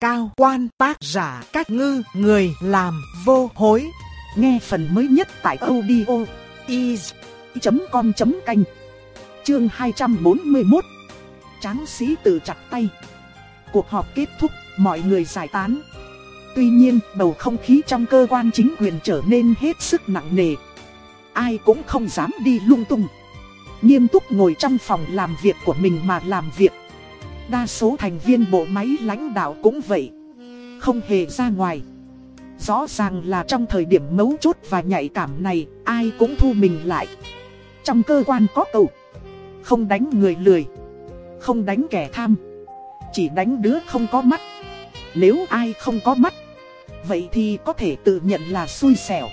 cao quan tác giả cách ngư người làm vô hối. Nghe phần mới nhất tại audio is.com.canh Chương 241 Tráng sĩ tự chặt tay Cuộc họp kết thúc, mọi người giải tán. Tuy nhiên, bầu không khí trong cơ quan chính quyền trở nên hết sức nặng nề. Ai cũng không dám đi lung tung. Nghiêm túc ngồi trong phòng làm việc của mình mà làm việc. Đa số thành viên bộ máy lãnh đạo cũng vậy. Không hề ra ngoài. Rõ ràng là trong thời điểm mấu chốt và nhạy cảm này, ai cũng thu mình lại. Trong cơ quan có cầu. Không đánh người lười. Không đánh kẻ tham. Chỉ đánh đứa không có mắt. Nếu ai không có mắt, vậy thì có thể tự nhận là xui xẻo.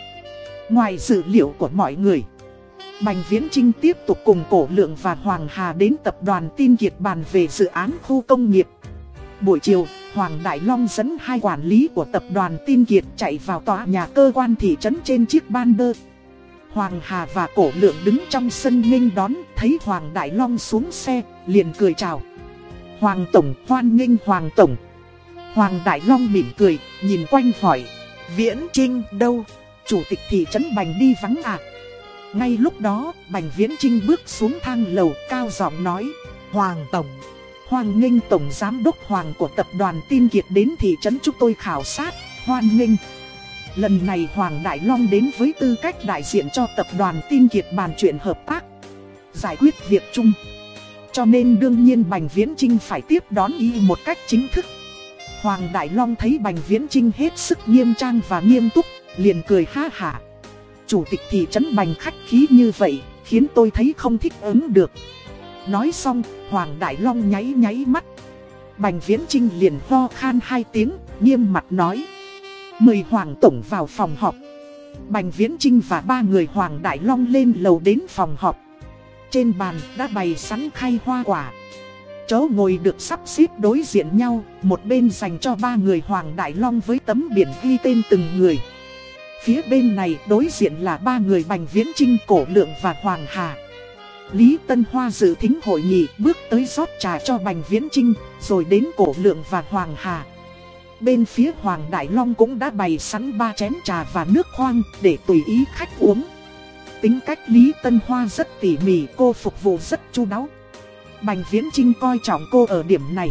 Ngoài dữ liệu của mọi người, Bành Viễn Trinh tiếp tục cùng Cổ Lượng và Hoàng Hà đến tập đoàn tin kiệt bàn về dự án khu công nghiệp. Buổi chiều, Hoàng Đại Long dẫn hai quản lý của tập đoàn tin kiệt chạy vào tòa nhà cơ quan thị trấn trên chiếc ban đơ. Hoàng Hà và Cổ Lượng đứng trong sân nghênh đón, thấy Hoàng Đại Long xuống xe, liền cười chào. Hoàng Tổng hoan nghênh Hoàng Tổng. Hoàng Đại Long mỉm cười, nhìn quanh hỏi, Viễn Trinh đâu? Chủ tịch thị trấn Bành đi vắng à? Ngay lúc đó, Bành Viễn Trinh bước xuống thang lầu cao giọng nói, Hoàng Tổng. Hoàng nghênh Tổng Giám đốc Hoàng của tập đoàn tin kiệt đến thị trấn chúng tôi khảo sát, hoan nghênh. Lần này Hoàng Đại Long đến với tư cách đại diện cho tập đoàn tin kiệt bàn chuyện hợp tác, giải quyết việc chung. Cho nên đương nhiên Bành Viễn Trinh phải tiếp đón y một cách chính thức. Hoàng Đại Long thấy Bành Viễn Trinh hết sức nghiêm trang và nghiêm túc, liền cười ha hả. Chủ tịch thị trấn Bành khách khí như vậy, khiến tôi thấy không thích ứng được. Nói xong, Hoàng Đại Long nháy nháy mắt. Bành Viễn Trinh liền ho khan hai tiếng, nghiêm mặt nói. Mời Hoàng Tổng vào phòng họp. Bành Viễn Trinh và ba người Hoàng Đại Long lên lầu đến phòng họp. Trên bàn đã bày sẵn khay hoa quả. Chỗ ngồi được sắp xếp đối diện nhau, một bên dành cho ba người Hoàng Đại Long với tấm biển ghi tên từng người. Phía bên này đối diện là ba người Bành Viễn Trinh, Cổ Lượng và Hoàng Hà. Lý Tân Hoa dự thính hội nghị bước tới rót trà cho Bành Viễn Trinh, rồi đến Cổ Lượng và Hoàng Hà. Bên phía Hoàng Đại Long cũng đã bày sẵn ba chén trà và nước khoang để tùy ý khách uống. Tính cách Lý Tân Hoa rất tỉ mỉ, cô phục vụ rất chu đáo. Bành Viễn Trinh coi trọng cô ở điểm này.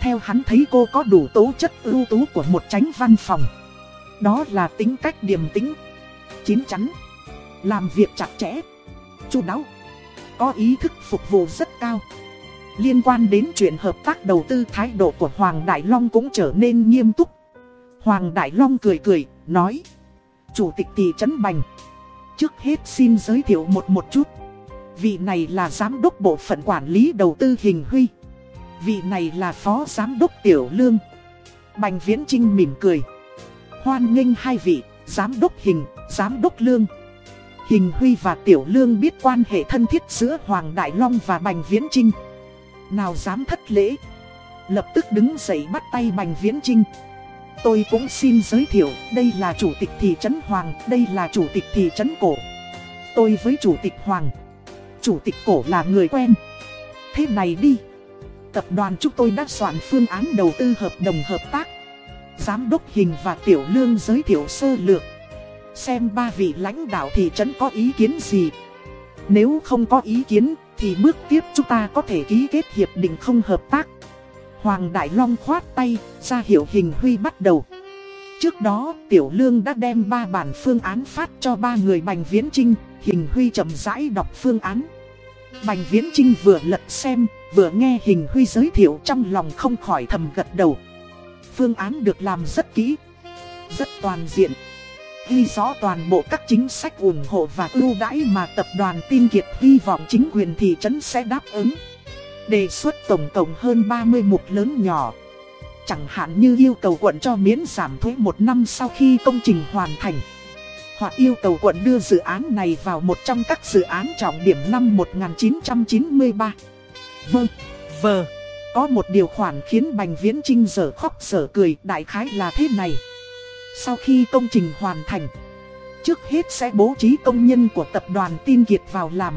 Theo hắn thấy cô có đủ tố chất ưu tú của một tránh văn phòng. Đó là tính cách điềm tĩnh, chín chắn, làm việc chặt chẽ, chu đáo, có ý thức phục vụ rất cao. Liên quan đến chuyện hợp tác đầu tư thái độ của Hoàng Đại Long cũng trở nên nghiêm túc. Hoàng Đại Long cười cười, nói Chủ tịch Tỷ trấn Bành Trước hết xin giới thiệu một một chút Vị này là giám đốc bộ phận quản lý đầu tư hình huy Vị này là phó giám đốc tiểu lương Bành Viễn Trinh mỉm cười Hoan nghênh hai vị, giám đốc hình, giám đốc lương. Hình Huy và Tiểu Lương biết quan hệ thân thiết giữa Hoàng Đại Long và Bành Viễn Trinh Nào dám thất lễ? Lập tức đứng dậy bắt tay Bành Viễn Trinh Tôi cũng xin giới thiệu, đây là chủ tịch thị trấn Hoàng, đây là chủ tịch thị trấn Cổ. Tôi với chủ tịch Hoàng. Chủ tịch Cổ là người quen. Thế này đi. Tập đoàn chúng tôi đã soạn phương án đầu tư hợp đồng hợp tác. Giám đốc hình và tiểu lương giới thiệu sơ lược. Xem ba vị lãnh đạo thị trấn có ý kiến gì. Nếu không có ý kiến, thì bước tiếp chúng ta có thể ký kết hiệp định không hợp tác. Hoàng Đại Long khoát tay, ra hiệu hình huy bắt đầu. Trước đó, Tiểu Lương đã đem ba bản phương án phát cho ba người Bành Viễn Trinh Hình Huy chậm rãi đọc phương án. Bành Viễn Trinh vừa lật xem, Vừa nghe Hình Huy giới thiệu trong lòng không khỏi thầm gật đầu. Phương án được làm rất kỹ Rất toàn diện Ghi rõ toàn bộ các chính sách ủng hộ và ưu đãi mà tập đoàn tin kiệt hy vọng chính quyền thị trấn sẽ đáp ứng. Đề xuất tổng cộng hơn 30 mục lớn nhỏ Chẳng hạn như yêu cầu quận cho miễn giảm thuế một năm sau khi công trình hoàn thành Hoặc yêu cầu quận đưa dự án này vào một trong các dự án trọng điểm năm 1993 Vâng, vờ có một điều khoản khiến Bành Viễn Trinh dở khóc dở cười, đại khái là thế này Sau khi công trình hoàn thành, Trước hết sẽ bố trí công nhân của tập đoàn tin kiệt vào làm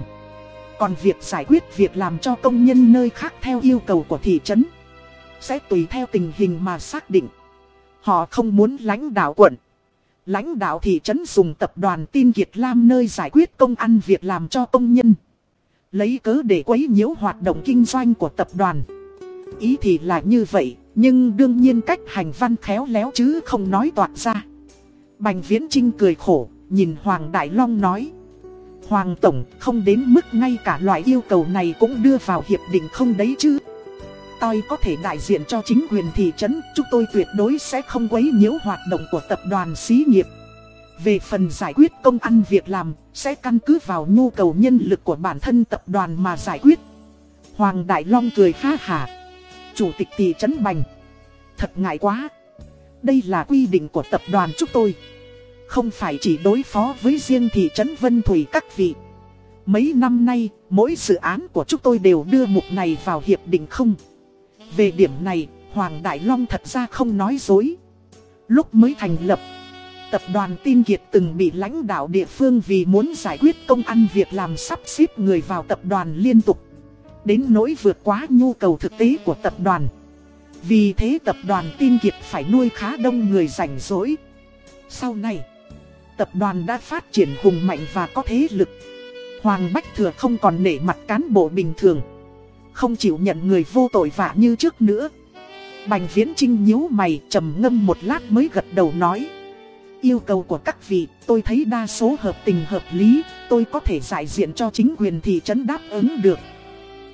còn việc giải quyết việc làm cho công nhân nơi khác theo yêu cầu của thị trấn Sẽ tùy theo tình hình mà xác định. Họ không muốn lãnh đạo quận. Lãnh đạo thị trấn dùng tập đoàn tin Kiệt Lam nơi giải quyết công ăn việc làm cho công nhân. Lấy cớ để quấy nhiễu hoạt động kinh doanh của tập đoàn. Ý thì là như vậy, nhưng đương nhiên cách hành văn khéo léo chứ không nói toạc ra. Bành Viễn Trinh cười khổ, nhìn Hoàng Đại Long nói. Hoàng Tổng không đến mức ngay cả loại yêu cầu này cũng đưa vào hiệp định không đấy chứ. Tôi có thể đại diện cho chính quyền thị trấn, chúng tôi tuyệt đối sẽ không quấy nhiễu hoạt động của tập đoàn xí nghiệp. Về phần giải quyết công ăn việc làm, sẽ căn cứ vào nhu cầu nhân lực của bản thân tập đoàn mà giải quyết. Hoàng Đại Long cười ha hà. Chủ tịch thị trấn Bành. Thật ngại quá. Đây là quy định của tập đoàn chúng tôi. Không phải chỉ đối phó với riêng thị trấn Vân Thủy các vị. Mấy năm nay, mỗi dự án của chúng tôi đều đưa mục này vào hiệp định không. Về điểm này, Hoàng Đại Long thật ra không nói dối. Lúc mới thành lập, tập đoàn Tin Kiệt từng bị lãnh đạo địa phương vì muốn giải quyết công ăn việc làm sắp xếp người vào tập đoàn liên tục. Đến nỗi vượt quá nhu cầu thực tế của tập đoàn. Vì thế tập đoàn Tin Kiệt phải nuôi khá đông người rảnh rỗi. Sau này, tập đoàn đã phát triển hùng mạnh và có thế lực. Hoàng Bách Thừa không còn nể mặt cán bộ bình thường. Không chịu nhận người vô tội vạ như trước nữa. Bành Viễn Trinh nhíu mày trầm ngâm một lát mới gật đầu nói. Yêu cầu của các vị tôi thấy đa số hợp tình hợp lý, tôi có thể giải diện cho chính quyền thị trấn đáp ứng được.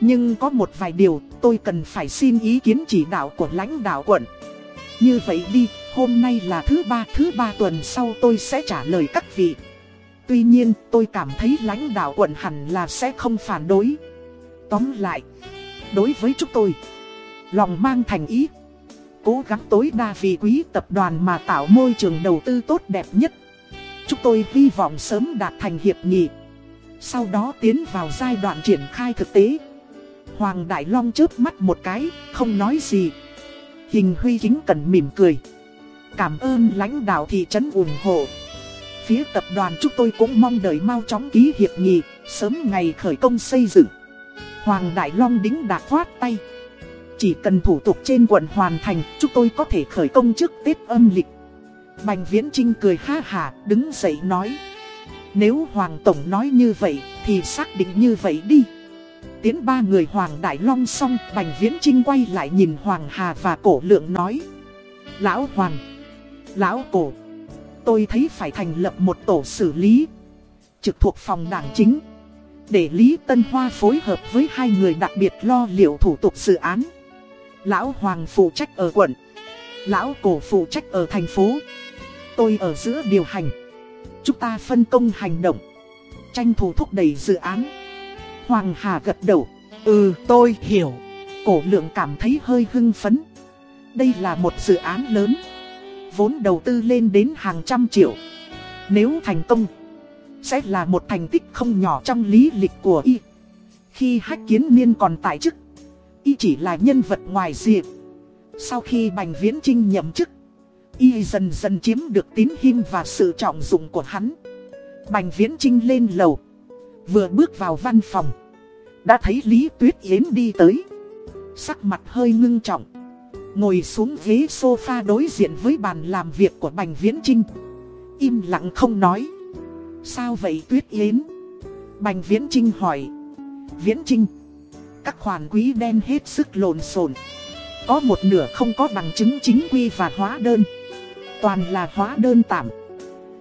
Nhưng có một vài điều tôi cần phải xin ý kiến chỉ đạo của lãnh đạo quận. Như vậy đi, hôm nay là thứ ba, thứ ba tuần sau tôi sẽ trả lời các vị. Tuy nhiên, tôi cảm thấy lãnh đạo quận hẳn là sẽ không phản đối. Tóm lại, đối với chúng tôi, lòng mang thành ý, cố gắng tối đa vì quý tập đoàn mà tạo môi trường đầu tư tốt đẹp nhất. Chúng tôi hy vọng sớm đạt thành hiệp nghị, sau đó tiến vào giai đoạn triển khai thực tế. Hoàng Đại Long chớp mắt một cái, không nói gì. Hình huy kính cẩn mỉm cười. Cảm ơn lãnh đạo thị trấn ủng hộ. Phía tập đoàn chúng tôi cũng mong đợi mau chóng ký hiệp nghị, sớm ngày khởi công xây dựng. Hoàng Đại Long đính đạc khoát tay. Chỉ cần thủ tục trên quận hoàn thành, chúng tôi có thể khởi công trước Tết âm lịch. Bành Viễn Trinh cười ha hà, đứng dậy nói. Nếu Hoàng Tổng nói như vậy, thì xác định như vậy đi. Tiến ba người Hoàng Đại Long xong, Bành Viễn Trinh quay lại nhìn Hoàng Hà và Cổ Lượng nói. Lão Hoàng, Lão Cổ, tôi thấy phải thành lập một tổ xử lý, trực thuộc phòng đảng chính. Để Lý Tân Hoa phối hợp với hai người đặc biệt lo liệu thủ tục dự án. Lão Hoàng phụ trách ở quận, Lão Cổ phụ trách ở thành phố. Tôi ở giữa điều hành. Chúng ta phân công hành động, tranh thủ thúc đẩy dự án. Hoàng Hà gật đầu. Ừ tôi hiểu. Cổ lượng cảm thấy hơi hưng phấn. Đây là một dự án lớn. Vốn đầu tư lên đến hàng trăm triệu. Nếu thành công, sẽ là một thành tích không nhỏ trong lý lịch của y. Khi hách kiến niên còn tại chức, y chỉ là nhân vật ngoài diện. Sau khi Bành Viễn Trinh nhậm chức, y dần dần chiếm được tín him và sự trọng dụng của hắn. Bành Viễn Trinh lên lầu, vừa bước vào văn phòng. Đã thấy Lý Tuyết Yến đi tới. Sắc mặt hơi ngưng trọng. Ngồi xuống ghế sofa đối diện với bàn làm việc của Bành Viễn Trinh Im lặng không nói. Sao vậy Tuyết Yến? Bành Viễn Trinh hỏi. Viễn Trinh Các khoản quý đen hết sức lộn xộn. Có một nửa không có bằng chứng chính quy và hóa đơn. Toàn là hóa đơn tạm.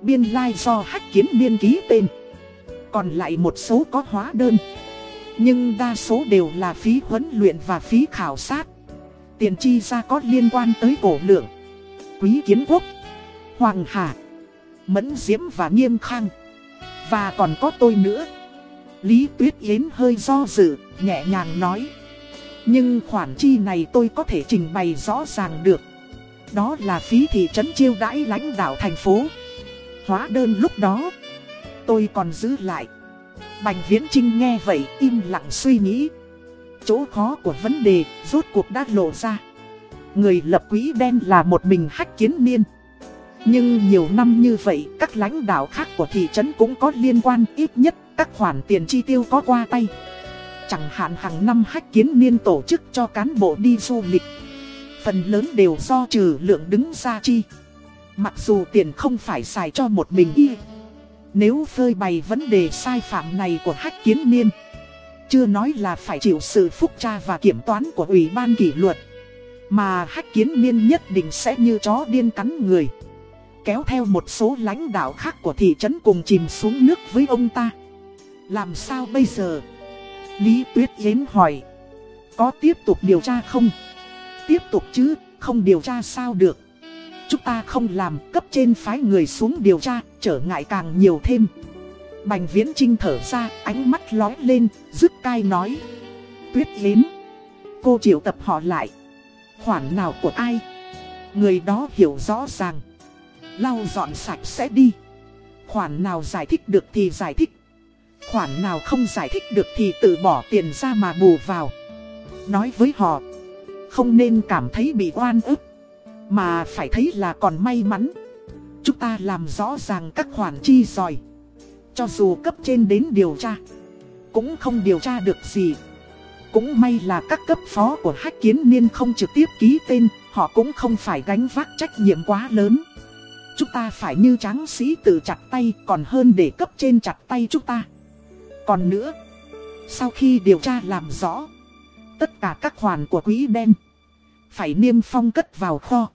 Biên lai like do hách kiến biên ký tên. Còn lại một số có hóa đơn. Nhưng đa số đều là phí huấn luyện và phí khảo sát. Tiền chi ra có liên quan tới cổ lượng. Quý kiến quốc Hoàng Hà Mẫn Diễm và Nghiêm Khang. Và còn có tôi nữa. Lý Tuyết Yến hơi do dự, nhẹ nhàng nói. Nhưng khoản chi này tôi có thể trình bày rõ ràng được. Đó là phí thị trấn chiêu đãi lãnh đạo thành phố. Hóa đơn lúc đó Tôi còn giữ lại Bành Viễn Trinh nghe vậy im lặng suy nghĩ. Chỗ khó của vấn đề rốt cuộc đã lộ ra. Người lập quỹ đen là một mình hách kiến niên. Nhưng nhiều năm như vậy, các lãnh đạo khác của thị trấn cũng có liên quan ít nhất, các khoản tiền chi tiêu có qua tay. Chẳng hạn hàng năm hách kiến niên tổ chức cho cán bộ đi du lịch. phần lớn đều do trừ lượng đứng ra chi. Mặc dù tiền không phải xài cho một mình y. Nếu phơi bày vấn đề sai phạm này của hách kiến niên Chưa nói là phải chịu sự phúc tra và kiểm toán của Ủy ban kỷ luật Mà hách kiến niên nhất định sẽ như chó điên cắn người Kéo theo một số lãnh đạo khác của thị trấn cùng chìm xuống nước với ông ta Làm sao bây giờ? Lý Tuyết Yến hỏi Có tiếp tục điều tra không? Tiếp tục chứ, không điều tra sao được Chúng ta không làm cấp trên phái người xuống điều tra, trở ngại càng nhiều thêm. Bành viễn trinh thở ra, ánh mắt lói lên, dứt cai nói. Tuyết Yến. Cô triệu tập họ lại. Khoản nào của ai? Người đó hiểu rõ ràng. Lau dọn sạch sẽ đi. Khoản nào giải thích được thì giải thích. Khoản nào không giải thích được thì tự bỏ tiền ra mà bù vào. Nói với họ. Không nên cảm thấy bị oan ức. Mà phải thấy là còn may mắn. Chúng ta làm rõ ràng các khoản chi rồi. Cho dù cấp trên đến điều tra, Cũng không điều tra được gì. Cũng may là các cấp phó của Hách Kiến Niên không trực tiếp ký tên, Họ cũng không phải gánh vác trách nhiệm quá lớn. Chúng ta phải như tráng sĩ tự chặt tay, Còn hơn để cấp trên chặt tay chúng ta. Còn nữa, Sau khi điều tra làm rõ, Tất cả các khoản của quỹ đen Phải niêm phong cất vào kho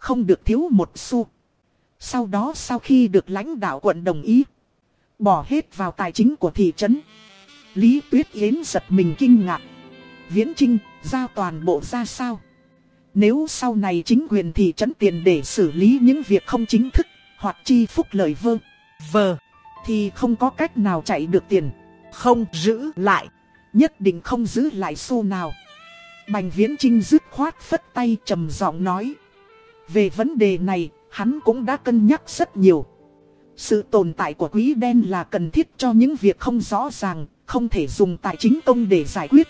không được thiếu một xu. Sau đó sau khi được lãnh đạo quận đồng ý, bỏ hết vào tài chính của thị trấn. Lý Tuyết Yến giật mình kinh ngạc. Viễn Trinh, giao toàn bộ ra sao? Nếu sau này chính quyền thị trấn tiền để xử lý những việc không chính thức, hoặc chi phúc lời vơ, vờ, thì không có cách nào chạy được tiền. Không giữ lại, nhất định không giữ lại xu nào. Bành Viễn Trinh dứt khoát phất tay trầm giọng nói. Về vấn đề này, hắn cũng đã cân nhắc rất nhiều. Sự tồn tại của quỹ đen là cần thiết cho những việc không rõ ràng, không thể dùng tài chính công để giải quyết.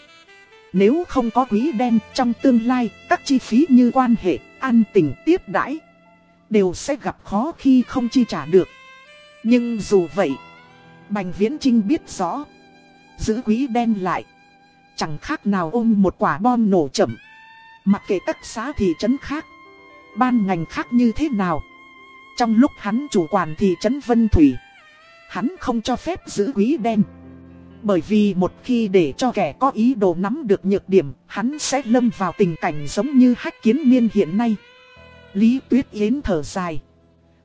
Nếu không có quỹ đen trong tương lai, các chi phí như quan hệ, an tình tiếp đãi đều sẽ gặp khó khi không chi trả được. Nhưng dù vậy, Bành Viễn Trinh biết rõ, giữ quỹ đen lại, chẳng khác nào ôm một quả bom nổ chậm. Mặc kệ các xã thị trấn khác, ban ngành khác như thế nào. Trong lúc hắn chủ quản thị trấn Vân Thủy, hắn không cho phép giữ quý đen. Bởi vì một khi để cho kẻ có ý đồ nắm được nhược điểm, hắn sẽ lâm vào tình cảnh giống như hách kiến niên hiện nay. Lý Tuyết Yến thở dài.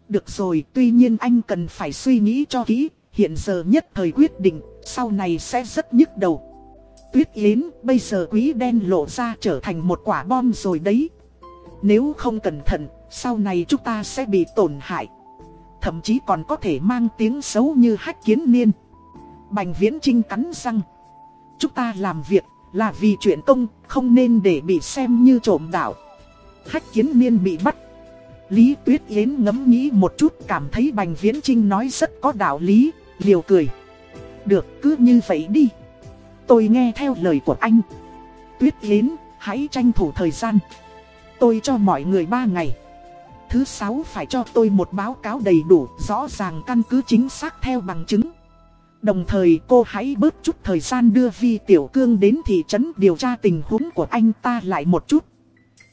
Được rồi, tuy nhiên anh cần phải suy nghĩ cho kỹ, hiện giờ nhất thời quyết định, sau này sẽ rất nhức đầu. Tuyết Yến, bây giờ quý đen lộ ra trở thành một quả bom rồi đấy. Nếu không cẩn thận, sau này chúng ta sẽ bị tổn hại. Thậm chí còn có thể mang tiếng xấu như hách kiến niên. Bành viễn trinh cắn răng. Chúng ta làm việc là vì chuyện công, không nên để bị xem như trộm đạo. Hách kiến niên bị bắt. Lý Tuyết Yến ngẫm nghĩ một chút cảm thấy Bành Viễn Trinh nói rất có đạo lý, liều cười. Được cứ như vậy đi. Tôi nghe theo lời của anh. Tuyết Yến, hãy tranh thủ thời gian. Tôi cho mọi người 3 ngày. Thứ sáu phải cho tôi một báo cáo đầy đủ, rõ ràng căn cứ chính xác theo bằng chứng. Đồng thời cô hãy bớt chút thời gian đưa Vi Tiểu Cương đến thị trấn điều tra tình huống của anh ta lại một chút.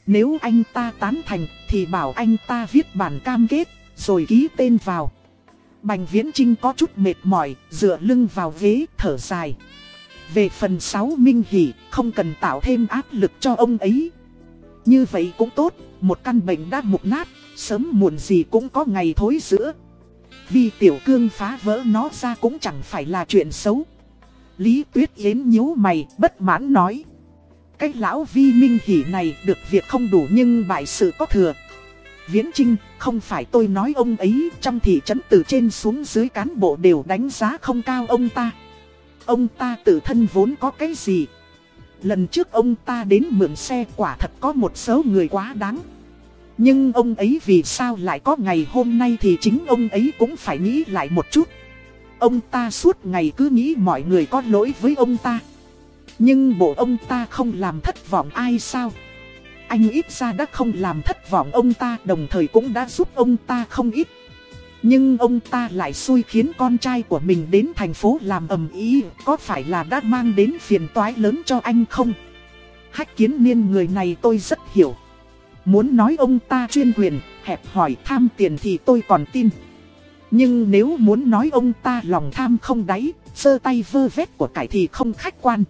Nếu anh ta tán thành thì bảo anh ta viết bản cam kết, rồi ký tên vào. Bành Viễn Trinh có chút mệt mỏi, dựa lưng vào ghế, thở dài. Về phần 6 Minh Hỷ, không cần tạo thêm áp lực cho ông ấy. Như vậy cũng tốt, một căn bệnh đã mục nát, sớm muộn gì cũng có ngày thối giữa. Vì tiểu cương phá vỡ nó ra cũng chẳng phải là chuyện xấu. Lý Tuyết Yến nhíu mày, bất mãn nói. Cái lão vi minh hỉ này được việc không đủ nhưng bại sự có thừa. Viễn Trinh, không phải tôi nói ông ấy trong thị trấn từ trên xuống dưới cán bộ đều đánh giá không cao ông ta. Ông ta tự thân vốn có cái gì, Lần trước ông ta đến mượn xe quả thật có một số người quá đáng. Nhưng ông ấy vì sao lại có ngày hôm nay thì chính ông ấy cũng phải nghĩ lại một chút. Ông ta suốt ngày cứ nghĩ mọi người có lỗi với ông ta. Nhưng bộ ông ta không làm thất vọng ai sao? Anh ít ra đã không làm thất vọng ông ta, đồng thời cũng đã giúp ông ta không ít nhưng ông ta lại xui khiến con trai của mình đến thành phố làm ầm ý, có phải là đã mang đến phiền toái lớn cho anh không? Hách kiến niên người này tôi rất hiểu. Muốn nói ông ta chuyên quyền, hẹp hỏi tham tiền thì tôi còn tin. Nhưng nếu muốn nói ông ta lòng tham không đáy, sơ tay vơ vét của cải thì không khách quan.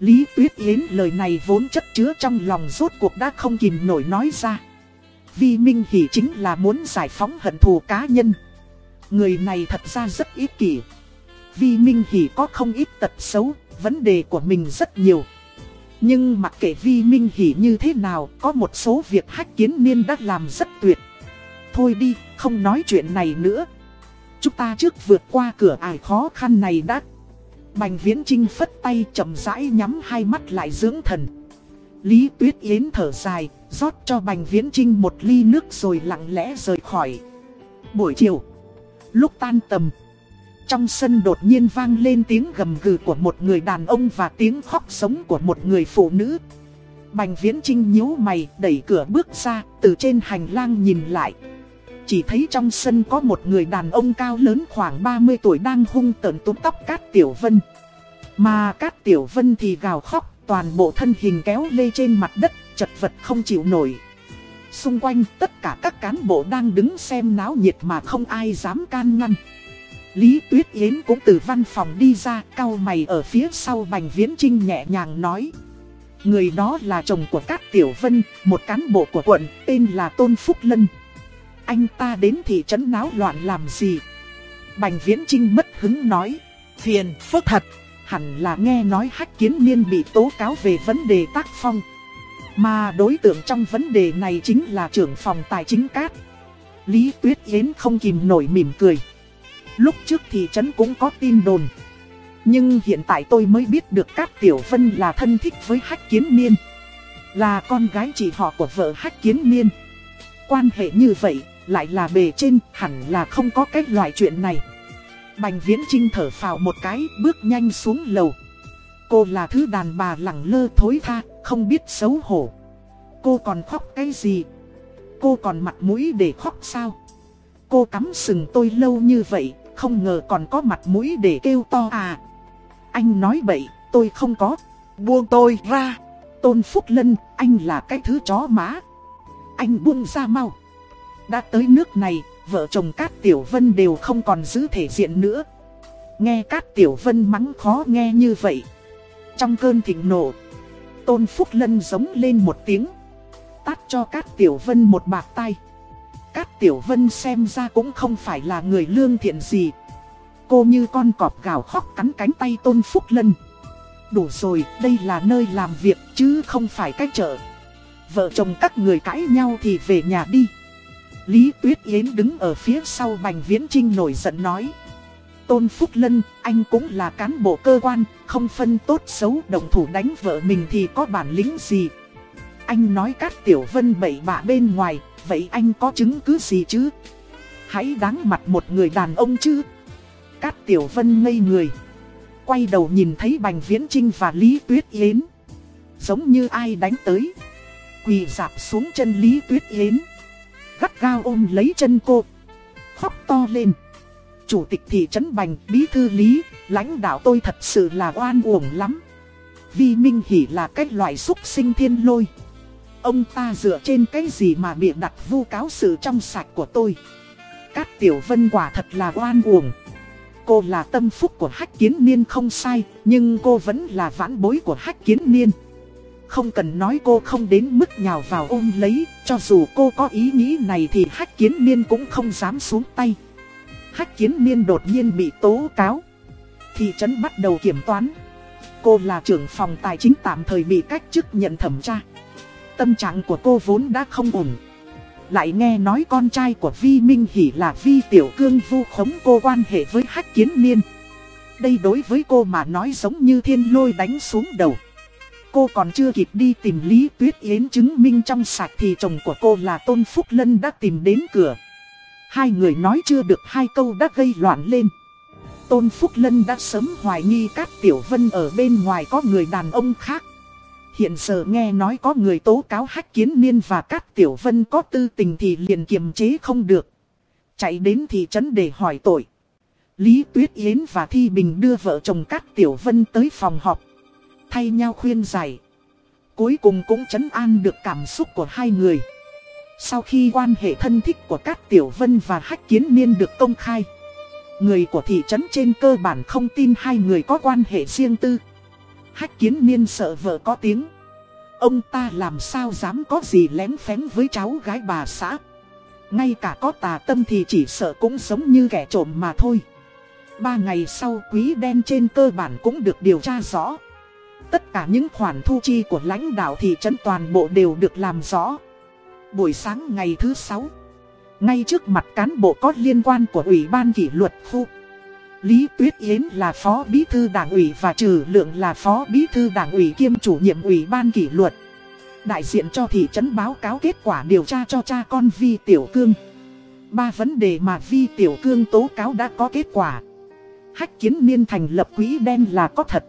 Lý Tuyết Yến lời này vốn chất chứa trong lòng rốt cuộc đã không kìm nổi nói ra. Vi Minh Hỷ chính là muốn giải phóng hận thù cá nhân. Người này thật ra rất ích kỷ. Vi Minh Hỷ có không ít tật xấu, vấn đề của mình rất nhiều. Nhưng mặc kệ Vi Minh Hỷ như thế nào, có một số việc hách kiến niên đã làm rất tuyệt. Thôi đi, không nói chuyện này nữa. Chúng ta trước vượt qua cửa ải khó khăn này đã. Bành Viễn Trinh phất tay chậm rãi nhắm hai mắt lại dưỡng thần. Lý Tuyết Yến thở dài, rót cho Bành Viễn Trinh một ly nước rồi lặng lẽ rời khỏi. Buổi chiều, lúc tan tầm, trong sân đột nhiên vang lên tiếng gầm gừ của một người đàn ông và tiếng khóc sống của một người phụ nữ. Bành Viễn Trinh nhíu mày đẩy cửa bước ra, từ trên hành lang nhìn lại. Chỉ thấy trong sân có một người đàn ông cao lớn khoảng 30 tuổi đang hung tợn túm tóc Cát Tiểu Vân. Mà Cát Tiểu Vân thì gào khóc, toàn bộ thân hình kéo lê trên mặt đất, chật vật không chịu nổi. Xung quanh tất cả các cán bộ đang đứng xem náo nhiệt mà không ai dám can ngăn. Lý Tuyết Yến cũng từ văn phòng đi ra, cao mày ở phía sau Bành Viễn Trinh nhẹ nhàng nói. Người đó là chồng của Cát Tiểu Vân, một cán bộ của quận, tên là Tôn Phúc Lân. Anh ta đến thị trấn náo loạn làm gì? Bành Viễn Trinh mất hứng nói. Phiền, phức thật. Hẳn là nghe nói hách kiến niên bị tố cáo về vấn đề tác phong. Mà đối tượng trong vấn đề này chính là trưởng phòng tài chính Cát. Lý Tuyết Yến không kìm nổi mỉm cười. Lúc trước thị trấn cũng có tin đồn. Nhưng hiện tại tôi mới biết được Cát Tiểu Vân là thân thích với Hách Kiến Niên. Là con gái chị họ của vợ Hách Kiến Niên. Quan hệ như vậy, lại là bề trên, hẳn là không có cái loại chuyện này. Bành Viễn Trinh thở phào một cái, bước nhanh xuống lầu. Cô là thứ đàn bà lẳng lơ thối tha, không biết xấu hổ. Cô còn khóc cái gì? Cô còn mặt mũi để khóc sao? Cô cắm sừng tôi lâu như vậy, không ngờ còn có mặt mũi để kêu to à. Anh nói bậy, tôi không có. Buông tôi ra. Tôn Phúc Lân, anh là cái thứ chó má. Anh buông ra mau. Đã tới nước này, vợ chồng Cát Tiểu Vân đều không còn giữ thể diện nữa. Nghe Cát Tiểu Vân mắng khó nghe như vậy. Trong cơn thịnh nộ, Tôn Phúc Lân giống lên một tiếng. Tát cho Cát Tiểu Vân một bạc tay. Cát Tiểu Vân xem ra cũng không phải là người lương thiện gì. Cô như con cọp gào khóc cắn cánh tay Tôn Phúc Lân. Đủ rồi, đây là nơi làm việc chứ không phải cái chợ. Vợ chồng các người cãi nhau thì về nhà đi. Lý Tuyết Yến đứng ở phía sau Bành Viễn Trinh nổi giận nói. Tôn Phúc Lân, anh cũng là cán bộ cơ quan, không phân tốt xấu đồng thủ đánh vợ mình thì có bản lĩnh gì. Anh nói Cát Tiểu Vân bậy bạ bên ngoài, vậy anh có chứng cứ gì chứ? Hãy đáng mặt một người đàn ông chứ? Cát Tiểu Vân ngây người. Quay đầu nhìn thấy Bành Viễn Trinh và Lý Tuyết Yến. Giống như ai đánh tới. Quỳ dạp xuống chân Lý Tuyết Yến. Gắt gao ôm lấy chân cô. Khóc to lên. Chủ tịch thị trấn Bành, bí thư Lý, lãnh đạo tôi thật sự là oan uổng lắm. Vi Minh Hỷ là cái loại xúc sinh thiên lôi. Ông ta dựa trên cái gì mà bịa đặt vu cáo sự trong sạch của tôi. Các Tiểu Vân quả thật là oan uổng. Cô là tâm phúc của Hách Kiến Niên không sai, nhưng cô vẫn là vãn bối của Hách Kiến Niên. Không cần nói cô không đến mức nhào vào ôm lấy, cho dù cô có ý nghĩ này thì Hách Kiến Niên cũng không dám xuống tay. Hách Kiến Niên đột nhiên bị tố cáo. Thị trấn bắt đầu kiểm toán. Cô là trưởng phòng tài chính tạm thời bị cách chức nhận thẩm tra. Tâm trạng của cô vốn đã không ổn. Lại nghe nói con trai của Vi Minh Hỷ là Vi Tiểu Cương vu khống cô quan hệ với Hách Kiến Niên. Đây đối với cô mà nói giống như thiên lôi đánh xuống đầu. Cô còn chưa kịp đi tìm Lý Tuyết Yến chứng minh trong sạch thì chồng của cô là Tôn Phúc Lân đã tìm đến cửa. Hai người nói chưa được hai câu đã gây loạn lên. Tôn Phúc Lân đã sớm hoài nghi các Tiểu Vân ở bên ngoài có người đàn ông khác. Hiện giờ nghe nói có người tố cáo hách kiến niên và các tiểu vân có tư tình thì liền kiềm chế không được. Chạy đến thị trấn để hỏi tội. Lý Tuyết Yến và Thi Bình đưa vợ chồng các tiểu vân tới phòng họp. Thay nhau khuyên giải. cuối cùng cũng chấn an được cảm xúc của hai người. Sau khi quan hệ thân thích của các Tiểu Vân và Hách Kiến Niên được công khai, người của thị trấn trên cơ bản không tin hai người có quan hệ riêng tư. Hách Kiến Niên sợ vợ có tiếng. Ông ta làm sao dám có gì lén phén với cháu gái bà xã. Ngay cả có tà tâm thì chỉ sợ cũng giống như kẻ trộm mà thôi. Ba ngày sau quý đen trên cơ bản cũng được điều tra rõ. Tất cả những khoản thu chi của lãnh đạo thị trấn toàn bộ đều được làm rõ. Buổi sáng ngày thứ sáu, ngay trước mặt cán bộ có liên quan của Ủy ban kỷ luật khu. Lý Tuyết Yến là phó bí thư đảng ủy và Trừ Lượng là phó bí thư đảng ủy kiêm chủ nhiệm Ủy ban kỷ luật. Đại diện cho thị trấn báo cáo kết quả điều tra cho cha con Vi Tiểu Cương. Ba vấn đề mà Vi Tiểu Cương tố cáo đã có kết quả. Hách kiến niên thành lập quỹ đen là có thật.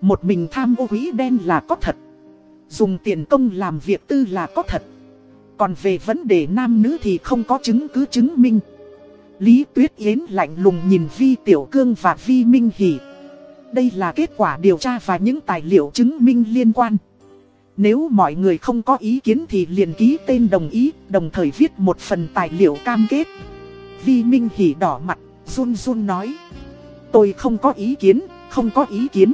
Một mình tham ô quỹ đen là có thật. Dùng tiền công làm việc tư là có thật. Còn về vấn đề nam nữ thì không có chứng cứ chứng minh. Lý Tuyết Yến lạnh lùng nhìn Vi Tiểu Cương và Vi Minh Hỷ. Đây là kết quả điều tra và những tài liệu chứng minh liên quan. Nếu mọi người không có ý kiến thì liền ký tên đồng ý, đồng thời viết một phần tài liệu cam kết. Vi Minh Hỷ đỏ mặt, run run nói. Tôi không có ý kiến, không có ý kiến.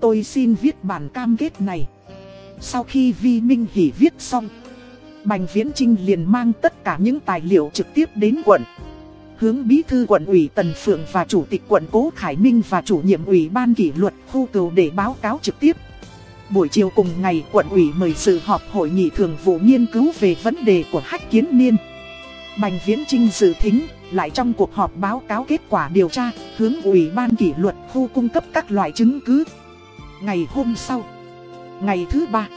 Tôi xin viết bản cam kết này. Sau khi Vi Minh Hỷ viết xong, Bành Viễn Trinh liền mang tất cả những tài liệu trực tiếp đến quận. Hướng bí thư quận ủy Tần Phượng và chủ tịch quận Cố Khải Minh và chủ nhiệm ủy ban kỷ luật khu cừu để báo cáo trực tiếp. Buổi chiều cùng ngày quận ủy mời sự họp hội nghị thường vụ nghiên cứu về vấn đề của Hách Kiến Niên. Bành Viễn Trinh dự thính, lại trong cuộc họp báo cáo kết quả điều tra, hướng ủy ban kỷ luật khu cung cấp các loại chứng cứ. Ngày hôm sau, ngày thứ ba,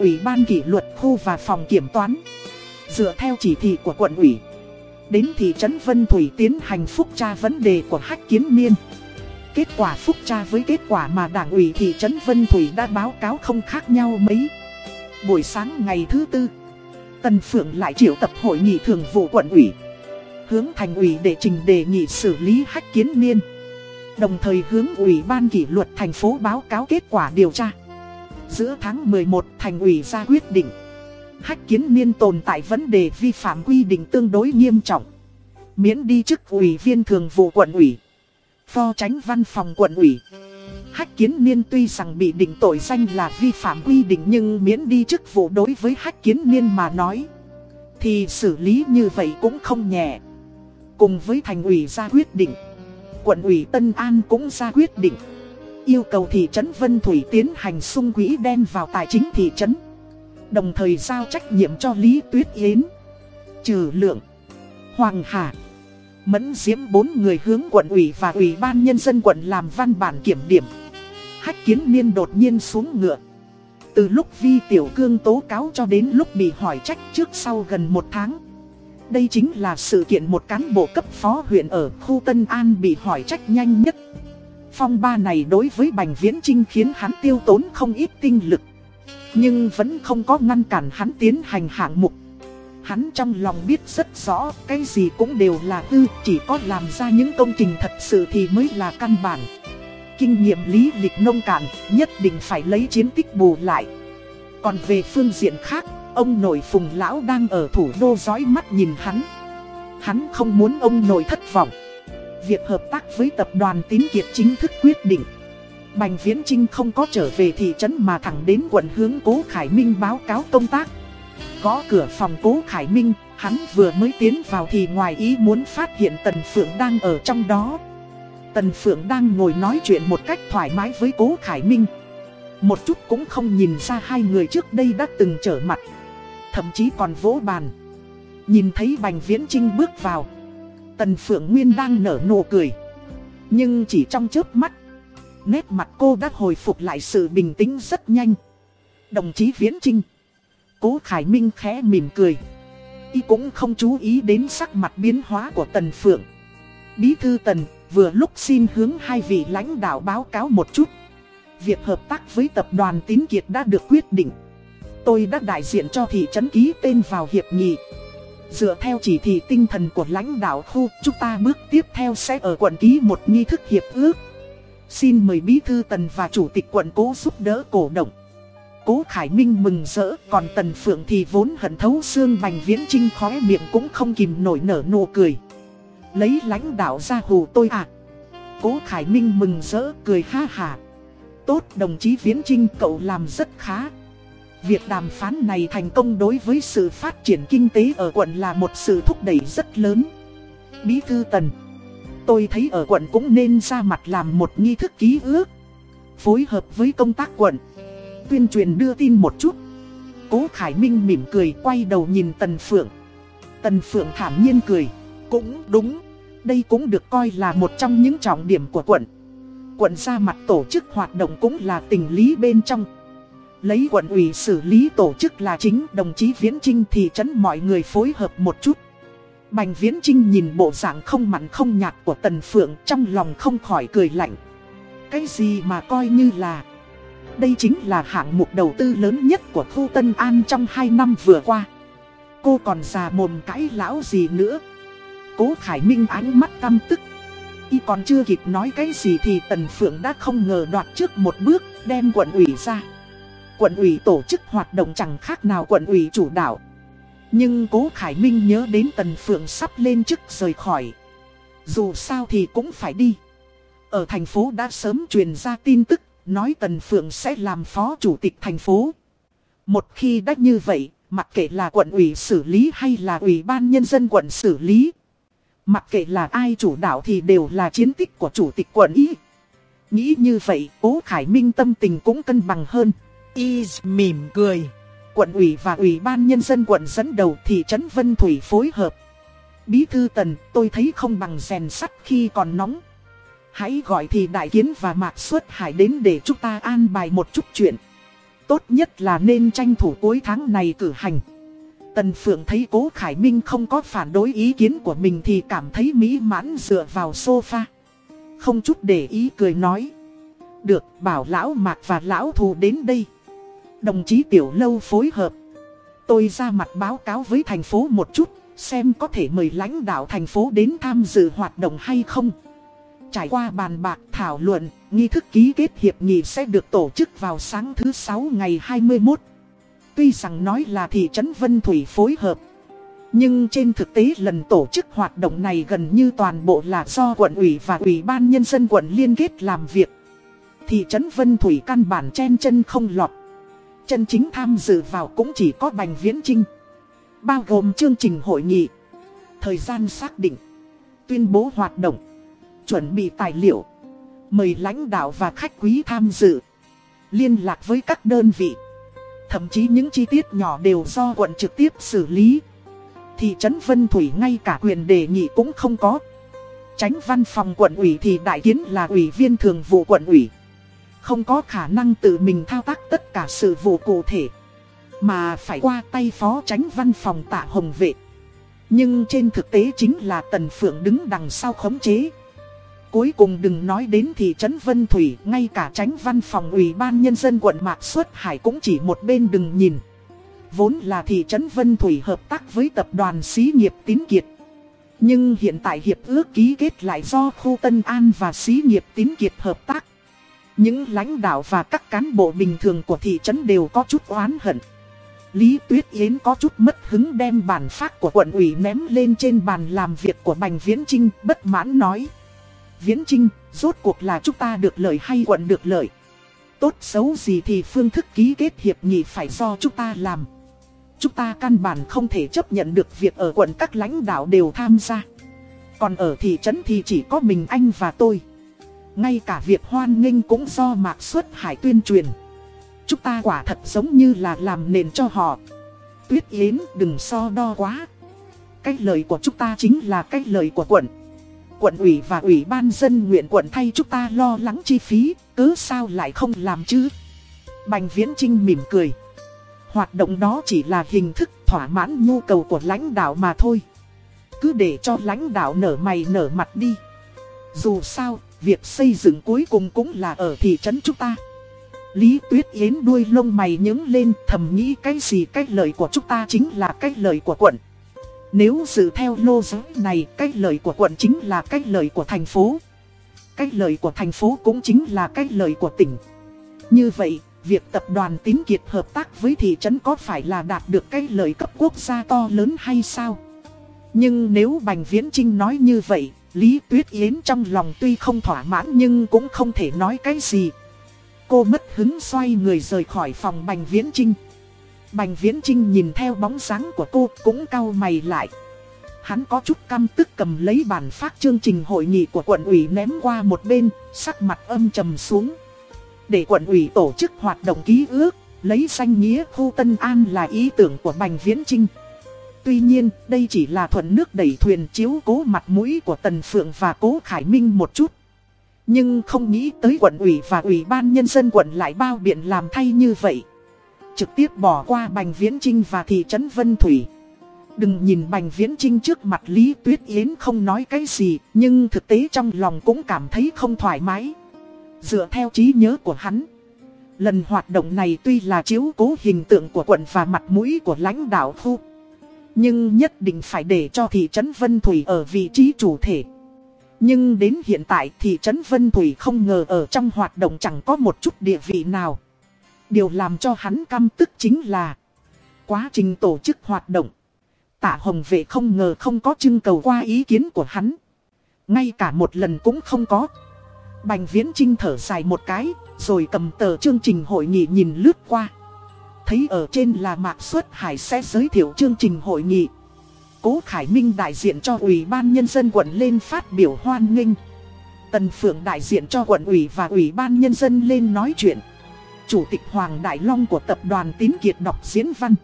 ủy ban kỷ luật khu và phòng kiểm toán, dựa theo chỉ thị của quận ủy, đến thị trấn Vân Thủy tiến hành phúc tra vấn đề của Hách Kiến Niên. Kết quả phúc tra với kết quả mà đảng ủy thị trấn Vân Thủy đã báo cáo không khác nhau mấy. Buổi sáng ngày thứ tư, Tần Phượng lại triệu tập hội nghị thường vụ quận ủy. Hướng thành ủy để trình đề nghị xử lý hách kiến niên. Đồng thời hướng ủy ban kỷ luật thành phố báo cáo kết quả điều tra. Giữa tháng 11 thành ủy ra quyết định. Hách kiến niên tồn tại vấn đề vi phạm quy định tương đối nghiêm trọng. Miễn đi chức ủy viên thường vụ quận ủy. Phó tránh văn phòng quận ủy. Hách kiến niên tuy rằng bị định tội danh là vi phạm quy định nhưng miễn đi chức vụ đối với hách kiến niên mà nói. Thì xử lý như vậy cũng không nhẹ. Cùng với thành ủy ra quyết định. Quận ủy Tân An cũng ra quyết định. Yêu cầu thị trấn Vân Thủy tiến hành sung quỹ đen vào tài chính thị trấn. Đồng thời giao trách nhiệm cho Lý Tuyết Yến. Trừ lượng. Hoàng Hà. Mẫn diễm bốn người hướng quận ủy và ủy ban nhân dân quận làm văn bản kiểm điểm. Hách kiến niên đột nhiên xuống ngựa. Từ lúc Vi Tiểu Cương tố cáo cho đến lúc bị hỏi trách trước sau gần một tháng. Đây chính là sự kiện một cán bộ cấp phó huyện ở khu Tân An bị hỏi trách nhanh nhất. Phong ba này đối với Bành Viễn Trinh khiến hắn tiêu tốn không ít tinh lực. Nhưng vẫn không có ngăn cản hắn tiến hành hạng mục. Hắn trong lòng biết rất rõ cái gì cũng đều là hư, chỉ có làm ra những công trình thật sự thì mới là căn bản. Kinh nghiệm lý lịch nông cạn, nhất định phải lấy chiến tích bù lại. Còn về phương diện khác, ông nội Phùng Lão đang ở thủ đô dõi mắt nhìn hắn. Hắn không muốn ông nội thất vọng. Việc hợp tác với tập đoàn tín kiệt chính thức quyết định. Bành Viễn Trinh không có trở về thị trấn mà thẳng đến quận hướng Cố Khải Minh báo cáo công tác. Gõ cửa phòng Cố Khải Minh, hắn vừa mới tiến vào thì ngoài ý muốn phát hiện Tần Phượng đang ở trong đó. Tần Phượng đang ngồi nói chuyện một cách thoải mái với Cố Khải Minh. Một chút cũng không nhìn ra hai người trước đây đã từng trở mặt. Thậm chí còn vỗ bàn. Nhìn thấy Bành Viễn Trinh bước vào. Tần Phượng Nguyên đang nở nụ cười. Nhưng chỉ trong chớp mắt. Nét mặt cô đã hồi phục lại sự bình tĩnh rất nhanh. Đồng chí Viễn Trinh. Cố Khải Minh khẽ mỉm cười. Y cũng không chú ý đến sắc mặt biến hóa của Tần Phượng. Bí thư Tần, vừa lúc xin hướng hai vị lãnh đạo báo cáo một chút. Việc hợp tác với tập đoàn Tín Kiệt đã được quyết định. Tôi đã đại diện cho thị trấn ký tên vào hiệp nghị. Dựa theo chỉ thị tinh thần của lãnh đạo khu, chúng ta bước tiếp theo sẽ ở quận ký một nghi thức hiệp ước. Xin mời Bí Thư Tần và Chủ tịch quận cố giúp đỡ cổ động. Cố Khải Minh mừng rỡ, còn Tần Phượng thì vốn hận thấu xương Bành Viễn Trinh khóe miệng cũng không kìm nổi nở nụ cười. Lấy lãnh đạo ra hù tôi à? Cố Khải Minh mừng rỡ cười ha hà. Tốt đồng chí Viễn Trinh cậu làm rất khá. Việc đàm phán này thành công đối với sự phát triển kinh tế ở quận là một sự thúc đẩy rất lớn. Bí thư Tần, Tôi thấy ở quận cũng nên ra mặt làm một nghi thức ký ước, Phối hợp với công tác quận. Tuyên truyền đưa tin một chút. Cố Khải Minh mỉm cười, quay đầu nhìn Tần Phượng. Tần Phượng thản nhiên cười. Cũng đúng. Đây cũng được coi là một trong những trọng điểm của quận. Quận ra mặt tổ chức hoạt động cũng là tình lý bên trong. Lấy quận ủy xử lý tổ chức là chính, Đồng chí Viễn Trinh thì trấn mọi người phối hợp một chút Bành Viễn Trinh nhìn bộ dạng không mặn không nhạt của Tần Phượng, trong lòng không khỏi cười lạnh. Cái gì mà coi như là... Đây chính là hạng mục đầu tư lớn nhất của khu Tân An trong 2 năm vừa qua. Cô còn già mồm cãi lão gì nữa. Cố Khải Minh ánh mắt căm tức. Y còn chưa kịp nói cái gì thì Tần Phượng đã không ngờ đoạt trước một bước, đem quận ủy ra. Quận ủy tổ chức hoạt động chẳng khác nào quận ủy chủ đạo. Nhưng cố Khải Minh nhớ đến Tần Phượng sắp lên chức rời khỏi. Dù sao thì cũng phải đi. Ở thành phố đã sớm truyền ra tin tức, nói Tần Phượng sẽ làm phó chủ tịch thành phố. Một khi đã như vậy, mặc kệ là quận ủy xử lý hay là ủy ban nhân dân quận xử lý. Mặc kệ là ai chủ đạo thì đều là chiến tích của chủ tịch quận ý. Nghĩ như vậy, cố Khải Minh tâm tình cũng cân bằng hơn. Y mỉm cười quận ủy và ủy ban nhân dân quận dẫn đầu thị trấn Vân Thủy phối hợp. Bí thư tần, tôi thấy không bằng rèn sắt khi còn nóng. Hãy gọi thì đại kiến và mạc xuất hải đến để chúng ta an bài một chút chuyện. Tốt nhất là nên tranh thủ cuối tháng này cử hành. Tần Phượng thấy cố Khải Minh không có phản đối ý kiến của mình thì cảm thấy mỹ mãn dựa vào sofa. Không chút để ý cười nói. Được, bảo lão mạc và lão thù đến đây. Đồng chí Tiểu Lâu phối hợp. Tôi ra mặt báo cáo với thành phố một chút, xem có thể mời lãnh đạo thành phố đến tham dự hoạt động hay không. Trải qua bàn bạc thảo luận, nghi thức ký kết hiệp nghị sẽ được tổ chức vào sáng thứ 6 ngày 21. Tuy rằng nói là thị trấn Vân Thủy phối hợp, nhưng trên thực tế lần tổ chức hoạt động này gần như toàn bộ là do quận ủy và ủy ban nhân dân quận liên kết làm việc. Thị trấn Vân Thủy căn bản chen chân không lọt. Chân chính tham dự vào cũng chỉ có Bành Viễn Trinh. Bao gồm chương trình hội nghị, thời gian xác định, tuyên bố hoạt động, chuẩn bị tài liệu, mời lãnh đạo và khách quý tham dự, liên lạc với các đơn vị. Thậm chí những chi tiết nhỏ đều do quận trực tiếp xử lý. Thị trấn Vân Thủy ngay cả quyền đề nghị cũng không có. Tránh văn phòng quận ủy thì đại kiến là ủy viên thường vụ quận ủy. Không có khả năng tự mình thao tác tất cả sự vụ cụ thể, Mà phải qua tay phó tránh văn phòng tạ hồng vệ. Nhưng trên thực tế chính là Tần Phượng đứng đằng sau khống chế. Cuối cùng đừng nói đến thị trấn Vân Thủy, Ngay cả tránh văn phòng ủy ban nhân dân quận Mạc Xuất Hải cũng chỉ một bên đừng nhìn. Vốn là thị trấn Vân Thủy hợp tác với tập đoàn xí nghiệp tín kiệt. Nhưng hiện tại hiệp ước ký kết lại do khu Tân An và xí nghiệp tín kiệt hợp tác những lãnh đạo và các cán bộ bình thường của thị trấn đều có chút oán hận. Lý Tuyết Yến có chút mất hứng đem bản phát của quận ủy ném lên trên bàn làm việc của Bành Viễn Trinh bất mãn nói. Viễn Trinh, rốt cuộc là chúng ta được lợi hay quận được lợi? Tốt xấu gì thì phương thức ký kết hiệp nghị phải do chúng ta làm. Chúng ta căn bản không thể chấp nhận được việc ở quận các lãnh đạo đều tham gia. Còn ở thị trấn thì chỉ có mình anh và tôi. Ngay cả việc hoan nghênh cũng do Mạc Xuất Hải tuyên truyền. Chúng ta quả thật giống như là làm nền cho họ. Tuyết Yến đừng so đo quá. Cái lời của chúng ta chính là cái lời của quận. Quận ủy và ủy ban dân nguyện quận thay chúng ta lo lắng chi phí, cứ sao lại không làm chứ? Bành Viễn Trinh mỉm cười. Hoạt động đó chỉ là hình thức thỏa mãn nhu cầu của lãnh đạo mà thôi. Cứ để cho lãnh đạo nở mày nở mặt đi. Dù sao, Việc xây dựng cuối cùng cũng là ở thị trấn chúng ta. Lý Tuyết Yến đuôi lông mày nhướng lên thầm nghĩ cái gì cái lời của chúng ta chính là cái lời của quận. Nếu dự theo lô giới này cái lời của quận chính là cái lời của thành phố. Cái lời của thành phố cũng chính là cái lời của tỉnh. Như vậy việc tập đoàn tín kiệt hợp tác với thị trấn có phải là đạt được cái lợi cấp quốc gia to lớn hay sao? Nhưng nếu Bành Viễn Trinh nói như vậy, Lý Tuyết Yến trong lòng tuy không thỏa mãn nhưng cũng không thể nói cái gì. Cô mất hứng xoay người rời khỏi phòng Bành Viễn Trinh. Bành Viễn Trinh nhìn theo bóng dáng của cô cũng cau mày lại. Hắn có chút căm tức cầm lấy bản phát chương trình hội nghị của quận ủy ném qua một bên, sắc mặt âm trầm xuống. Để quận ủy tổ chức hoạt động ký ước, lấy danh nghĩa khu Tân An là ý tưởng của Bành Viễn Trinh. Tuy nhiên, đây chỉ là thuận nước đẩy thuyền chiếu cố mặt mũi của Tần Phượng và Cố Khải Minh một chút. Nhưng không nghĩ tới quận ủy và ủy ban nhân dân quận lại bao biện làm thay như vậy. Trực tiếp bỏ qua Bành Viễn Trinh và thị trấn Vân Thủy. Đừng nhìn Bành Viễn Trinh trước mặt Lý Tuyết Yến không nói cái gì, nhưng thực tế trong lòng cũng cảm thấy không thoải mái. Dựa theo trí nhớ của hắn, lần hoạt động này tuy là chiếu cố hình tượng của quận và mặt mũi của lãnh đạo khu. Nhưng nhất định phải để cho thị trấn Vân Thủy ở vị trí chủ thể. Nhưng đến hiện tại thị trấn Vân Thủy không ngờ ở trong hoạt động chẳng có một chút địa vị nào. Điều làm cho hắn căm tức chính là quá trình tổ chức hoạt động. Tạ Hồng Vệ không ngờ không có trưng cầu qua ý kiến của hắn. Ngay cả một lần cũng không có. Bành Viễn Trinh thở dài một cái, rồi cầm tờ chương trình hội nghị nhìn lướt qua. Thấy ở trên là Mạc Xuất Hải sẽ giới thiệu chương trình hội nghị. Cố Khải Minh đại diện cho Ủy ban Nhân dân quận lên phát biểu hoan nghênh. Tần Phượng đại diện cho quận ủy và Ủy ban Nhân dân lên nói chuyện. Chủ tịch Hoàng Đại Long của tập đoàn Tín Kiệt đọc diễn văn.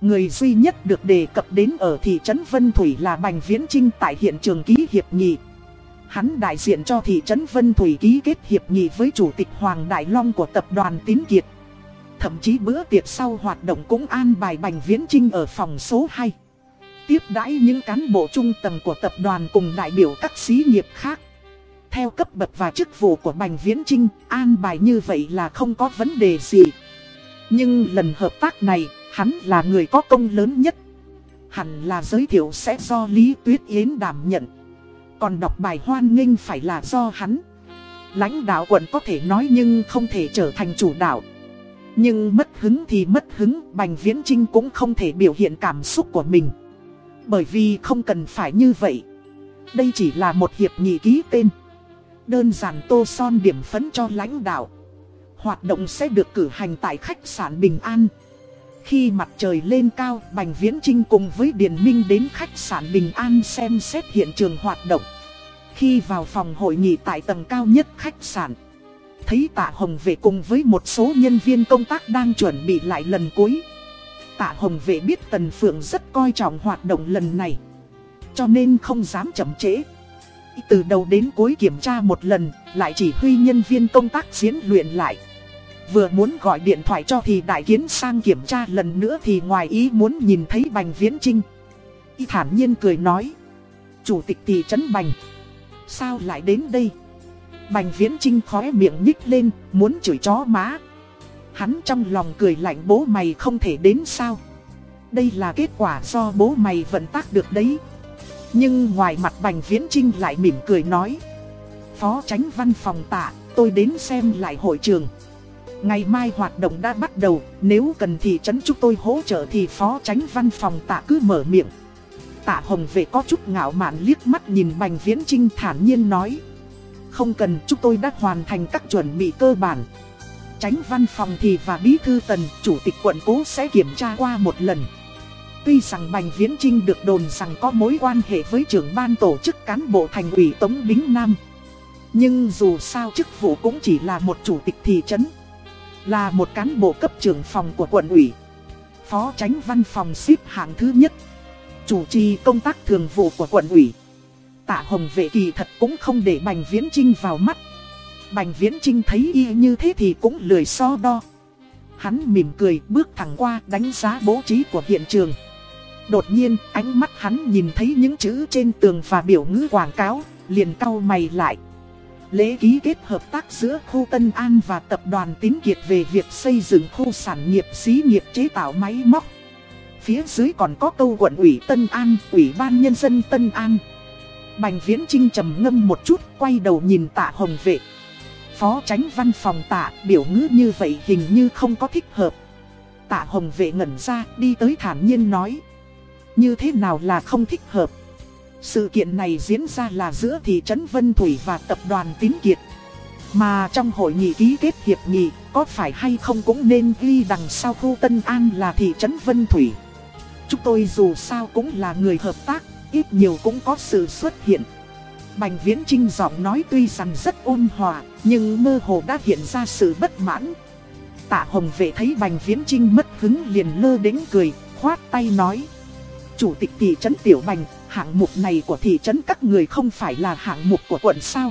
Người duy nhất được đề cập đến ở thị trấn Vân Thủy là Bành Viễn Trinh tại hiện trường ký hiệp nghị. Hắn đại diện cho thị trấn Vân Thủy ký kết hiệp nghị với Chủ tịch Hoàng Đại Long của tập đoàn Tín Kiệt. Thậm chí bữa tiệc sau hoạt động cũng an bài Bành Viễn Trinh ở phòng số 2. Tiếp đãi những cán bộ trung tầng của tập đoàn cùng đại biểu các xí nghiệp khác. Theo cấp bậc và chức vụ của Bành Viễn Trinh, an bài như vậy là không có vấn đề gì. Nhưng lần hợp tác này, hắn là người có công lớn nhất. Hẳn là giới thiệu sẽ do Lý Tuyết Yến đảm nhận. Còn đọc bài hoan nghênh phải là do hắn. Lãnh đạo quận có thể nói nhưng không thể trở thành chủ đạo. Nhưng mất hứng thì mất hứng, Bành Viễn Trinh cũng không thể biểu hiện cảm xúc của mình. Bởi vì không cần phải như vậy. Đây chỉ là một hiệp nghị ký tên. Đơn giản tô son điểm phấn cho lãnh đạo. Hoạt động sẽ được cử hành tại khách sạn Bình An. Khi mặt trời lên cao, Bành Viễn Trinh cùng với Điền Minh đến khách sạn Bình An xem xét hiện trường hoạt động. Khi vào phòng hội nghị tại tầng cao nhất khách sạn, thấy Tạ Hồng Vệ cùng với một số nhân viên công tác đang chuẩn bị lại lần cuối. Tạ Hồng Vệ biết Tần Phượng rất coi trọng hoạt động lần này, cho nên không dám chậm trễ. Từ đầu đến cuối kiểm tra một lần, lại chỉ huy nhân viên công tác diễn luyện lại. Vừa muốn gọi điện thoại cho thì đại kiến sang kiểm tra lần nữa thì ngoài ý muốn nhìn thấy Bành Viễn Trinh. Y thản nhiên cười nói. Chủ tịch thị trấn Bành. Sao lại đến đây? Bành Viễn Trinh khóe miệng nhích lên, muốn chửi chó má. Hắn trong lòng cười lạnh bố mày không thể đến sao? Đây là kết quả do bố mày vận tác được đấy. Nhưng ngoài mặt Bành Viễn Trinh lại mỉm cười nói. Phó tránh văn phòng tạ, tôi đến xem lại hội trường. Ngày mai hoạt động đã bắt đầu, nếu cần thì trấn chúng tôi hỗ trợ thì phó tránh văn phòng tạ cứ mở miệng. Tạ Hồng Vệ có chút ngạo mạn liếc mắt nhìn Bành Viễn Trinh thản nhiên nói. Không cần chúng tôi đã hoàn thành các chuẩn bị cơ bản. Tránh văn phòng thì và bí thư tần, chủ tịch quận cố sẽ kiểm tra qua một lần. Tuy rằng Bành Viễn Trinh được đồn rằng có mối quan hệ với trưởng ban tổ chức cán bộ thành ủy Tống Bính Nam. Nhưng dù sao chức vụ cũng chỉ là một chủ tịch thị trấn. Là một cán bộ cấp trưởng phòng của quận ủy Phó tránh văn phòng xếp hạng thứ nhất Chủ trì công tác thường vụ của quận ủy Tạ Hồng Vệ kỳ thật cũng không để Bành Viễn Trinh vào mắt Bành Viễn Trinh thấy y như thế thì cũng lười so đo Hắn mỉm cười bước thẳng qua đánh giá bố trí của hiện trường Đột nhiên ánh mắt hắn nhìn thấy những chữ trên tường và biểu ngữ quảng cáo Liền cau mày lại Lễ ký kết hợp tác giữa khu Tân An và tập đoàn Tín Kiệt về việc xây dựng khu sản nghiệp xí nghiệp chế tạo máy móc. Phía dưới còn có câu quận ủy Tân An, ủy ban nhân dân Tân An. Bành Viễn Trinh trầm ngâm một chút, quay đầu nhìn tạ hồng vệ. Phó tránh văn phòng tạ biểu ngữ như vậy hình như không có thích hợp. Tạ hồng vệ ngẩn ra đi tới thản nhiên nói. Như thế nào là không thích hợp? Sự kiện này diễn ra là giữa thị trấn Vân Thủy và tập đoàn Tín Kiệt. Mà trong hội nghị ký kết hiệp nghị, có phải hay không cũng nên ghi đằng sau khu Tân An là thị trấn Vân Thủy. Chúng tôi dù sao cũng là người hợp tác, ít nhiều cũng có sự xuất hiện. Bành Viễn Trinh giọng nói tuy rằng rất ôn hòa, nhưng mơ hồ đã hiện ra sự bất mãn. Tạ Hồng Vệ thấy Bành Viễn Trinh mất hứng liền lơ đến cười, khoát tay nói. Chủ tịch thị trấn Tiểu Bành, hạng mục này của thị trấn các người không phải là hạng mục của quận sao.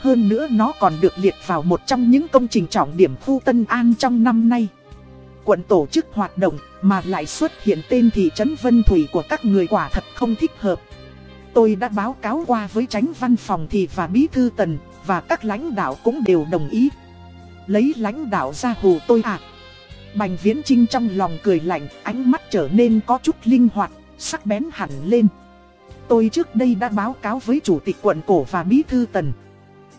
Hơn nữa nó còn được liệt vào một trong những công trình trọng điểm khu Tân An trong năm nay. Quận tổ chức hoạt động mà lại xuất hiện tên thị trấn Vân Thủy của các người quả thật không thích hợp. Tôi đã báo cáo qua với tránh văn phòng thị và bí thư tần, và các lãnh đạo cũng đều đồng ý. Lấy lãnh đạo ra hù tôi à. Bành viễn trinh trong lòng cười lạnh, ánh mắt trở nên có chút linh hoạt, sắc bén hẳn lên. Tôi trước đây đã báo cáo với chủ tịch quận cổ và bí thư tần.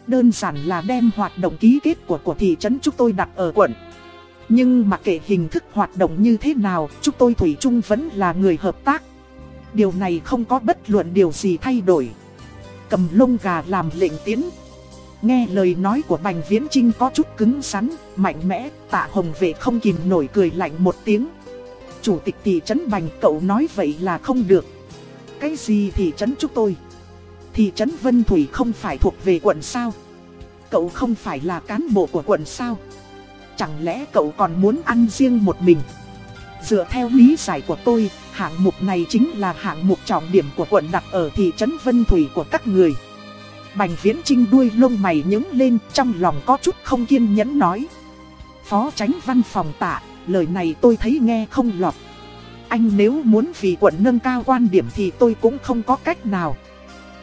Đơn giản là đem hoạt động ký kết của của thị trấn chúng tôi đặt ở quận. Nhưng mà kệ hình thức hoạt động như thế nào, chúng tôi Thủy chung vẫn là người hợp tác. Điều này không có bất luận điều gì thay đổi. Cầm lông gà làm lệnh tiến. Nghe lời nói của Bành Viễn Trinh có chút cứng rắn, mạnh mẽ, tạ hồng vệ không kìm nổi cười lạnh một tiếng. Chủ tịch thị trấn Bành cậu nói vậy là không được. Cái gì thị trấn chúng tôi? Thị trấn Vân Thủy không phải thuộc về quận sao? Cậu không phải là cán bộ của quận sao? Chẳng lẽ cậu còn muốn ăn riêng một mình? Dựa theo lý giải của tôi, hạng mục này chính là hạng mục trọng điểm của quận đặt ở thị trấn Vân Thủy của các người. Bành viễn trinh đuôi lông mày nhướng lên trong lòng có chút không kiên nhẫn nói. Phó tránh văn phòng tạ, lời này tôi thấy nghe không lọt. Anh nếu muốn vì quận nâng cao quan điểm thì tôi cũng không có cách nào.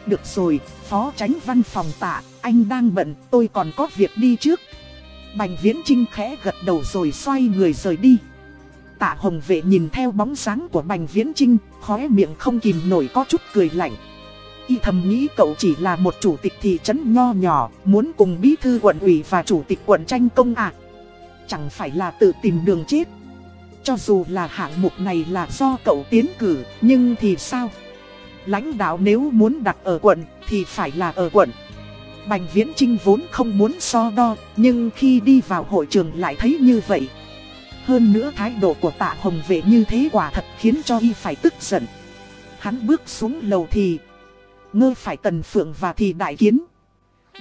Được rồi, phó tránh văn phòng tạ, anh đang bận, tôi còn có việc đi trước. Bành viễn trinh khẽ gật đầu rồi xoay người rời đi. Tạ hồng vệ nhìn theo bóng sáng của bành viễn trinh, khóe miệng không kìm nổi có chút cười lạnh. Y thầm nghĩ cậu chỉ là một chủ tịch thị trấn nho nhỏ, muốn cùng bí thư quận ủy và chủ tịch quận tranh công à. Chẳng phải là tự tìm đường chết. Cho dù là hạng mục này là do cậu tiến cử, nhưng thì sao? Lãnh đạo nếu muốn đặt ở quận, thì phải là ở quận. Bành Viễn Trinh vốn không muốn so đo, nhưng khi đi vào hội trường lại thấy như vậy. Hơn nữa thái độ của tạ hồng vệ như thế quả thật khiến cho y phải tức giận. Hắn bước xuống lầu thì ngơ phải tần phượng và thì đại kiến.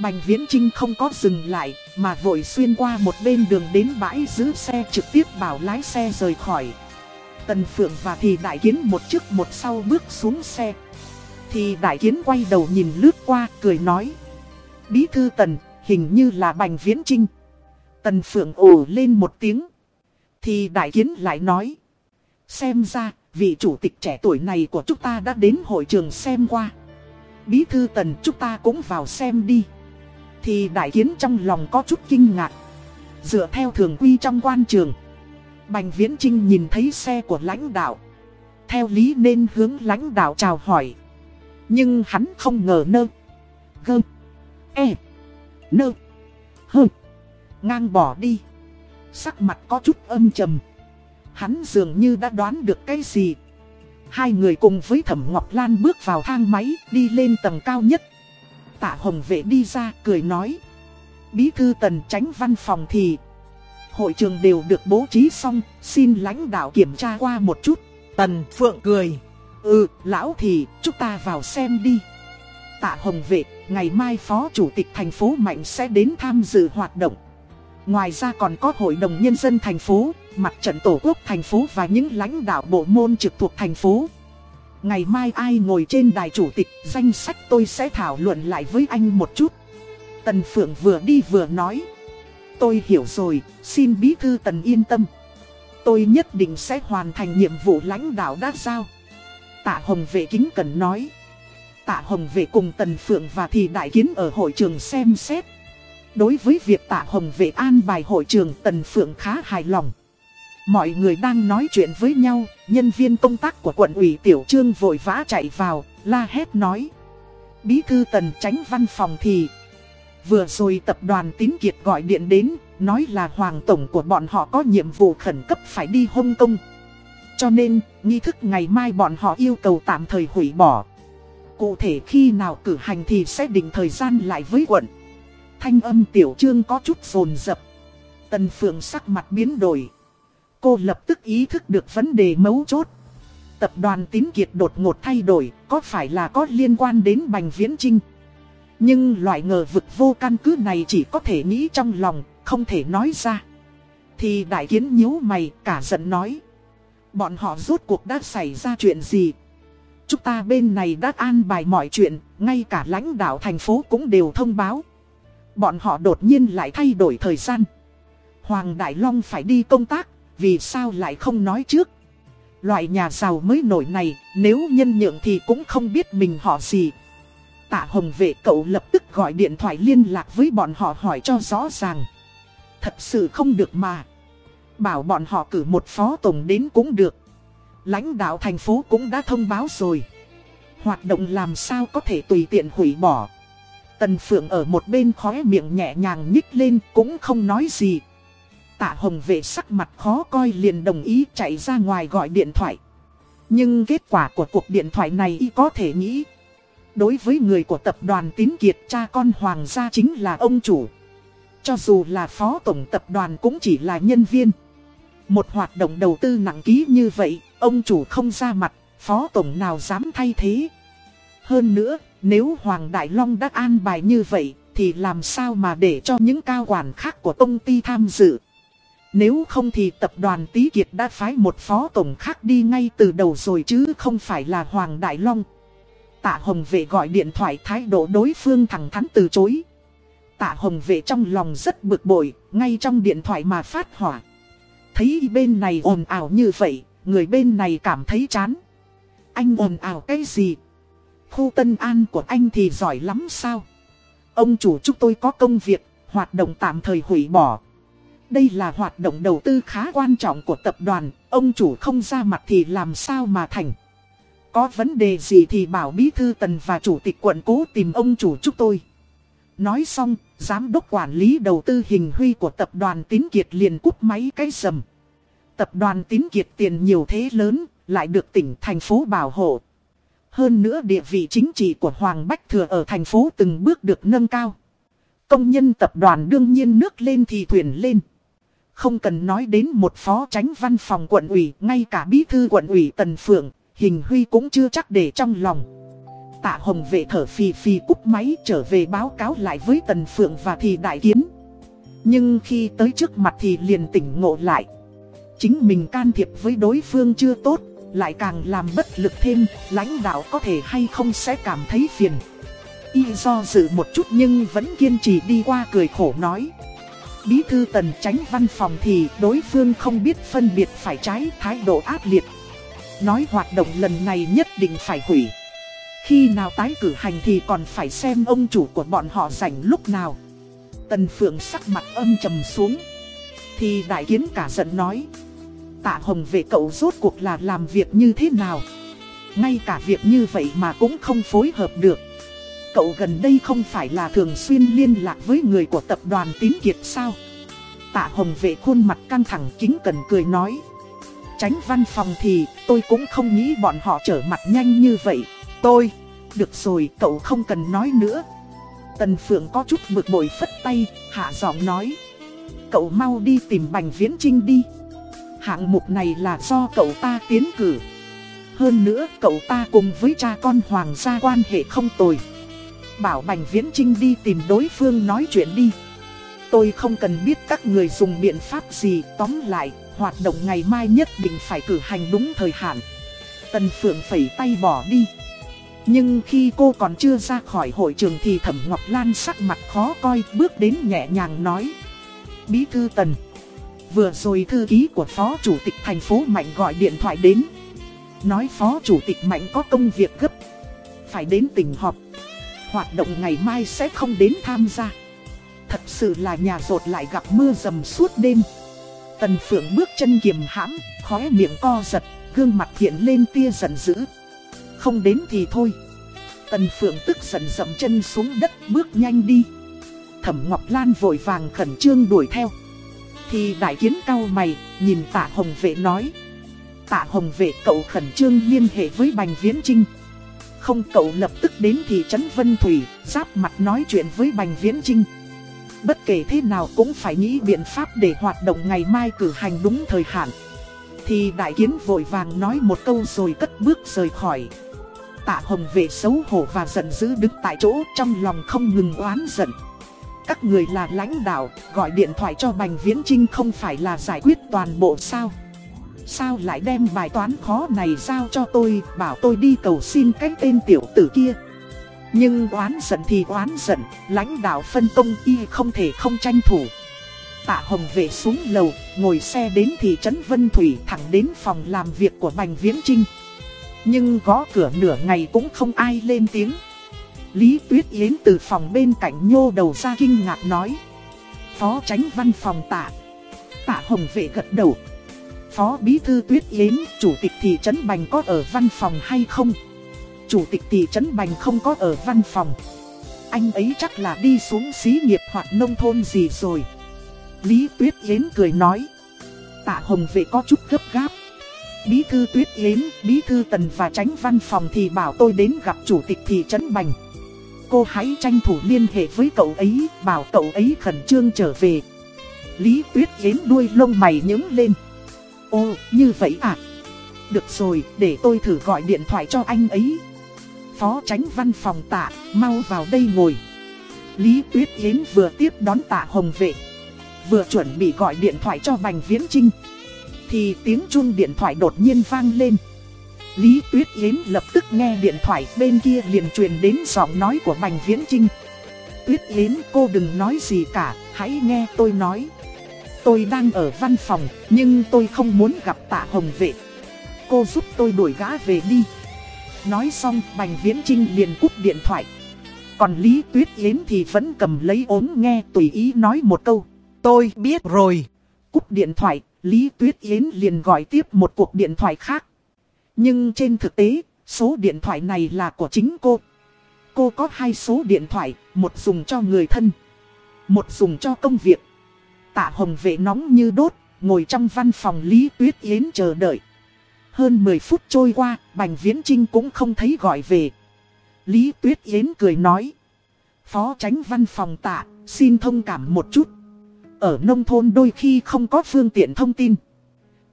Bành Viễn Trinh không có dừng lại, mà vội xuyên qua một bên đường đến bãi giữ xe trực tiếp bảo lái xe rời khỏi. Tần Phượng và thì đại kiến một trước một sau bước xuống xe. Thì đại kiến quay đầu nhìn lướt qua, cười nói. Bí thư tần, hình như là Bành Viễn Trinh. Tần Phượng ồ lên một tiếng. Thì đại kiến lại nói. Xem ra, vị chủ tịch trẻ tuổi này của chúng ta đã đến hội trường xem qua. Bí thư tần chúng ta cũng vào xem đi. Thì đại kiến trong lòng có chút kinh ngạc. Dựa theo thường quy trong quan trường. Bành Viễn Trinh nhìn thấy xe của lãnh đạo. Theo lý nên hướng lãnh đạo chào hỏi. Nhưng hắn không ngờ nơ. Gơm E. Nơ. Hơ. Ngang bỏ đi. Sắc mặt có chút âm trầm. Hắn dường như đã đoán được cái gì. Hai người cùng với Thẩm Ngọc Lan bước vào thang máy, đi lên tầng cao nhất. Tạ Hồng Vệ đi ra, cười nói. Bí thư tần tránh văn phòng thì... Hội trường đều được bố trí xong, xin lãnh đạo kiểm tra qua một chút. Tần Phượng cười. Ừ, lão thì, chúng ta vào xem đi. Tạ Hồng Vệ, ngày mai Phó Chủ tịch thành phố Mạnh sẽ đến tham dự hoạt động. Ngoài ra còn có Hội đồng Nhân dân thành phố, Mặt trận Tổ quốc thành phố và những lãnh đạo bộ môn trực thuộc thành phố. Ngày mai ai ngồi trên đài chủ tịch, danh sách tôi sẽ thảo luận lại với anh một chút. Tần Phượng vừa đi vừa nói. Tôi hiểu rồi, xin bí thư Tần yên tâm. Tôi nhất định sẽ hoàn thành nhiệm vụ lãnh đạo đã giao. Tạ Hồng Vệ kính cần nói. Tạ Hồng Vệ cùng Tần Phượng và Thị Đại Kiến ở hội trường xem xét. Đối với việc Tạ Hồng Vệ an bài hội trường Tần Phượng khá hài lòng. Mọi người đang nói chuyện với nhau, nhân viên công tác của quận ủy Tiểu Trương vội vã chạy vào, la hét nói. Bí thư Tần tránh văn phòng thì... Vừa rồi tập đoàn tín kiệt gọi điện đến, nói là hoàng tổng của bọn họ có nhiệm vụ khẩn cấp phải đi Hong Kong. Cho nên, nghi thức ngày mai bọn họ yêu cầu tạm thời hủy bỏ. Cụ thể khi nào cử hành thì sẽ định thời gian lại với quận. Thanh âm tiểu trương có chút rồn rập. Tần Phượng sắc mặt biến đổi. Cô lập tức ý thức được vấn đề mấu chốt. Tập đoàn tín kiệt đột ngột thay đổi, có phải là có liên quan đến Bành Viễn Trinh? Nhưng loại ngờ vực vô căn cứ này chỉ có thể nghĩ trong lòng, không thể nói ra. Thì đại kiến nhíu mày, cả giận nói. Bọn họ rốt cuộc đã xảy ra chuyện gì? Chúng ta bên này đã an bài mọi chuyện, ngay cả lãnh đạo thành phố cũng đều thông báo. Bọn họ đột nhiên lại thay đổi thời gian. Hoàng Đại Long phải đi công tác, vì sao lại không nói trước? Loại nhà giàu mới nổi này, nếu nhân nhượng thì cũng không biết mình họ gì. Tạ Hồng vệ cậu lập tức gọi điện thoại liên lạc với bọn họ hỏi cho rõ ràng. Thật sự không được mà. Bảo bọn họ cử một phó tổng đến cũng được. Lãnh đạo thành phố cũng đã thông báo rồi. Hoạt động làm sao có thể tùy tiện hủy bỏ. Tần Phượng ở một bên khóe miệng nhẹ nhàng nhích lên cũng không nói gì. Tạ Hồng vệ sắc mặt khó coi liền đồng ý chạy ra ngoài gọi điện thoại. Nhưng kết quả của cuộc điện thoại này y có thể nghĩ. Đối với người của tập đoàn tín kiệt cha con hoàng gia chính là ông chủ. Cho dù là phó tổng tập đoàn cũng chỉ là nhân viên. Một hoạt động đầu tư nặng ký như vậy, ông chủ không ra mặt, phó tổng nào dám thay thế. Hơn nữa, nếu Hoàng Đại Long đã an bài như vậy, thì làm sao mà để cho những cao quản khác của công ty tham dự. Nếu không thì tập đoàn Tý Kiệt đã phái một phó tổng khác đi ngay từ đầu rồi chứ không phải là Hoàng Đại Long. Tạ Hồng Vệ gọi điện thoại thái độ đối phương thẳng thắn từ chối. Tạ Hồng Vệ trong lòng rất bực bội, ngay trong điện thoại mà phát hỏa. Thấy bên này ồn ào như vậy, người bên này cảm thấy chán. Anh ồn ào cái gì? Khu Tân An của anh thì giỏi lắm sao? Ông chủ chúc tôi có công việc, hoạt động tạm thời hủy bỏ. Đây là hoạt động đầu tư khá quan trọng của tập đoàn, ông chủ không ra mặt thì làm sao mà thành. Có vấn đề gì thì bảo bí thư tần và chủ tịch quận cố tìm ông chủ chúc tôi. Nói xong, giám đốc quản lý đầu tư hình huy của tập đoàn tín kiệt liền cúp máy cái sầm. Tập đoàn tín kiệt tiền nhiều thế lớn, lại được tỉnh thành phố bảo hộ. Hơn nữa địa vị chính trị của Hoàng Bách Thừa ở thành phố từng bước được nâng cao. Công nhân tập đoàn đương nhiên nước lên thì thuyền lên. Không cần nói đến một phó tránh văn phòng quận ủy, ngay cả bí thư quận ủy Tần Phượng, hình huy cũng chưa chắc để trong lòng. Tạ Hồng vệ thở phì phì cúp máy trở về báo cáo lại với Tần Phượng và thì đại kiến. Nhưng khi tới trước mặt thì liền tỉnh ngộ lại. Chính mình can thiệp với đối phương chưa tốt, lại càng làm bất lực thêm, lãnh đạo có thể hay không sẽ cảm thấy phiền. Y do dự một chút nhưng vẫn kiên trì đi qua cười khổ nói. Bí thư tần tránh văn phòng thì đối phương không biết phân biệt phải trái thái độ áp liệt. Nói hoạt động lần này nhất định phải hủy. Khi nào tái cử hành thì còn phải xem ông chủ của bọn họ rảnh lúc nào. Tần Phượng sắc mặt âm trầm xuống. Thì đại kiến cả giận nói. Tạ Hồng về cậu rốt cuộc là làm việc như thế nào? Ngay cả việc như vậy mà cũng không phối hợp được. Cậu gần đây không phải là thường xuyên liên lạc với người của tập đoàn tín kiệt sao? Tạ Hồng vệ khuôn mặt căng thẳng kính cần cười nói. Tránh văn phòng thì tôi cũng không nghĩ bọn họ trở mặt nhanh như vậy. Tôi, được rồi cậu không cần nói nữa. Tần Phượng có chút bực bội phất tay, hạ giọng nói. Cậu mau đi tìm Bành Viễn Trinh đi. Hạng mục này là do cậu ta tiến cử. Hơn nữa cậu ta cùng với cha con Hoàng gia quan hệ không tồi. Bảo Bành Viễn Trinh đi tìm đối phương nói chuyện đi. Tôi không cần biết các người dùng biện pháp gì, tóm lại, hoạt động ngày mai nhất định phải cử hành đúng thời hạn. Tần Phượng phẩy tay bỏ đi. Nhưng khi cô còn chưa ra khỏi hội trường thì Thẩm Ngọc Lan sắc mặt khó coi bước đến nhẹ nhàng nói. Bí thư Tần. Vừa rồi thư ký của Phó Chủ tịch thành phố Mạnh gọi điện thoại đến. Nói Phó Chủ tịch Mạnh có công việc gấp. Phải đến tỉnh họp. Hoạt động ngày mai sẽ không đến tham gia. Thật sự là nhà rột lại gặp mưa dầm suốt đêm. Tần Phượng bước chân kiềm hãm, khóe miệng co giật, gương mặt hiện lên tia giận dữ. Không đến thì thôi. Tần Phượng tức giận dậm chân xuống đất bước nhanh đi. Thẩm Ngọc Lan vội vàng khẩn trương đuổi theo. Thì đại kiến cao mày, nhìn tạ hồng vệ nói. Tạ hồng vệ cậu khẩn trương liên hệ với Bành Viễn Trinh. Không cậu lập tức đến thị trấn Vân Thủy, giáp mặt nói chuyện với Bành Viễn Trinh. Bất kể thế nào cũng phải nghĩ biện pháp để hoạt động ngày mai cử hành đúng thời hạn. Thì đại kiến vội vàng nói một câu rồi cất bước rời khỏi. Tạ hồng vệ xấu hổ và giận dữ đứng tại chỗ trong lòng không ngừng oán giận. Các người là lãnh đạo, gọi điện thoại cho Bành Viễn Trinh không phải là giải quyết toàn bộ sao? Sao lại đem bài toán khó này giao cho tôi, bảo tôi đi cầu xin cái tên tiểu tử kia? Nhưng oán giận thì oán giận, lãnh đạo phân công y không thể không tranh thủ. Tạ Hồng về xuống lầu, ngồi xe đến thị trấn Vân Thủy thẳng đến phòng làm việc của Bành Viễn Trinh. Nhưng gõ cửa nửa ngày cũng không ai lên tiếng. Lý Tuyết Yến từ phòng bên cạnh nhô đầu ra kinh ngạc nói. Phó tránh văn phòng tạ. Tạ Hồng Vệ gật đầu. Phó Bí Thư Tuyết Yến, Chủ tịch thị trấn Bành có ở văn phòng hay không? Chủ tịch thị trấn Bành không có ở văn phòng. Anh ấy chắc là đi xuống xí nghiệp hoặc nông thôn gì rồi. Lý Tuyết Yến cười nói. Tạ Hồng Vệ có chút gấp gáp. Bí thư Tuyết Yến, Bí thư Tần và tránh văn phòng thì bảo tôi đến gặp Chủ tịch thị trấn Bành. Cô hãy tranh thủ liên hệ với cậu ấy, bảo cậu ấy khẩn trương trở về. Lý Tuyết Yến đuôi lông mày nhướng lên. ô như vậy à? Được rồi, để tôi thử gọi điện thoại cho anh ấy. Phó tránh văn phòng tạ, mau vào đây ngồi. Lý Tuyết Yến vừa tiếp đón tạ hồng vệ. Vừa chuẩn bị gọi điện thoại cho Bành Viễn Trinh. Thì tiếng chuông điện thoại đột nhiên vang lên. Lý Tuyết Yến lập tức nghe điện thoại bên kia liền truyền đến giọng nói của Bành Viễn Trinh. Tuyết Yến cô đừng nói gì cả, hãy nghe tôi nói. Tôi đang ở văn phòng, nhưng tôi không muốn gặp tạ hồng vệ. Cô giúp tôi đuổi gã về đi. Nói xong, Bành Viễn Trinh liền cúp điện thoại. Còn Lý Tuyết Yến thì vẫn cầm lấy ốm nghe tùy ý nói một câu. Tôi biết rồi. Cúp điện thoại, Lý Tuyết Yến liền gọi tiếp một cuộc điện thoại khác. Nhưng trên thực tế, số điện thoại này là của chính cô. Cô có hai số điện thoại, một dùng cho người thân, một dùng cho công việc. Tạ Hồng vệ nóng như đốt, ngồi trong văn phòng Lý Tuyết Yến chờ đợi. Hơn 10 phút trôi qua, Bành Viễn Trinh cũng không thấy gọi về. Lý Tuyết Yến cười nói. Phó tránh văn phòng tạ, xin thông cảm một chút. Ở nông thôn đôi khi không có phương tiện thông tin.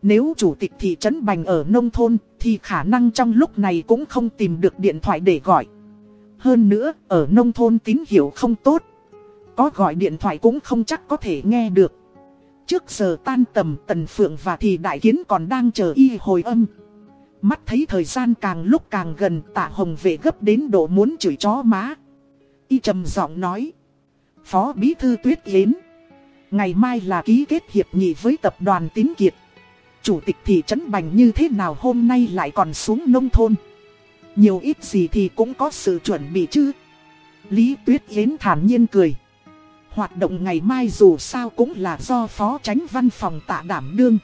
Nếu chủ tịch thị trấn Bành ở nông thôn thì khả năng trong lúc này cũng không tìm được điện thoại để gọi. Hơn nữa, ở nông thôn tín hiệu không tốt. Có gọi điện thoại cũng không chắc có thể nghe được. Trước giờ tan tầm Tần Phượng và Thì Đại Kiến còn đang chờ y hồi âm. Mắt thấy thời gian càng lúc càng gần tạ hồng vệ gấp đến độ muốn chửi chó má. Y trầm giọng nói. Phó Bí Thư Tuyết Yến. Ngày mai là ký kết hiệp nghị với tập đoàn Tín Kiệt. Chủ tịch thị trấn Bành như thế nào hôm nay lại còn xuống nông thôn. Nhiều ít gì thì cũng có sự chuẩn bị chứ. Lý Tuyết Yến thản nhiên cười. Hoạt động ngày mai dù sao cũng là do phó tránh văn phòng tạ đảm đương.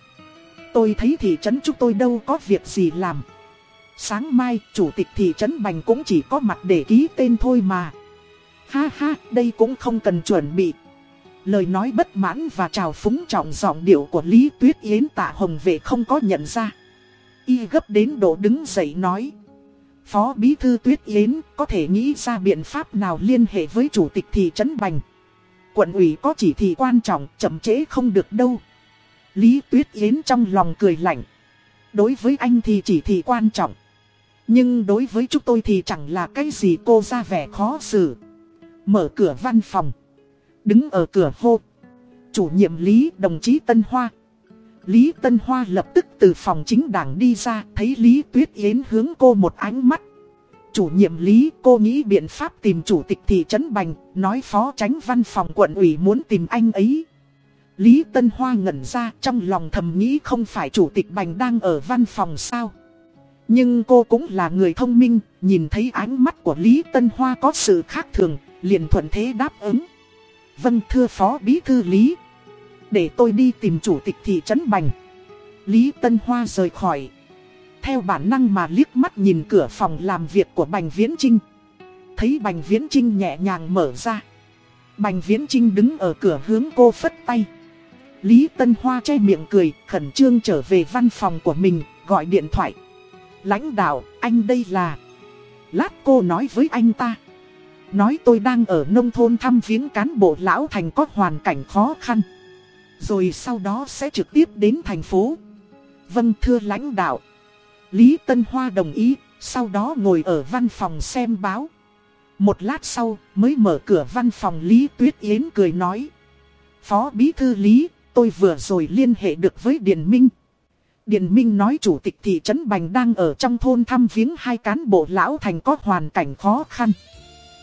Tôi thấy thị trấn chúng tôi đâu có việc gì làm. Sáng mai, chủ tịch thị trấn Bành cũng chỉ có mặt để ký tên thôi mà. Ha ha, đây cũng không cần chuẩn bị. Lời nói bất mãn và trào phúng trọng giọng điệu của Lý Tuyết Yến tạ hồng vệ không có nhận ra. Y gấp đến độ đứng dậy nói. Phó Bí Thư Tuyết Yến, có thể nghĩ ra biện pháp nào liên hệ với chủ tịch thị trấn Bành. Quận ủy có chỉ thị quan trọng, chậm chế không được đâu. Lý Tuyết Yến trong lòng cười lạnh. Đối với anh thì chỉ thị quan trọng. Nhưng đối với chúng tôi thì chẳng là cái gì cô ra vẻ khó xử. Mở cửa văn phòng. Đứng ở cửa hô. Chủ nhiệm Lý đồng chí Tân Hoa. Lý Tân Hoa lập tức từ phòng chính đảng đi ra, thấy Lý Tuyết Yến hướng cô một ánh mắt. Chủ nhiệm Lý, cô nghĩ biện pháp tìm chủ tịch thị trấn Bành, nói phó tránh văn phòng quận ủy muốn tìm anh ấy. Lý Tân Hoa ngẩn ra trong lòng thầm nghĩ không phải chủ tịch Bành đang ở văn phòng sao. Nhưng cô cũng là người thông minh, nhìn thấy ánh mắt của Lý Tân Hoa có sự khác thường, liền thuận thế đáp ứng. Vâng thưa phó bí thư Lý. Để tôi đi tìm chủ tịch thị trấn Bành. Lý Tân Hoa rời khỏi. Theo bản năng mà liếc mắt nhìn cửa phòng làm việc của Bành Viễn Trinh. Thấy Bành Viễn Trinh nhẹ nhàng mở ra. Bành Viễn Trinh đứng ở cửa hướng cô phất tay. Lý Tân Hoa che miệng cười, khẩn trương trở về văn phòng của mình, gọi điện thoại. Lãnh đạo, anh đây là... Lát cô nói với anh ta. Nói tôi đang ở nông thôn thăm viếng cán bộ lão thành có hoàn cảnh khó khăn. Rồi sau đó sẽ trực tiếp đến thành phố. Vâng thưa lãnh đạo. Lý Tân Hoa đồng ý, sau đó ngồi ở văn phòng xem báo. Một lát sau mới mở cửa văn phòng Lý Tuyết Yến cười nói. Phó Bí Thư Lý, tôi vừa rồi liên hệ được với Điền Minh. Điền Minh nói chủ tịch thị trấn Bành đang ở trong thôn thăm viếng hai cán bộ lão thành có hoàn cảnh khó khăn.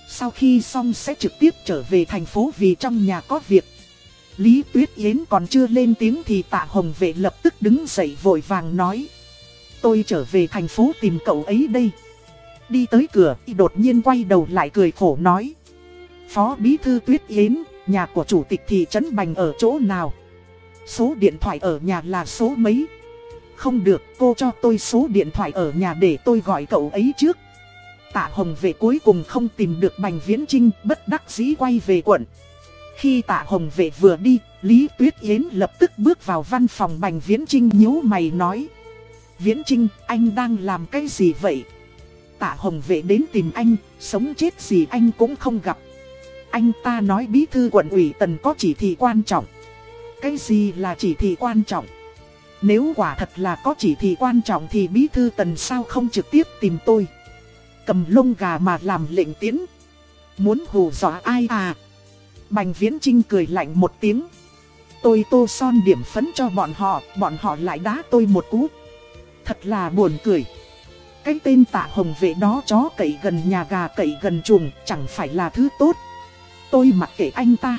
Sau khi xong sẽ trực tiếp trở về thành phố vì trong nhà có việc. Lý Tuyết Yến còn chưa lên tiếng thì tạ hồng vệ lập tức đứng dậy vội vàng nói. Tôi trở về thành phố tìm cậu ấy đây. Đi tới cửa, y đột nhiên quay đầu lại cười khổ nói. Phó Bí Thư Tuyết Yến, nhà của chủ tịch thị trấn Bành ở chỗ nào? Số điện thoại ở nhà là số mấy? Không được, cô cho tôi số điện thoại ở nhà để tôi gọi cậu ấy trước. Tạ Hồng về cuối cùng không tìm được Bành Viễn Trinh, bất đắc dĩ quay về quận. Khi tạ Hồng vệ vừa đi, Lý Tuyết Yến lập tức bước vào văn phòng Bành Viễn Trinh nhíu mày nói. Viễn Trinh, anh đang làm cái gì vậy? Tạ Hồng vệ đến tìm anh, sống chết gì anh cũng không gặp. Anh ta nói bí thư quận ủy tần có chỉ thị quan trọng. Cái gì là chỉ thị quan trọng? Nếu quả thật là có chỉ thị quan trọng thì bí thư tần sao không trực tiếp tìm tôi? Cầm lông gà mà làm lệnh tiến. Muốn hù dọa ai à? Bành Viễn Trinh cười lạnh một tiếng. Tôi tô son điểm phấn cho bọn họ, bọn họ lại đá tôi một cú. Thật là buồn cười. Cái tên tạ hồng vệ đó chó cậy gần nhà gà cậy gần chuồng chẳng phải là thứ tốt. Tôi mặc kệ anh ta.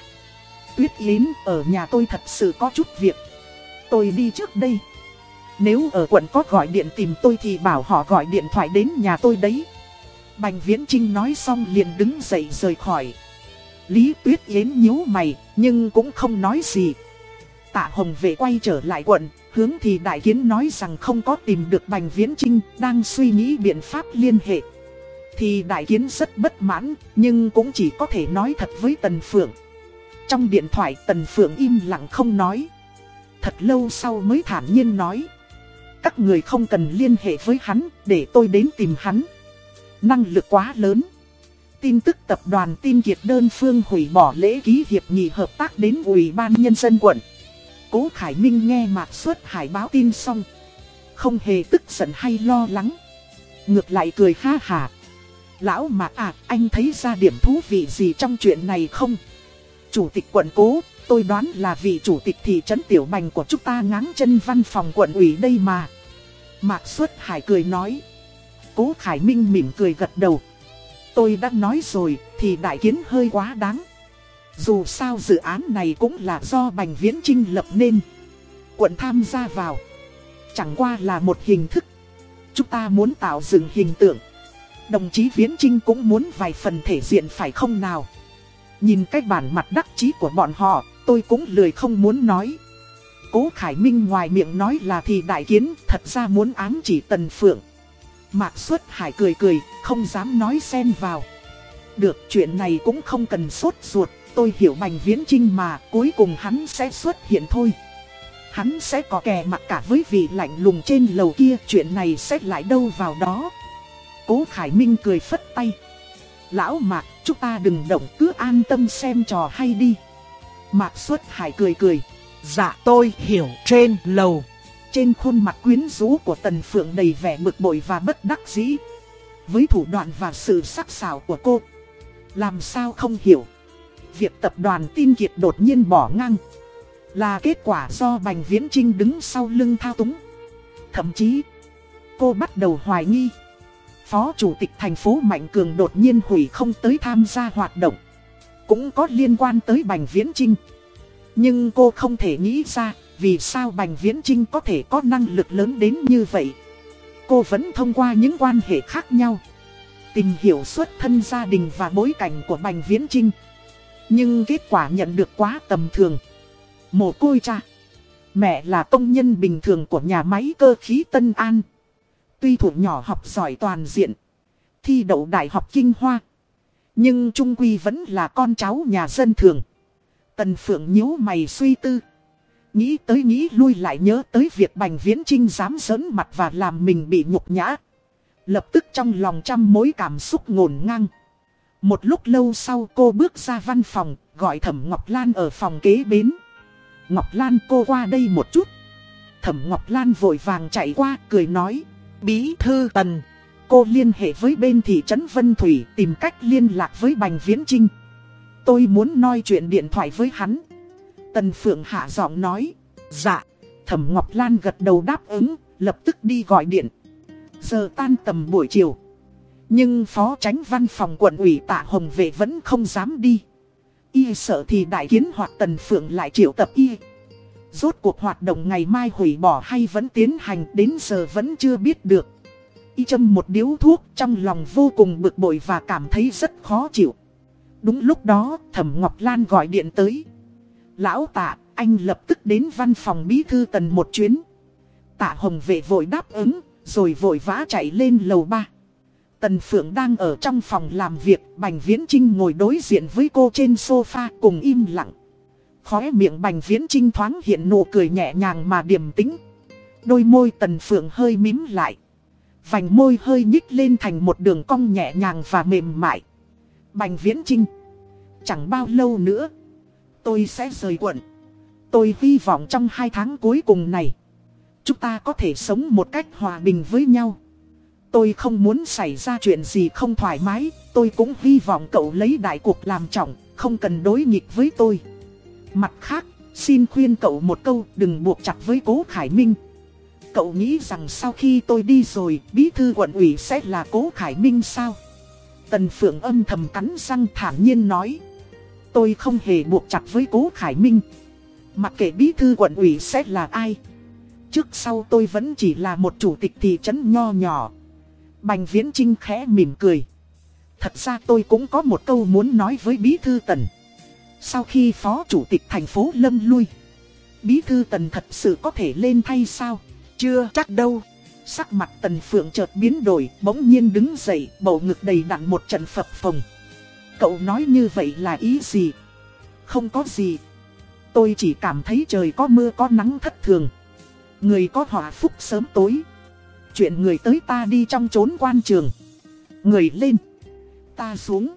Tuyết Yến ở nhà tôi thật sự có chút việc. Tôi đi trước đây. Nếu ở quận có gọi điện tìm tôi thì bảo họ gọi điện thoại đến nhà tôi đấy. Bành Viễn Trinh nói xong liền đứng dậy rời khỏi. Lý Tuyết Yến nhíu mày, nhưng cũng không nói gì. Tạ Hồng về quay trở lại quận, hướng thì Đại Kiến nói rằng không có tìm được Bành Viễn Trinh, đang suy nghĩ biện pháp liên hệ. Thì Đại Kiến rất bất mãn, nhưng cũng chỉ có thể nói thật với Tần Phượng. Trong điện thoại Tần Phượng im lặng không nói. Thật lâu sau mới thản nhiên nói. Các người không cần liên hệ với hắn, để tôi đến tìm hắn. Năng lực quá lớn. Tin tức tập đoàn tin kiệt đơn phương hủy bỏ lễ ký hiệp nghị hợp tác đến Ủy ban Nhân dân quận. Cố Khải Minh nghe Mạc Xuất Hải báo tin xong. Không hề tức giận hay lo lắng. Ngược lại cười ha hà. Lão Mạc à, anh thấy ra điểm thú vị gì trong chuyện này không? Chủ tịch quận cố, tôi đoán là vị chủ tịch thị trấn Tiểu Bành của chúng ta ngáng chân văn phòng quận ủy đây mà. Mạc Xuất Hải cười nói. Cố Khải Minh mỉm cười gật đầu. Tôi đã nói rồi thì đại kiến hơi quá đáng. Dù sao dự án này cũng là do Bành Viễn Trinh lập nên. Quận tham gia vào. Chẳng qua là một hình thức. Chúng ta muốn tạo dựng hình tượng. Đồng chí Viễn Trinh cũng muốn vài phần thể diện phải không nào. Nhìn cái bản mặt đắc chí của bọn họ, tôi cũng lười không muốn nói. Cố Khải Minh ngoài miệng nói là thì đại kiến thật ra muốn ám chỉ Tần Phượng. Mạc Xuất Hải cười cười, không dám nói xen vào. Được chuyện này cũng không cần sốt ruột, tôi hiểu Bành Viễn Trinh mà cuối cùng hắn sẽ xuất hiện thôi. Hắn sẽ có kè mặt cả với vị lạnh lùng trên lầu kia, chuyện này sẽ lại đâu vào đó. Cố Khải Minh cười phất tay. Lão Mạc, chúng ta đừng động cứ an tâm xem trò hay đi. Mạc Xuất Hải cười cười. Dạ tôi hiểu trên lầu. Trên khuôn mặt quyến rũ của Tần Phượng đầy vẻ bực bội và bất đắc dĩ. Với thủ đoạn và sự sắc sảo của cô, làm sao không hiểu. Việc tập đoàn tin kiệt đột nhiên bỏ ngang, là kết quả do Bành Viễn Trinh đứng sau lưng thao túng. Thậm chí, cô bắt đầu hoài nghi. Phó Chủ tịch thành phố Mạnh Cường đột nhiên hủy không tới tham gia hoạt động. Cũng có liên quan tới Bành Viễn Trinh. Nhưng cô không thể nghĩ ra vì sao Bành Viễn Trinh có thể có năng lực lớn đến như vậy. Cô vẫn thông qua những quan hệ khác nhau. Tìm hiểu xuất thân gia đình và bối cảnh của Bành Viễn Trinh. Nhưng kết quả nhận được quá tầm thường. Mồ côi cha. Mẹ là công nhân bình thường của nhà máy cơ khí Tân An. Tuy thuộc nhỏ học giỏi toàn diện. Thi đậu Đại học Kinh Hoa. Nhưng Trung Quy vẫn là con cháu nhà dân thường. Tần Phượng nhíu mày suy tư. Nghĩ tới nghĩ lui lại nhớ tới việc Bành Viễn Trinh dám giỡn mặt và làm mình bị nhục nhã. Lập tức trong lòng trăm mối cảm xúc ngổn ngang. Một lúc lâu sau cô bước ra văn phòng, gọi Thẩm Ngọc Lan ở phòng kế bến. Ngọc Lan cô qua đây một chút. Thẩm Ngọc Lan vội vàng chạy qua, cười nói. Bí thư tần. Cô liên hệ với bên thị trấn Vân Thủy tìm cách liên lạc với Bành Viễn Trinh. Tôi muốn nói chuyện điện thoại với hắn. Tần Phượng hạ giọng nói. Dạ. Thẩm Ngọc Lan gật đầu đáp ứng, lập tức đi gọi điện. Giờ tan tầm buổi chiều. Nhưng phó tránh văn phòng quận ủy tạ Hồng Vệ vẫn không dám đi. Y sợ thì đại kiến hoặc Tần Phượng lại triệu tập Y. Rốt cuộc hoạt động ngày mai hủy bỏ hay vẫn tiến hành đến giờ vẫn chưa biết được. Y châm một điếu thuốc trong lòng vô cùng bực bội và cảm thấy rất khó chịu. Đúng lúc đó Thẩm Ngọc Lan gọi điện tới. Lão tạ, anh lập tức đến văn phòng bí thư tần một chuyến. Tạ Hồng Vệ vội đáp ứng, rồi vội vã chạy lên lầu ba. Tần Phượng đang ở trong phòng làm việc, Bành Viễn Trinh ngồi đối diện với cô trên sofa cùng im lặng. Khóe miệng Bành Viễn Trinh thoáng hiện nụ cười nhẹ nhàng mà điềm tĩnh. Đôi môi Tần Phượng hơi mím lại. Vành môi hơi nhích lên thành một đường cong nhẹ nhàng và mềm mại. Bành Viễn Trinh. Chẳng bao lâu nữa, tôi sẽ rời quận. Tôi hy vọng trong hai tháng cuối cùng này, chúng ta có thể sống một cách hòa bình với nhau. Tôi không muốn xảy ra chuyện gì không thoải mái, tôi cũng hy vọng cậu lấy đại cuộc làm trọng, không cần đối nghịch với tôi. Mặt khác, xin khuyên cậu một câu đừng buộc chặt với Cố Khải Minh. Cậu nghĩ rằng sau khi tôi đi rồi, bí thư quận ủy sẽ là Cố Khải Minh sao? Tần Phượng âm thầm cắn răng thản nhiên nói. Tôi không hề buộc chặt với Cố Khải Minh. Mặc kệ bí thư quận ủy sẽ là ai. Trước sau tôi vẫn chỉ là một chủ tịch thị trấn nho nhỏ. Bành Viễn Trinh khẽ mỉm cười. Thật ra tôi cũng có một câu muốn nói với Bí Thư Tần. Sau khi Phó Chủ tịch thành phố lâm lui, Bí Thư Tần thật sự có thể lên thay sao? Chưa chắc đâu. Sắc mặt Tần Phượng chợt biến đổi, bỗng nhiên đứng dậy, bầu ngực đầy đặn một trận phập phồng. Cậu nói như vậy là ý gì? Không có gì. Tôi chỉ cảm thấy trời có mưa có nắng thất thường. Người có họa phúc sớm tối chuyện người tới ta đi trong trốn quan trường. Người lên, ta xuống.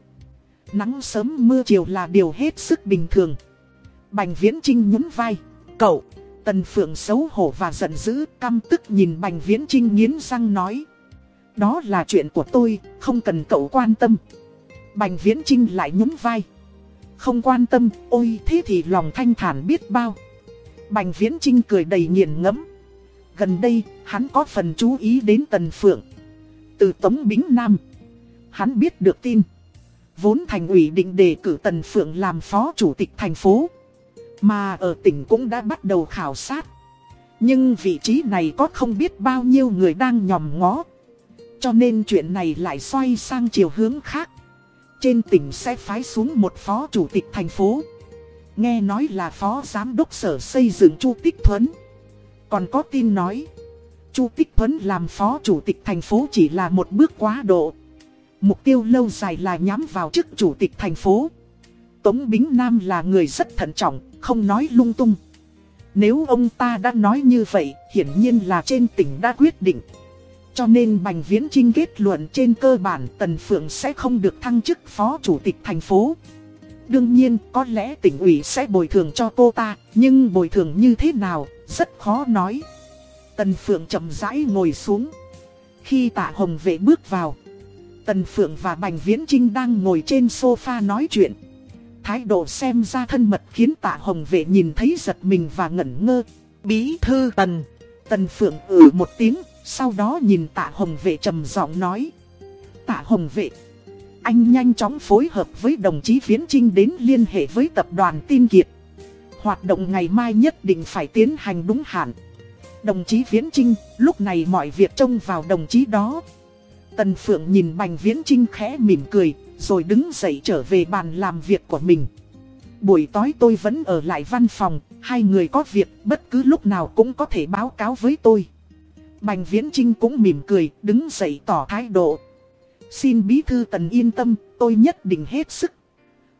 Nắng sớm mưa chiều là điều hết sức bình thường. Bành Viễn Trinh nhún vai. Cậu, Tần Phượng xấu hổ và giận dữ, căm tức nhìn Bành Viễn Trinh nghiến răng nói. Đó là chuyện của tôi, không cần cậu quan tâm. Bành Viễn Trinh lại nhún vai. Không quan tâm, ôi thế thì lòng thanh thản biết bao. Bành Viễn Trinh cười đầy nghiền ngẫm. Gần đây, hắn có phần chú ý đến Tần Phượng. Từ Tống Bính Nam, hắn biết được tin. Vốn thành ủy định đề cử Tần Phượng làm phó chủ tịch thành phố. Mà ở tỉnh cũng đã bắt đầu khảo sát. Nhưng vị trí này có không biết bao nhiêu người đang nhòm ngó. Cho nên chuyện này lại xoay sang chiều hướng khác. Trên tỉnh sẽ phái xuống một phó chủ tịch thành phố. Nghe nói là phó giám đốc sở xây dựng Chu Tích Thuấn. Còn có tin nói, Chu Tích Thuấn làm phó chủ tịch thành phố chỉ là một bước quá độ. Mục tiêu lâu dài là nhắm vào chức chủ tịch thành phố. Tống Bính Nam là người rất thận trọng, không nói lung tung. Nếu ông ta đã nói như vậy, hiển nhiên là trên tỉnh đã quyết định. Cho nên Bành Viễn Trinh kết luận trên cơ bản Tần Phượng sẽ không được thăng chức phó chủ tịch thành phố. Đương nhiên, có lẽ tỉnh ủy sẽ bồi thường cho cô ta, nhưng bồi thường như thế nào, rất khó nói. Tần Phượng chậm rãi ngồi xuống. Khi tạ hồng vệ bước vào, Tần Phượng và Bành Viễn Trinh đang ngồi trên sofa nói chuyện. Thái độ xem ra thân mật khiến tạ hồng vệ nhìn thấy giật mình và ngẩn ngơ. Bí thư Tần. Tần Phượng ử một tiếng, sau đó nhìn tạ hồng vệ trầm giọng nói. Tạ hồng vệ. Anh nhanh chóng phối hợp với đồng chí Viễn Trinh đến liên hệ với tập đoàn tin kiệt. Hoạt động ngày mai nhất định phải tiến hành đúng hạn. Đồng chí Viễn Trinh, lúc này mọi việc trông vào đồng chí đó. Tần Phượng nhìn Bành Viễn Trinh khẽ mỉm cười, rồi đứng dậy trở về bàn làm việc của mình. Buổi tối tôi vẫn ở lại văn phòng, hai người có việc bất cứ lúc nào cũng có thể báo cáo với tôi. Bành Viễn Trinh cũng mỉm cười, đứng dậy tỏ thái độ. Xin bí thư tần yên tâm, tôi nhất định hết sức.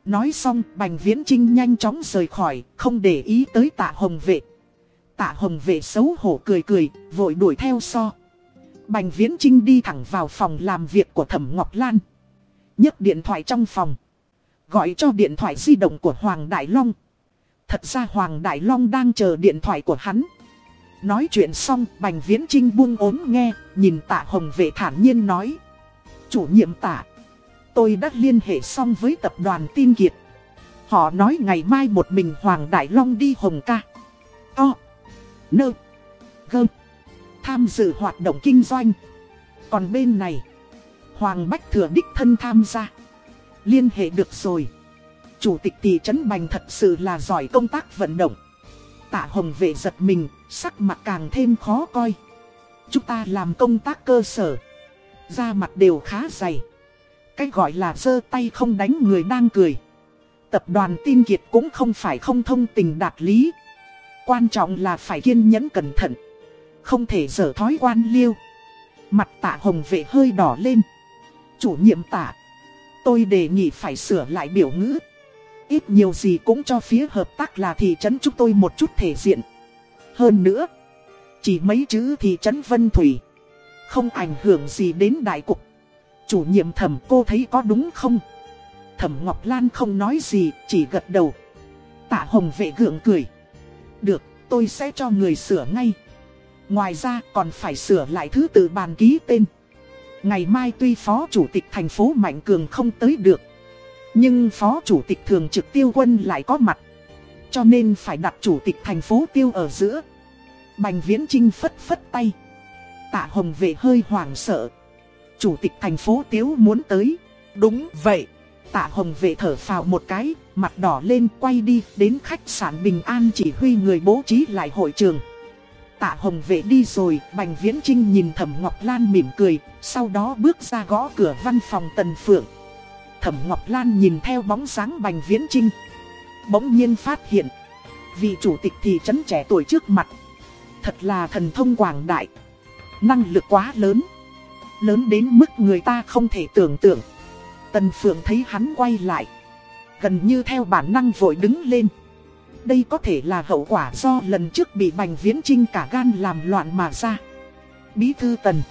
Nói xong, Bành Viễn Trinh nhanh chóng rời khỏi, không để ý tới tạ hồng vệ. Tạ hồng vệ xấu hổ cười cười, vội đuổi theo so. Bành Viễn Trinh đi thẳng vào phòng làm việc của Thẩm Ngọc Lan. nhấc điện thoại trong phòng. Gọi cho điện thoại di động của Hoàng Đại Long. Thật ra Hoàng Đại Long đang chờ điện thoại của hắn. Nói chuyện xong, Bành Viễn Trinh buông ốm nghe, nhìn tạ hồng vệ thản nhiên nói. Chủ nhiệm tạ, tôi đã liên hệ xong với tập đoàn tin kiệt. Họ nói ngày mai một mình Hoàng Đại Long đi Hồng Ca. O. Nơ. Gơ. Tham dự hoạt động kinh doanh. Còn bên này, Hoàng Bách Thừa đích thân tham gia. Liên hệ được rồi. Chủ tịch thị trấn Bành thật sự là giỏi công tác vận động. Tạ Hồng vệ giật mình, sắc mặt càng thêm khó coi. Chúng ta làm công tác cơ sở. Da mặt đều khá dày. Cái gọi là giơ tay không đánh người đang cười. Tập đoàn tin kiệt cũng không phải không thông tình đạt lý. Quan trọng là phải kiên nhẫn cẩn thận. Không thể dở thói quan liêu. Mặt tạ hồng vệ hơi đỏ lên. Chủ nhiệm tạ. Tôi đề nghị phải sửa lại biểu ngữ. Ít nhiều gì cũng cho phía hợp tác là thị trấn chúng tôi một chút thể diện. Hơn nữa, chỉ mấy chữ thị trấn Vân Thủy. Không ảnh hưởng gì đến đại cục. Chủ nhiệm thẩm cô thấy có đúng không? Thẩm Ngọc Lan không nói gì, chỉ gật đầu. Tạ Hồng vệ gượng cười. Được, tôi sẽ cho người sửa ngay. Ngoài ra còn phải sửa lại thứ tự bàn ký tên. Ngày mai tuy phó chủ tịch thành phố Mạnh Cường không tới được. Nhưng phó chủ tịch thường trực tiêu quân lại có mặt. Cho nên phải đặt chủ tịch thành phố tiêu ở giữa. Bành Viễn Trinh phất phất tay. Tạ Hồng Vệ hơi hoảng sợ. Chủ tịch thành phố Tiếu muốn tới. Đúng vậy. Tạ Hồng vệ thở phào một cái, mặt đỏ lên quay đi đến khách sạn Bình An chỉ huy người bố trí lại hội trường. Tạ Hồng vệ đi rồi, Bành Viễn Trinh nhìn Thẩm Ngọc Lan mỉm cười, sau đó bước ra gõ cửa văn phòng Tần Phượng. Thẩm Ngọc Lan nhìn theo bóng dáng Bành Viễn Trinh. Bỗng nhiên phát hiện, vị chủ tịch thị trấn trẻ tuổi trước mặt. Thật là thần thông quảng đại, năng lực quá lớn. Lớn đến mức người ta không thể tưởng tượng. Tần Phượng thấy hắn quay lại. Gần như theo bản năng vội đứng lên. Đây có thể là hậu quả do lần trước bị Bành Viễn Trinh cả gan làm loạn mà ra. Bí thư Tần.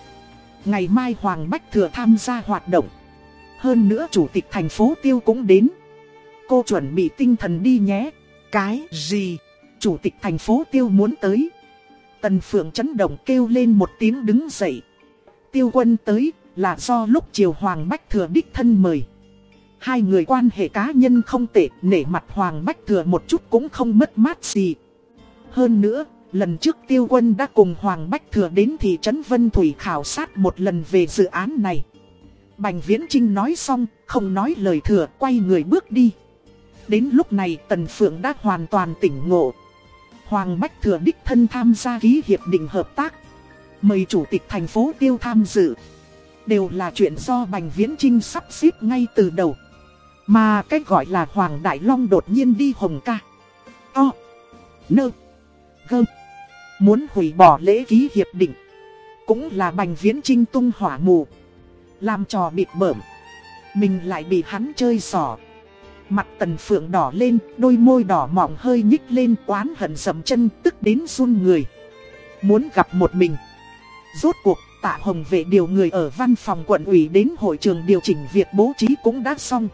Ngày mai Hoàng Bách Thừa tham gia hoạt động. Hơn nữa chủ tịch thành phố Tiêu cũng đến. Cô chuẩn bị tinh thần đi nhé. Cái gì? Chủ tịch thành phố Tiêu muốn tới. Tần Phượng chấn động kêu lên một tiếng đứng dậy. Tiêu quân tới là do lúc chiều Hoàng Bách Thừa đích thân mời. Hai người quan hệ cá nhân không tệ, nể mặt Hoàng Bách Thừa một chút cũng không mất mát gì. Hơn nữa, lần trước Tiêu Quân đã cùng Hoàng Bách Thừa đến thị trấn Vân Thủy khảo sát một lần về dự án này. Bành Viễn Trinh nói xong, không nói lời thừa, quay người bước đi. Đến lúc này Tần Phượng đã hoàn toàn tỉnh ngộ. Hoàng Bách Thừa đích thân tham gia ký hiệp định hợp tác. Mời Chủ tịch thành phố Tiêu tham dự. Đều là chuyện do Bành Viễn Trinh sắp xếp ngay từ đầu. Mà cách gọi là Hoàng Đại Long đột nhiên đi hồng ca. O. Nơ. gơm, Muốn hủy bỏ lễ ký hiệp định. Cũng là Bành Viễn Trinh tung hỏa mù. Làm trò bịt bởm. Mình lại bị hắn chơi sỏ. Mặt tần phượng đỏ lên, đôi môi đỏ mỏng hơi nhích lên oán hận sầm chân tức đến run người. Muốn gặp một mình. Rốt cuộc Tạ Hồng vệ điều người ở văn phòng quận ủy đến hội trường điều chỉnh việc bố trí cũng đã xong.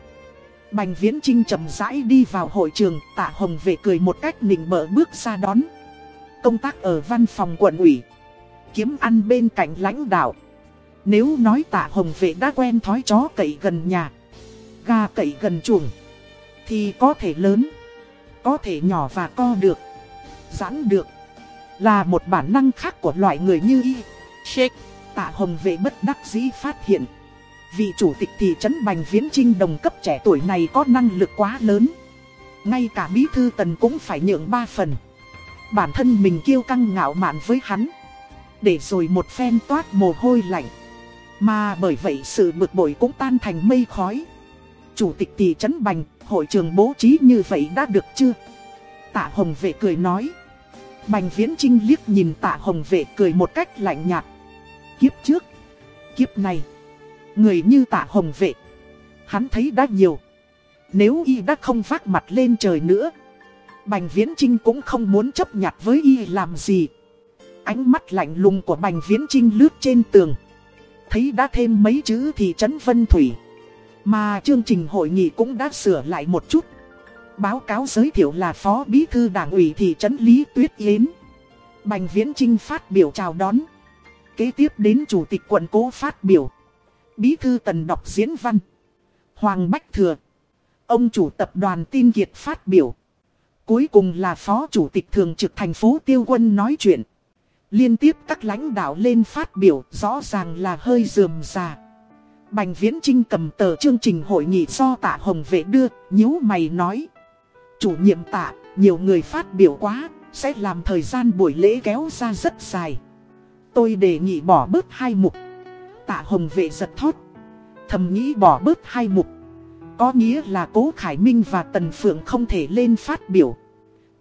Bành Viễn Trinh chậm rãi đi vào hội trường, Tạ Hồng vệ cười một cách nịnh bỡ bước ra đón. Công tác ở văn phòng quận ủy, kiếm ăn bên cạnh lãnh đạo. Nếu nói Tạ Hồng vệ đã quen thói chó cậy gần nhà, gà cậy gần chuồng, thì có thể lớn, có thể nhỏ và co được, giãn được, là một bản năng khác của loại người như y. Shake tạ hồng vệ bất đắc dĩ phát hiện. Vị chủ tịch thị trấn Bành Viễn Trinh đồng cấp trẻ tuổi này có năng lực quá lớn. Ngay cả bí thư tần cũng phải nhượng ba phần. Bản thân mình kiêu căng ngạo mạn với hắn. Để rồi một phen toát mồ hôi lạnh. Mà bởi vậy sự bực bội cũng tan thành mây khói. Chủ tịch thị trấn Bành, hội trường bố trí như vậy đã được chưa? Tạ Hồng Vệ cười nói. Bành Viễn Trinh liếc nhìn Tạ Hồng Vệ cười một cách lạnh nhạt kiếp trước, kiếp này, Người như tạ hồng vệ. Hắn thấy đã nhiều. Nếu y đã không vác mặt lên trời nữa. Bành Viễn Trinh cũng không muốn chấp nhặt với y làm gì. Ánh mắt lạnh lùng của Bành Viễn Trinh lướt trên tường. Thấy đã thêm mấy chữ thì trấn Vân Thủy. Mà chương trình hội nghị cũng đã sửa lại một chút. Báo cáo giới thiệu là Phó Bí Thư Đảng ủy thị trấn Lý Tuyết Yến. Bành Viễn Trinh phát biểu chào đón. Kế tiếp đến Chủ tịch quận cố phát biểu. Bí Thư Tần đọc diễn văn. Hoàng Bách Thừa. Ông chủ tập đoàn tin kiệt phát biểu. Cuối cùng là Phó Chủ tịch Thường trực thành phố Tiêu Quân nói chuyện. Liên tiếp các lãnh đạo lên phát biểu rõ ràng là hơi dườm già. Bành Viễn Trinh cầm tờ chương trình hội nghị do tạ Hồng Vệ đưa, nhíu mày nói. Chủ nhiệm tạ, nhiều người phát biểu quá, sẽ làm thời gian buổi lễ kéo ra rất dài. Tôi đề nghị bỏ bớt hai mục. Tạ Hồng Vệ giật thót. Thầm nghĩ bỏ bớt hai mục. Có nghĩa là Cố Khải Minh và Tần Phượng không thể lên phát biểu.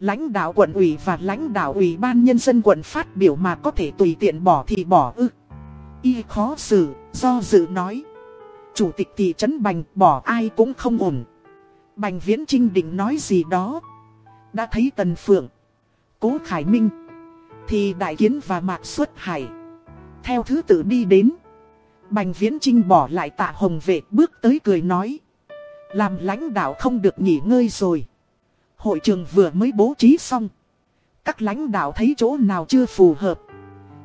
Lãnh đạo quận ủy và lãnh đạo ủy ban nhân dân quận phát biểu mà có thể tùy tiện bỏ thì bỏ ư. Y khó xử, do dự nói. Chủ tịch thị trấn Bành bỏ ai cũng không ổn. Bành Viễn Trinh định nói gì đó. Đã thấy Tần Phượng, Cố Khải Minh, thì Đại Kiến và Mạc Xuất Hải. Theo thứ tự đi đến. Bành Viễn Trinh bỏ lại tạ hồng vệ bước tới cười nói. Làm lãnh đạo không được nghỉ ngơi rồi. Hội trường vừa mới bố trí xong. Các lãnh đạo thấy chỗ nào chưa phù hợp.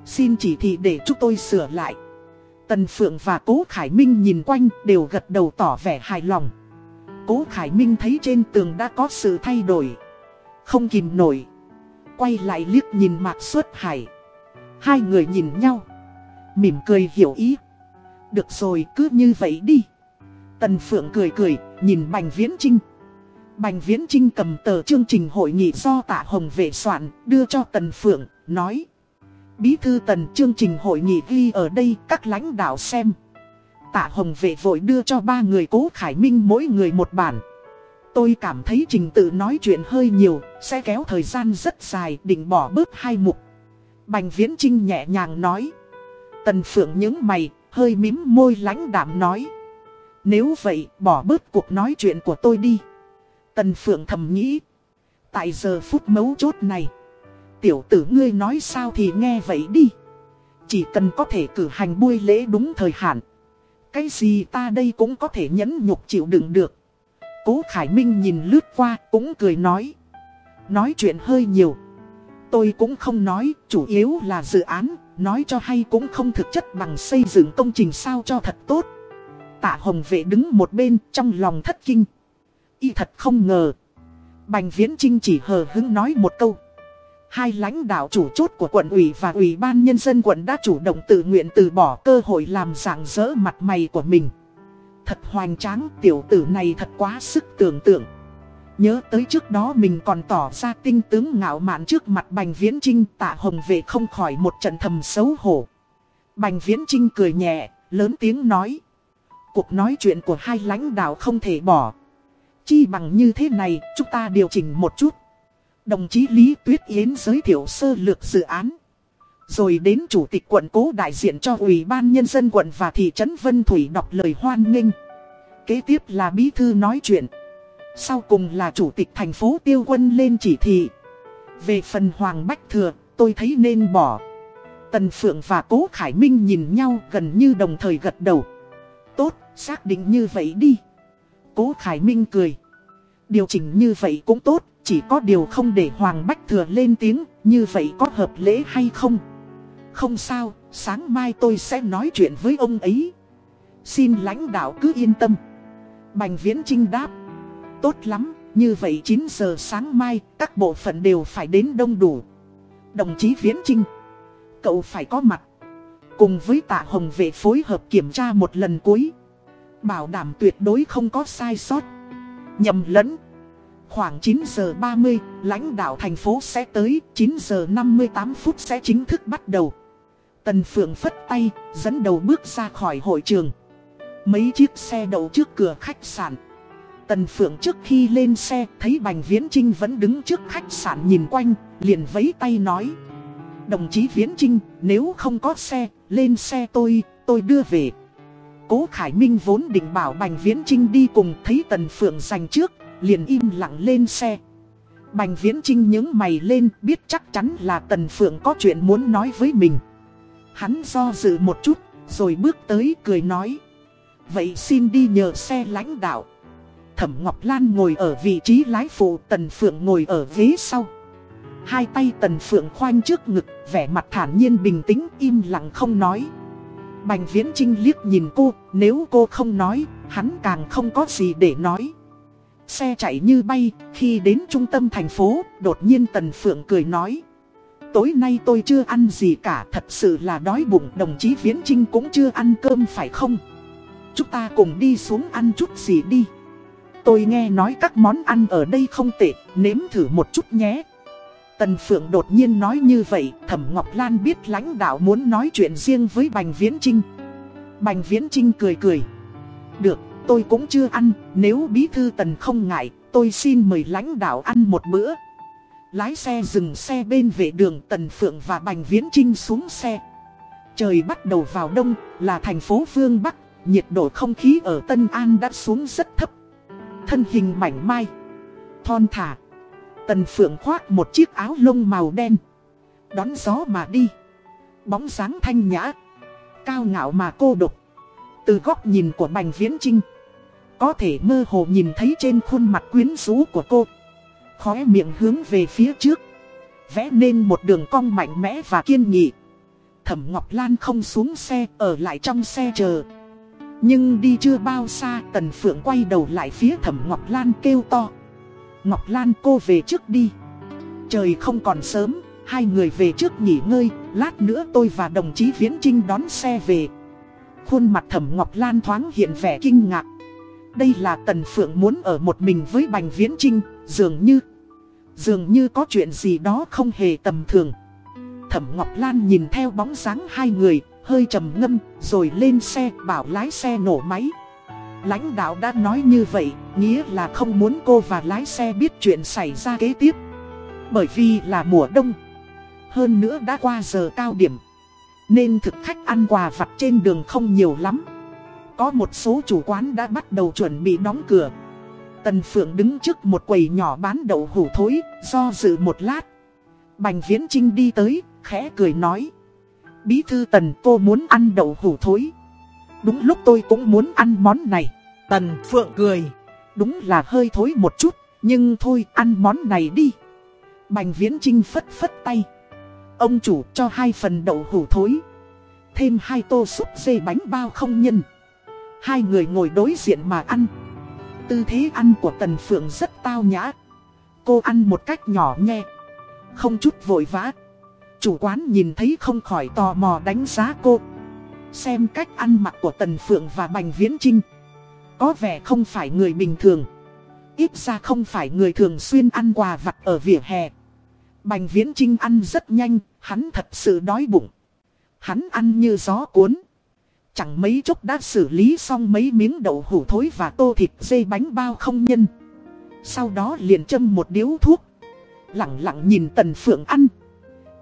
Xin chỉ thị để chúng tôi sửa lại. Tần Phượng và Cố Khải Minh nhìn quanh đều gật đầu tỏ vẻ hài lòng. Cố Khải Minh thấy trên tường đã có sự thay đổi. Không kìm nổi. Quay lại liếc nhìn Mạc Xuất Hải. Hai người nhìn nhau. Mỉm cười hiểu ý. Được rồi cứ như vậy đi. Tần Phượng cười cười, nhìn Bành Viễn Trinh. Bành Viễn Trinh cầm tờ chương trình hội nghị do tạ Hồng vệ soạn, đưa cho Tần Phượng, nói. Bí thư Tần chương trình hội nghị ghi ở đây các lãnh đạo xem. Tạ Hồng vệ vội đưa cho ba người cố Khải Minh mỗi người một bản. Tôi cảm thấy trình tự nói chuyện hơi nhiều, sẽ kéo thời gian rất dài, định bỏ bớt hai mục. Bành Viễn Trinh nhẹ nhàng nói. Tần Phượng những mày, hơi mím môi lãnh đạm nói. Nếu vậy, bỏ bớt cuộc nói chuyện của tôi đi. Tần Phượng thầm nghĩ. Tại giờ phút mấu chốt này. Tiểu tử ngươi nói sao thì nghe vậy đi. Chỉ cần có thể cử hành buổi lễ đúng thời hạn. Cái gì ta đây cũng có thể nhẫn nhục chịu đựng được. Cố Khải Minh nhìn lướt qua cũng cười nói. Nói chuyện hơi nhiều. Tôi cũng không nói, chủ yếu là dự án, nói cho hay cũng không thực chất bằng xây dựng công trình sao cho thật tốt. Tạ Hồng Vệ đứng một bên trong lòng thất kinh. Y thật không ngờ. Bành Viễn Trinh chỉ hờ hứng nói một câu. Hai lãnh đạo chủ chốt của quận ủy và ủy ban nhân dân quận đã chủ động tự nguyện từ bỏ cơ hội làm rạng rỡ mặt mày của mình. Thật hoành tráng tiểu tử này thật quá sức tưởng tượng. Nhớ tới trước đó mình còn tỏ ra tinh tướng ngạo mạn trước mặt Bành Viễn Trinh tạ hồng về không khỏi một trận thầm xấu hổ. Bành Viễn Trinh cười nhẹ, lớn tiếng nói. Cuộc nói chuyện của hai lãnh đạo không thể bỏ. Chi bằng như thế này, chúng ta điều chỉnh một chút. Đồng chí Lý Tuyết Yến giới thiệu sơ lược dự án. Rồi đến chủ tịch quận cố đại diện cho Ủy ban Nhân dân quận và thị trấn Vân Thủy đọc lời hoan nghênh. Kế tiếp là bí thư nói chuyện. Sau cùng là chủ tịch thành phố tiêu quân lên chỉ thị. Về phần Hoàng Bách Thừa, tôi thấy nên bỏ. Tần Phượng và Cố Khải Minh nhìn nhau gần như đồng thời gật đầu. Tốt, xác định như vậy đi. Cố Khải Minh cười. Điều chỉnh như vậy cũng tốt, chỉ có điều không để Hoàng Bách Thừa lên tiếng, như vậy có hợp lễ hay không? Không sao, sáng mai tôi sẽ nói chuyện với ông ấy. Xin lãnh đạo cứ yên tâm. Bành Viễn Trinh đáp. Tốt lắm, như vậy 9 giờ sáng mai, các bộ phận đều phải đến đông đủ. Đồng chí Viễn Trinh, cậu phải có mặt. Cùng với tạ hồng vệ phối hợp kiểm tra một lần cuối. Bảo đảm tuyệt đối không có sai sót. Nhầm lẫn. Khoảng 9 giờ 30, lãnh đạo thành phố sẽ tới, 9 giờ 58 phút sẽ chính thức bắt đầu. Tần Phượng phất tay, dẫn đầu bước ra khỏi hội trường. Mấy chiếc xe đậu trước cửa khách sạn. Tần Phượng trước khi lên xe, thấy Bành Viễn Trinh vẫn đứng trước khách sạn nhìn quanh, liền vấy tay nói. Đồng chí Viễn Trinh, nếu không có xe, lên xe tôi, tôi đưa về. Cố Khải Minh vốn định bảo Bành Viễn Trinh đi cùng thấy Tần Phượng giành trước, liền im lặng lên xe. Bành Viễn Trinh nhớ mày lên biết chắc chắn là Tần Phượng có chuyện muốn nói với mình. Hắn do dự một chút, rồi bước tới cười nói. Vậy xin đi nhờ xe lãnh đạo. Thẩm Ngọc Lan ngồi ở vị trí lái phụ, Tần Phượng ngồi ở ghế sau. Hai tay Tần Phượng khoanh trước ngực, vẻ mặt thản nhiên bình tĩnh, im lặng không nói. Bành Viễn Trinh liếc nhìn cô, nếu cô không nói, hắn càng không có gì để nói. Xe chạy như bay, khi đến trung tâm thành phố, đột nhiên Tần Phượng cười nói. Tối nay tôi chưa ăn gì cả, thật sự là đói bụng, đồng chí Viễn Trinh cũng chưa ăn cơm phải không? Chúng ta cùng đi xuống ăn chút gì đi. Tôi nghe nói các món ăn ở đây không tệ, nếm thử một chút nhé. Tần Phượng đột nhiên nói như vậy, Thẩm Ngọc Lan biết lãnh đạo muốn nói chuyện riêng với Bành Viễn Trinh. Bành Viễn Trinh cười cười. Được, tôi cũng chưa ăn, nếu bí thư Tần không ngại, tôi xin mời lãnh đạo ăn một bữa. Lái xe dừng xe bên vệ đường Tần Phượng và Bành Viễn Trinh xuống xe. Trời bắt đầu vào đông, là thành phố phương Bắc, nhiệt độ không khí ở Tân An đã xuống rất thấp. Thân hình mảnh mai, thon thả. Tần Phượng khoác một chiếc áo lông màu đen. Đón gió mà đi. Bóng sáng thanh nhã. Cao ngạo mà cô độc. Từ góc nhìn của Bành Viễn Trinh. Có thể mơ hồ nhìn thấy trên khuôn mặt quyến rũ của cô. Khóe miệng hướng về phía trước. Vẽ nên một đường cong mạnh mẽ và kiên nghị. Thẩm Ngọc Lan không xuống xe, ở lại trong xe chờ. Nhưng đi chưa bao xa, Tần Phượng quay đầu lại phía Thẩm Ngọc Lan kêu to. Ngọc Lan cô về trước đi. Trời không còn sớm, hai người về trước nghỉ ngơi, lát nữa tôi và đồng chí Viễn Trinh đón xe về. Khuôn mặt Thẩm Ngọc Lan thoáng hiện vẻ kinh ngạc. Đây là Tần Phượng muốn ở một mình với Bành Viễn Trinh, dường như... Dường như có chuyện gì đó không hề tầm thường. Thẩm Ngọc Lan nhìn theo bóng dáng hai người, hơi trầm ngâm, rồi lên xe bảo lái xe nổ máy. Lãnh đạo đã nói như vậy, nghĩa là không muốn cô và lái xe biết chuyện xảy ra kế tiếp. Bởi vì là mùa đông. Hơn nữa đã qua giờ cao điểm. Nên thực khách ăn quà vặt trên đường không nhiều lắm. Có một số chủ quán đã bắt đầu chuẩn bị đóng cửa. Tần Phượng đứng trước một quầy nhỏ bán đậu hủ thối, do dự một lát. Bành Viễn Trinh đi tới, khẽ cười nói. Bí thư Tần cô muốn ăn đậu hủ thối. Đúng lúc tôi cũng muốn ăn món này. Tần Phượng cười. Đúng là hơi thối một chút, nhưng thôi ăn món này đi. Bành Viễn Trinh phất phất tay. Ông chủ cho hai phần đậu hủ thối. Thêm hai tô súp dê bánh bao không nhân. Hai người ngồi đối diện mà ăn. Tư thế ăn của Tần Phượng rất tao nhã. Cô ăn một cách nhỏ nhe. Không chút vội vã. Chủ quán nhìn thấy không khỏi tò mò đánh giá cô. Xem cách ăn mặc của Tần Phượng và Bành Viễn Trinh Có vẻ không phải người bình thường. Ít ra không phải người thường xuyên ăn quà vặt ở vỉa hè. Bành Viễn Trinh ăn rất nhanh, hắn thật sự đói bụng. Hắn ăn như gió cuốn. Chẳng mấy chốc đã xử lý xong mấy miếng đậu hủ thối và tô thịt dây bánh bao không nhân. Sau đó liền châm một điếu thuốc. Lặng lặng nhìn Tần Phượng ăn.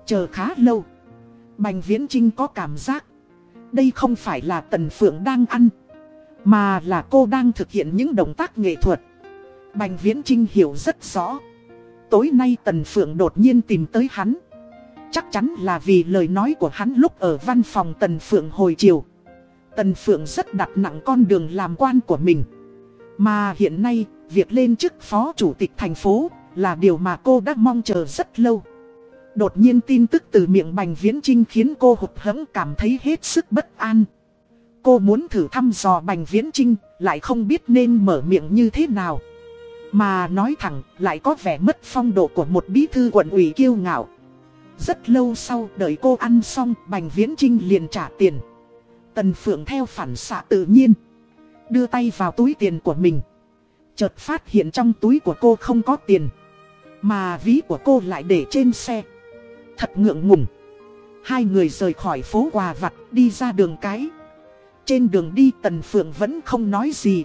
Chờ khá lâu. Bành Viễn Trinh có cảm giác đây không phải là Tần Phượng đang ăn Mà là cô đang thực hiện những động tác nghệ thuật. Bành Viễn Trinh hiểu rất rõ. Tối nay Tần Phượng đột nhiên tìm tới hắn. Chắc chắn là vì lời nói của hắn lúc ở văn phòng Tần Phượng hồi chiều. Tần Phượng rất đặt nặng con đường làm quan của mình. Mà hiện nay, việc lên chức phó chủ tịch thành phố là điều mà cô đã mong chờ rất lâu. Đột nhiên tin tức từ miệng Bành Viễn Trinh khiến cô hụt hẫng cảm thấy hết sức bất an. Cô muốn thử thăm dò Bành Viễn Trinh, lại không biết nên mở miệng như thế nào. Mà nói thẳng, lại có vẻ mất phong độ của một bí thư quận ủy kiêu ngạo. Rất lâu sau, đợi cô ăn xong, Bành Viễn Trinh liền trả tiền. Tần Phượng theo phản xạ tự nhiên. Đưa tay vào túi tiền của mình. Chợt phát hiện trong túi của cô không có tiền. Mà ví của cô lại để trên xe. Thật ngượng ngùng. Hai người rời khỏi phố quà vặt đi ra đường cái. Trên đường đi Tần Phượng vẫn không nói gì.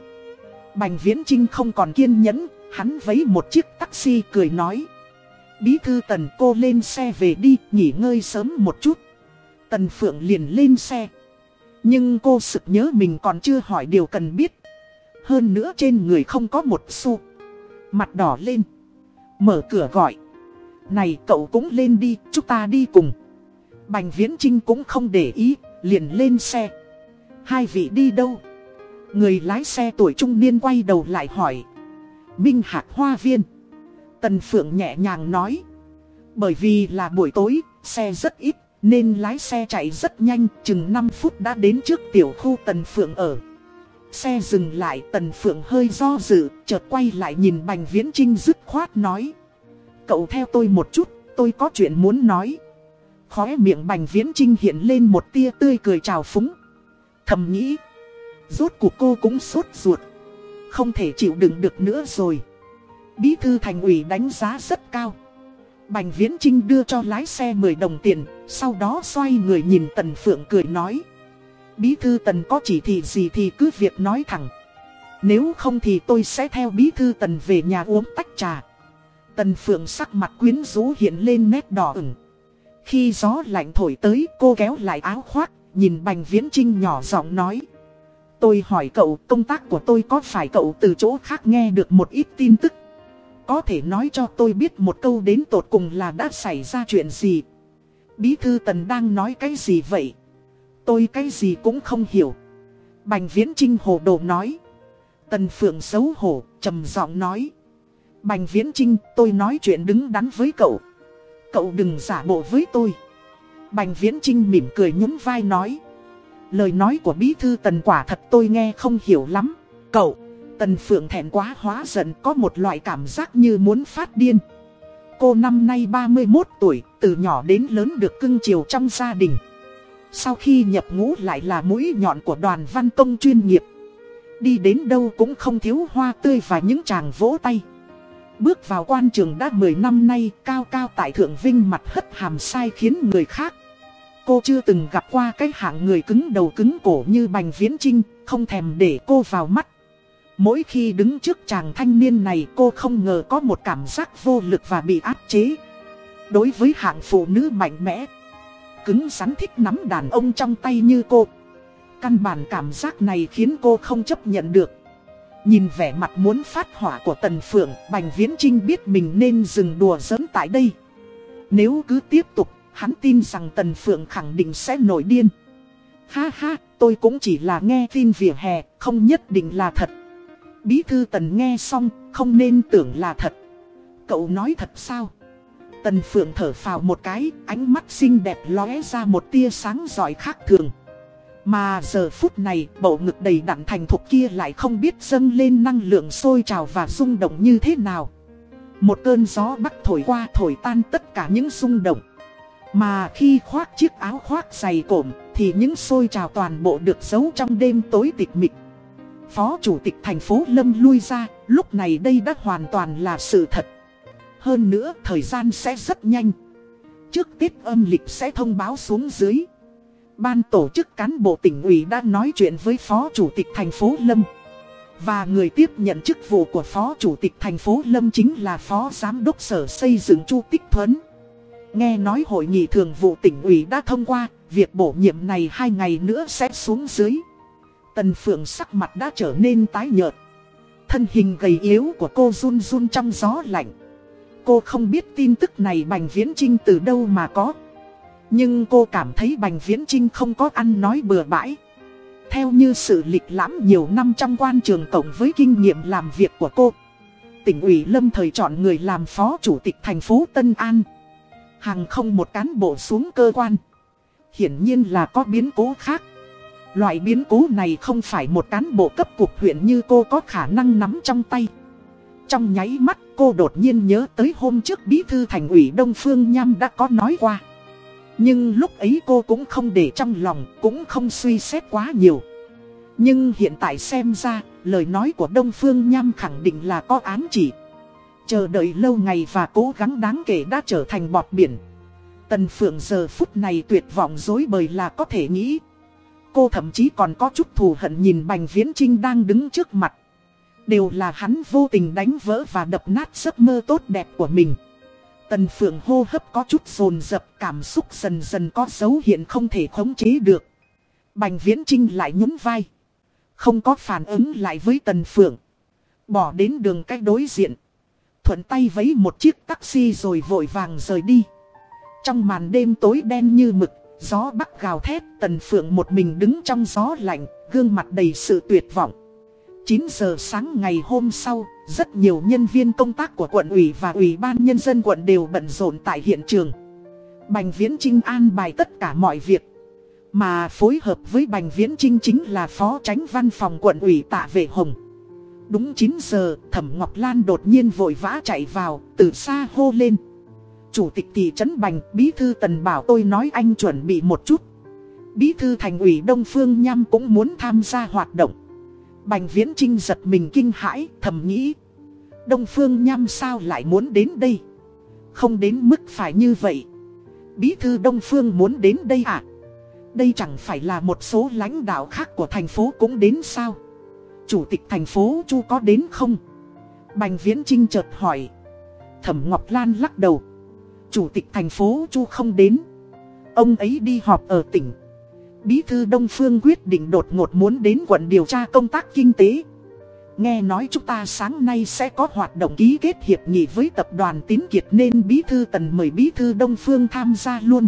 Bành Viễn Trinh không còn kiên nhẫn, hắn vấy một chiếc taxi cười nói. Bí thư Tần cô lên xe về đi, nghỉ ngơi sớm một chút. Tần Phượng liền lên xe. Nhưng cô sực nhớ mình còn chưa hỏi điều cần biết. Hơn nữa trên người không có một xu. Mặt đỏ lên. Mở cửa gọi. Này cậu cũng lên đi, chúng ta đi cùng. Bành Viễn Trinh cũng không để ý, liền lên xe. Hai vị đi đâu? Người lái xe tuổi trung niên quay đầu lại hỏi. Minh Hạc Hoa Viên. Tần Phượng nhẹ nhàng nói. Bởi vì là buổi tối, xe rất ít, nên lái xe chạy rất nhanh, chừng 5 phút đã đến trước tiểu khu Tần Phượng ở. Xe dừng lại, Tần Phượng hơi do dự, chợt quay lại nhìn Bành Viễn Trinh dứt khoát nói. Cậu theo tôi một chút, tôi có chuyện muốn nói. Khóe miệng Bành Viễn Trinh hiện lên một tia tươi cười trào phúng. Thầm nghĩ, rốt cuộc cô cũng sốt ruột. Không thể chịu đựng được nữa rồi. Bí thư thành ủy đánh giá rất cao. Bành Viễn Trinh đưa cho lái xe 10 đồng tiền, sau đó xoay người nhìn Tần Phượng cười nói. Bí thư Tần có chỉ thị gì thì cứ việc nói thẳng. Nếu không thì tôi sẽ theo bí thư Tần về nhà uống tách trà. Tần Phượng sắc mặt quyến rũ hiện lên nét đỏ ửng. Khi gió lạnh thổi tới cô kéo lại áo khoác, nhìn Bành Viễn Trinh nhỏ giọng nói. Tôi hỏi cậu công tác của tôi có phải cậu từ chỗ khác nghe được một ít tin tức có thể nói cho tôi biết một câu đến tột cùng là đã xảy ra chuyện gì. Bí thư tần đang nói cái gì vậy? Tôi cái gì cũng không hiểu. Bành viễn trinh hồ đồ nói. Tần phượng xấu hổ, trầm giọng nói. Bành viễn trinh, tôi nói chuyện đứng đắn với cậu. Cậu đừng giả bộ với tôi. Bành viễn trinh mỉm cười nhún vai nói. Lời nói của bí thư tần quả thật tôi nghe không hiểu lắm. Cậu. Tần Phượng thẹn quá hóa giận có một loại cảm giác như muốn phát điên. Cô năm nay 31 tuổi, từ nhỏ đến lớn được cưng chiều trong gia đình. Sau khi nhập ngũ lại là mũi nhọn của đoàn văn công chuyên nghiệp. Đi đến đâu cũng không thiếu hoa tươi và những chàng vỗ tay. Bước vào quan trường đã 10 năm nay, cao cao tại thượng vinh mặt hất hàm sai khiến người khác. Cô chưa từng gặp qua cái hạng người cứng đầu cứng cổ như Bành Viễn Trinh, không thèm để cô vào mắt. Mỗi khi đứng trước chàng thanh niên này cô không ngờ có một cảm giác vô lực và bị áp chế. Đối với hạng phụ nữ mạnh mẽ, cứng rắn thích nắm đàn ông trong tay như cô. Căn bản cảm giác này khiến cô không chấp nhận được. Nhìn vẻ mặt muốn phát hỏa của Tần Phượng, Bành Viễn Trinh biết mình nên dừng đùa giỡn tại đây. Nếu cứ tiếp tục, hắn tin rằng Tần Phượng khẳng định sẽ nổi điên. Ha ha, tôi cũng chỉ là nghe tin vỉa hè, không nhất định là thật. Bí thư tần nghe xong, không nên tưởng là thật. Cậu nói thật sao? Tần Phượng thở phào một cái, ánh mắt xinh đẹp lóe ra một tia sáng giỏi khác thường. Mà giờ phút này, bầu ngực đầy đặn thành thục kia lại không biết dâng lên năng lượng sôi trào và rung động như thế nào. Một cơn gió bắc thổi qua thổi tan tất cả những rung động. Mà khi khoác chiếc áo khoác dày cộm, thì những sôi trào toàn bộ được giấu trong đêm tối tịch mịch. Phó Chủ tịch thành phố Lâm lui ra, lúc này đây đã hoàn toàn là sự thật. Hơn nữa, thời gian sẽ rất nhanh. Trước tiết âm lịch sẽ thông báo xuống dưới. Ban tổ chức cán bộ tỉnh ủy đã nói chuyện với Phó Chủ tịch thành phố Lâm. Và người tiếp nhận chức vụ của Phó Chủ tịch thành phố Lâm chính là Phó Giám đốc Sở Xây dựng Chu Tích Thuấn. Nghe nói hội nghị thường vụ tỉnh ủy đã thông qua, việc bổ nhiệm này hai ngày nữa sẽ xuống dưới. Tần Phượng sắc mặt đã trở nên tái nhợt. Thân hình gầy yếu của cô run run trong gió lạnh. Cô không biết tin tức này Bành Viễn Trinh từ đâu mà có. Nhưng cô cảm thấy Bành Viễn Trinh không có ăn nói bừa bãi. Theo như sự lịch lãm nhiều năm trong quan trường cộng với kinh nghiệm làm việc của cô. Tỉnh ủy lâm thời chọn người làm phó chủ tịch thành phố Tân An. Hàng không một cán bộ xuống cơ quan. Hiển nhiên là có biến cố khác. Loại biến cố này không phải một cán bộ cấp cục huyện như cô có khả năng nắm trong tay. Trong nháy mắt, cô đột nhiên nhớ tới hôm trước bí thư thành ủy Đông Phương Nham đã có nói qua. Nhưng lúc ấy cô cũng không để trong lòng, cũng không suy xét quá nhiều. Nhưng hiện tại xem ra, lời nói của Đông Phương Nham khẳng định là có án chỉ. Chờ đợi lâu ngày và cố gắng đáng kể đã trở thành bọt biển. Tần Phượng giờ phút này tuyệt vọng dối bời là có thể nghĩ. Cô thậm chí còn có chút thù hận nhìn Bành Viễn Trinh đang đứng trước mặt. Đều là hắn vô tình đánh vỡ và đập nát giấc mơ tốt đẹp của mình. Tần Phượng hô hấp có chút rồn rập cảm xúc dần dần có dấu hiện không thể khống chế được. Bành Viễn Trinh lại nhún vai. Không có phản ứng lại với Tần Phượng. Bỏ đến đường cách đối diện. Thuận tay vấy một chiếc taxi rồi vội vàng rời đi. Trong màn đêm tối đen như mực, gió bắc gào thét, Tần Phượng một mình đứng trong gió lạnh, gương mặt đầy sự tuyệt vọng. 9 giờ sáng ngày hôm sau, rất nhiều nhân viên công tác của quận ủy và ủy ban nhân dân quận đều bận rộn tại hiện trường. Bành Viễn Trinh an bài tất cả mọi việc. Mà phối hợp với Bành Viễn Trinh chính là phó tránh văn phòng quận ủy tạ vệ hồng. Đúng 9 giờ, Thẩm Ngọc Lan đột nhiên vội vã chạy vào, từ xa hô lên. Chủ tịch thị trấn Bành, Bí thư Tần bảo tôi nói anh chuẩn bị một chút. Bí thư thành ủy Đông Phương Nham cũng muốn tham gia hoạt động. Bành Viễn Trinh giật mình kinh hãi, thầm nghĩ. Đông Phương Nham sao lại muốn đến đây? Không đến mức phải như vậy. Bí thư Đông Phương muốn đến đây à? Đây chẳng phải là một số lãnh đạo khác của thành phố cũng đến sao? Chủ tịch thành phố Chu có đến không? Bành Viễn Trinh chợt hỏi. Thẩm Ngọc Lan lắc đầu. Chủ tịch thành phố Chu không đến. Ông ấy đi họp ở tỉnh. Bí thư Đông Phương quyết định đột ngột muốn đến quận điều tra công tác kinh tế. Nghe nói chúng ta sáng nay sẽ có hoạt động ký kết hiệp nghị với tập đoàn Tín Kiệt nên Bí thư Tần mời Bí thư Đông Phương tham gia luôn.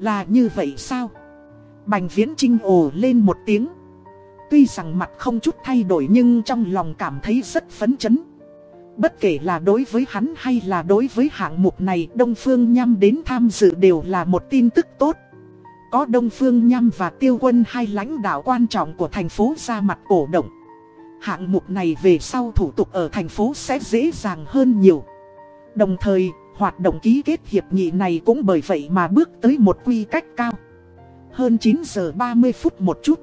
Là như vậy sao? Bành Viễn Trinh ồ lên một tiếng. Tuy rằng mặt không chút thay đổi nhưng trong lòng cảm thấy rất phấn chấn. Bất kể là đối với hắn hay là đối với hạng mục này, Đông Phương Nham đến tham dự đều là một tin tức tốt. Có Đông Phương Nham và Tiêu Quân hai lãnh đạo quan trọng của thành phố ra mặt cổ động. Hạng mục này về sau thủ tục ở thành phố sẽ dễ dàng hơn nhiều. Đồng thời, hoạt động ký kết hiệp nghị này cũng bởi vậy mà bước tới một quy cách cao. Hơn 9 giờ 30 phút một chút.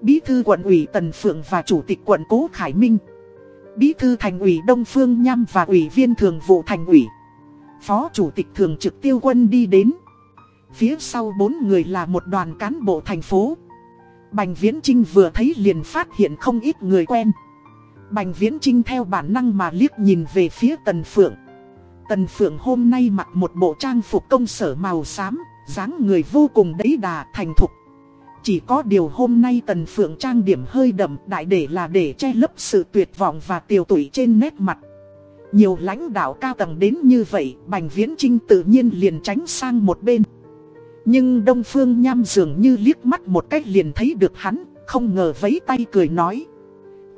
Bí thư quận ủy Tần Phượng và Chủ tịch quận Cố Khải Minh. Bí thư thành ủy Đông Phương Nham và ủy viên thường vụ thành ủy. Phó Chủ tịch thường trực tiêu quân đi đến. Phía sau bốn người là một đoàn cán bộ thành phố. Bành Viễn Trinh vừa thấy liền phát hiện không ít người quen. Bành Viễn Trinh theo bản năng mà liếc nhìn về phía Tần Phượng. Tần Phượng hôm nay mặc một bộ trang phục công sở màu xám, dáng người vô cùng đấy đà thành thục. Chỉ có điều hôm nay Tần Phượng trang điểm hơi đậm đại để là để che lấp sự tuyệt vọng và tiều tụy trên nét mặt. Nhiều lãnh đạo cao tầng đến như vậy, Bành Viễn Trinh tự nhiên liền tránh sang một bên. Nhưng Đông Phương Nham dường như liếc mắt một cách liền thấy được hắn, không ngờ vấy tay cười nói.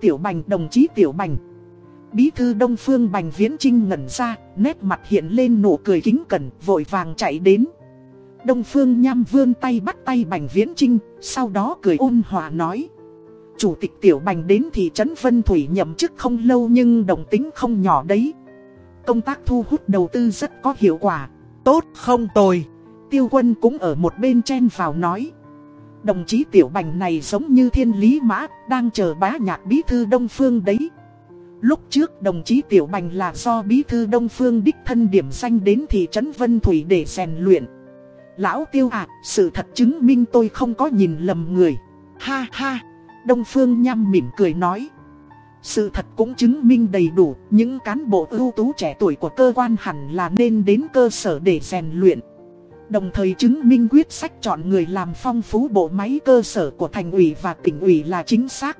Tiểu Bành đồng chí Tiểu Bành. Bí thư Đông Phương Bành Viễn Trinh ngẩn ra, nét mặt hiện lên nụ cười kính cẩn, vội vàng chạy đến. Đông Phương Nham vươn tay bắt tay Bành Viễn Trinh, sau đó cười ôn hòa nói. Chủ tịch Tiểu Bành đến thị trấn Vân Thủy nhậm chức không lâu nhưng đồng tính không nhỏ đấy. Công tác thu hút đầu tư rất có hiệu quả. Tốt không tồi. Tiêu quân cũng ở một bên chen vào nói. Đồng chí Tiểu Bành này giống như thiên lý mã, đang chờ bá nhạc bí thư Đông Phương đấy. Lúc trước đồng chí Tiểu Bành là do bí thư Đông Phương đích thân điểm danh đến thị trấn Vân Thủy để rèn luyện. Lão Tiêu ạ, sự thật chứng minh tôi không có nhìn lầm người. Ha ha, Đông Phương nhăm mỉm cười nói. Sự thật cũng chứng minh đầy đủ, những cán bộ ưu tú trẻ tuổi của cơ quan hẳn là nên đến cơ sở để rèn luyện. Đồng thời chứng minh quyết sách chọn người làm phong phú bộ máy cơ sở của thành ủy và tỉnh ủy là chính xác.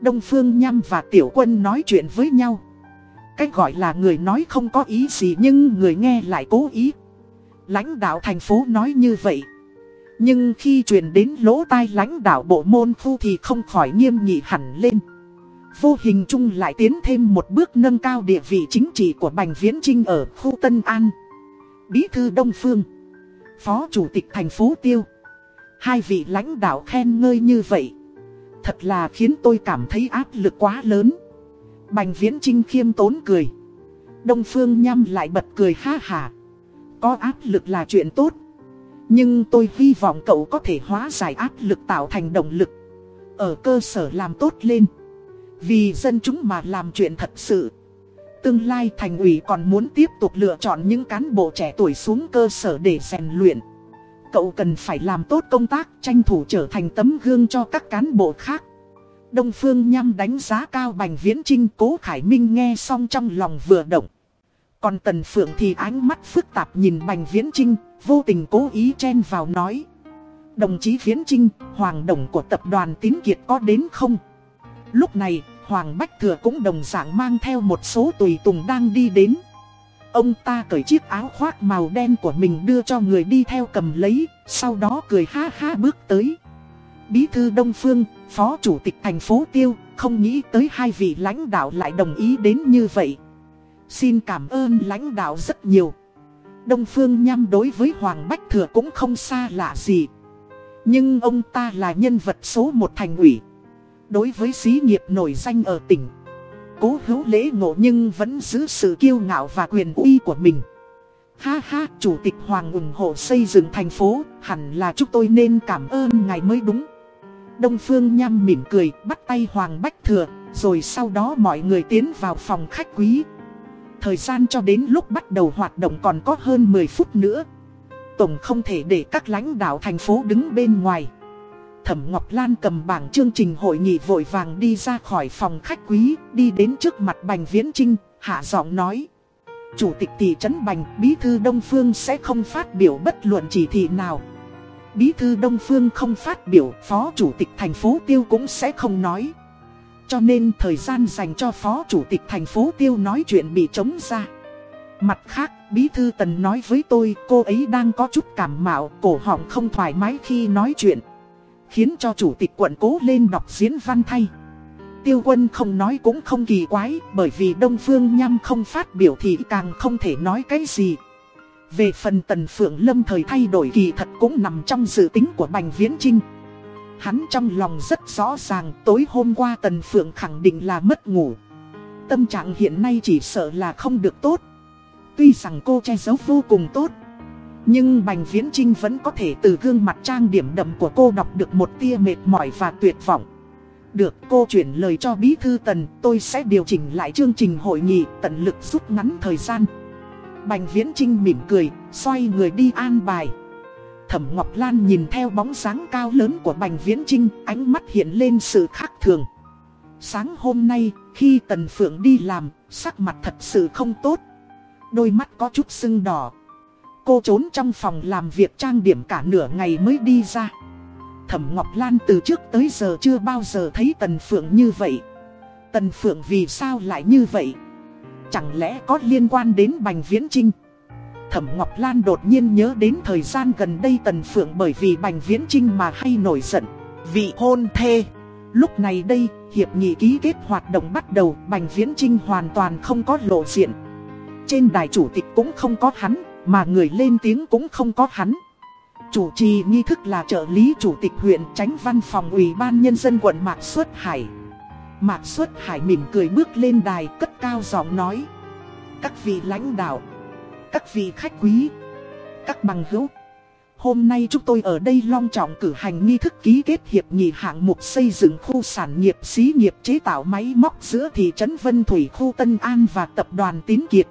Đông Phương Nham và Tiểu Quân nói chuyện với nhau. Cách gọi là người nói không có ý gì nhưng người nghe lại cố ý. Lãnh đạo thành phố nói như vậy. Nhưng khi truyền đến lỗ tai lãnh đạo bộ môn khu thì không khỏi nghiêm nghị hẳn lên. Vô hình chung lại tiến thêm một bước nâng cao địa vị chính trị của Bành Viễn Trinh ở khu Tân An. Bí thư Đông Phương Phó Chủ tịch thành phố Tiêu. Hai vị lãnh đạo khen ngơi như vậy. Thật là khiến tôi cảm thấy áp lực quá lớn. Bành Viễn Trinh khiêm tốn cười. Đông Phương Nham lại bật cười ha hà. Có áp lực là chuyện tốt. Nhưng tôi hy vọng cậu có thể hóa giải áp lực tạo thành động lực. Ở cơ sở làm tốt lên. Vì dân chúng mà làm chuyện thật sự. Tương lai thành ủy còn muốn tiếp tục lựa chọn những cán bộ trẻ tuổi xuống cơ sở để rèn luyện. Cậu cần phải làm tốt công tác, tranh thủ trở thành tấm gương cho các cán bộ khác. Đông Phương Nham đánh giá cao Bành Viễn Trinh Cố Khải Minh nghe xong trong lòng vừa động. Còn Tần Phượng thì ánh mắt phức tạp nhìn Bành Viễn Trinh, vô tình cố ý chen vào nói. Đồng chí Viễn Trinh, Hoàng Đồng của tập đoàn Tín Kiệt có đến không? Lúc này, Hoàng Bách Thừa cũng đồng dạng mang theo một số tùy tùng đang đi đến. Ông ta cởi chiếc áo khoác màu đen của mình đưa cho người đi theo cầm lấy, sau đó cười ha ha bước tới. Bí thư Đông Phương, Phó Chủ tịch thành phố Tiêu, không nghĩ tới hai vị lãnh đạo lại đồng ý đến như vậy. Xin cảm ơn lãnh đạo rất nhiều. Đông Phương nhăm đối với Hoàng Bách Thừa cũng không xa lạ gì. Nhưng ông ta là nhân vật số một thành ủy. Đối với xí nghiệp nổi danh ở tỉnh. Cố hữu lễ ngộ nhưng vẫn giữ sự kiêu ngạo và quyền uy của mình. Ha ha, Chủ tịch Hoàng ủng hộ xây dựng thành phố Hẳn là chúng tôi nên cảm ơn ngài mới đúng. Đông Phương Nham mỉm cười bắt tay Hoàng Bách Thừa Rồi sau đó mọi người tiến vào phòng khách quý. Thời gian cho đến lúc bắt đầu hoạt động còn có hơn 10 phút nữa. Tổng không thể để các lãnh đạo thành phố đứng bên ngoài. Thẩm Ngọc Lan cầm bảng chương trình hội nghị vội vàng đi ra khỏi phòng khách quý, đi đến trước mặt Bành Viễn Trinh, hạ giọng nói. Chủ tịch thị trấn Bành, Bí thư Đông Phương sẽ không phát biểu bất luận chỉ thị nào. Bí thư Đông Phương không phát biểu, Phó Chủ tịch thành phố Tiêu cũng sẽ không nói. Cho nên thời gian dành cho Phó Chủ tịch thành phố Tiêu nói chuyện bị trống ra. Mặt khác, Bí thư Tần nói với tôi cô ấy đang có chút cảm mạo, cổ họng không thoải mái khi nói chuyện. Khiến cho chủ tịch quận cố lên đọc diễn văn thay. Tiêu quân không nói cũng không kỳ quái, Bởi vì Đông Phương Nham không phát biểu thì càng không thể nói cái gì. Về phần Tần Phượng Lâm thời thay đổi kỳ thật cũng nằm trong dự tính của Bành Viễn Trinh Hắn trong lòng rất rõ ràng, tối hôm qua Tần Phượng khẳng định là mất ngủ. Tâm trạng hiện nay chỉ sợ là không được tốt. Tuy rằng cô che giấu vô cùng tốt nhưng Bành Viễn Trinh vẫn có thể từ gương mặt trang điểm đậm của cô đọc được một tia mệt mỏi và tuyệt vọng. Được cô chuyển lời cho Bí Thư Tần, tôi sẽ điều chỉnh lại chương trình hội nghị, tận lực rút ngắn thời gian. Bành Viễn Trinh mỉm cười, xoay người đi an bài. Thẩm Ngọc Lan nhìn theo bóng dáng cao lớn của Bành Viễn Trinh, ánh mắt hiện lên sự khác thường. Sáng hôm nay, khi Tần Phượng đi làm, sắc mặt thật sự không tốt. Đôi mắt có chút sưng đỏ, Cô trốn trong phòng làm việc trang điểm cả nửa ngày mới đi ra. Thẩm Ngọc Lan từ trước tới giờ chưa bao giờ thấy Tần Phượng như vậy. Tần Phượng vì sao lại như vậy? Chẳng lẽ có liên quan đến Bành Viễn Trinh Thẩm Ngọc Lan đột nhiên nhớ đến thời gian gần đây Tần Phượng bởi vì Bành Viễn Trinh mà hay nổi giận. Vị hôn thê. Lúc này đây, hiệp nghị ký kết hoạt động bắt đầu Bành Viễn Trinh hoàn toàn không có lộ diện. Trên đài chủ tịch cũng không có hắn mà người lên tiếng cũng không có hắn. Chủ trì nghi thức là trợ lý chủ tịch huyện tránh văn phòng ủy ban nhân dân quận Mạc Xuất Hải. Mạc Xuất Hải mỉm cười bước lên đài cất cao giọng nói. Các vị lãnh đạo, Các vị khách quý, Các bằng hữu, Hôm nay chúng tôi ở đây long trọng cử hành nghi thức ký kết hiệp nghị hạng mục xây dựng khu sản nghiệp xí nghiệp chế tạo máy móc giữa thị trấn Vân Thủy, khu Tân An và tập đoàn Tín Kiệt.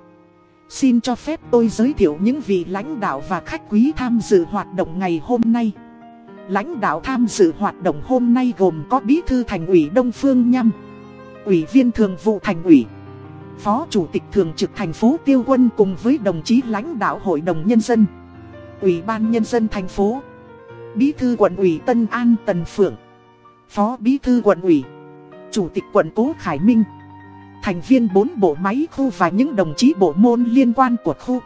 Xin cho phép tôi giới thiệu những vị lãnh đạo và khách quý tham dự hoạt động ngày hôm nay. Lãnh đạo tham dự hoạt động hôm nay gồm có Bí thư Thành ủy Đông Phương Nhâm, Ủy viên Thường vụ Thành ủy, Phó Chủ tịch Thường trực thành phố Tiêu Quân cùng với đồng chí lãnh đạo Hội đồng Nhân dân, Ủy ban Nhân dân thành phố, Bí thư quận ủy Tân An Tần Phượng, Phó Bí thư quận ủy, Chủ tịch quận Cố Khải Minh thành viên bốn bộ máy khu và những đồng chí bộ môn liên quan của khu.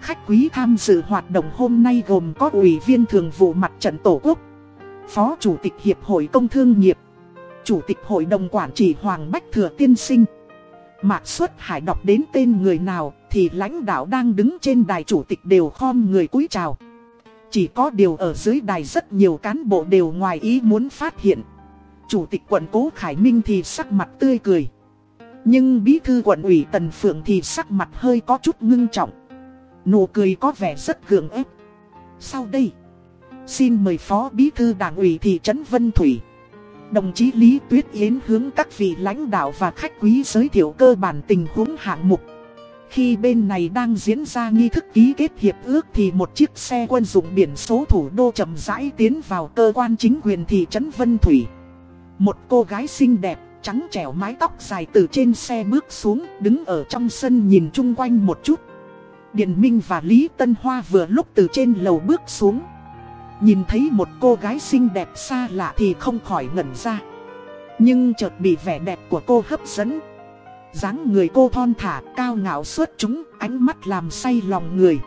Khách quý tham dự hoạt động hôm nay gồm có Ủy viên Thường vụ Mặt trận Tổ quốc, Phó Chủ tịch Hiệp hội Công Thương nghiệp, Chủ tịch Hội đồng Quản trị Hoàng Bách Thừa Tiên Sinh. Mạc Xuất Hải đọc đến tên người nào thì lãnh đạo đang đứng trên đài chủ tịch đều khom người cúi chào. Chỉ có điều ở dưới đài rất nhiều cán bộ đều ngoài ý muốn phát hiện. Chủ tịch quận Cố Khải Minh thì sắc mặt tươi cười. Nhưng bí thư quận ủy Tần Phượng thì sắc mặt hơi có chút ngưng trọng. Nụ cười có vẻ rất gượng ép. Sau đây, xin mời phó bí thư đảng ủy thị trấn Vân Thủy. Đồng chí Lý Tuyết Yến hướng các vị lãnh đạo và khách quý giới thiệu cơ bản tình huống hạng mục. Khi bên này đang diễn ra nghi thức ký kết hiệp ước thì một chiếc xe quân dụng biển số thủ đô chậm rãi tiến vào cơ quan chính quyền thị trấn Vân Thủy. Một cô gái xinh đẹp trắng trẻo mái tóc dài từ trên xe bước xuống, đứng ở trong sân nhìn chung quanh một chút. Điện Minh và Lý Tân Hoa vừa lúc từ trên lầu bước xuống. Nhìn thấy một cô gái xinh đẹp xa lạ thì không khỏi ngẩn ra. Nhưng chợt bị vẻ đẹp của cô hấp dẫn. dáng người cô thon thả, cao ngạo xuất chúng, ánh mắt làm say lòng người.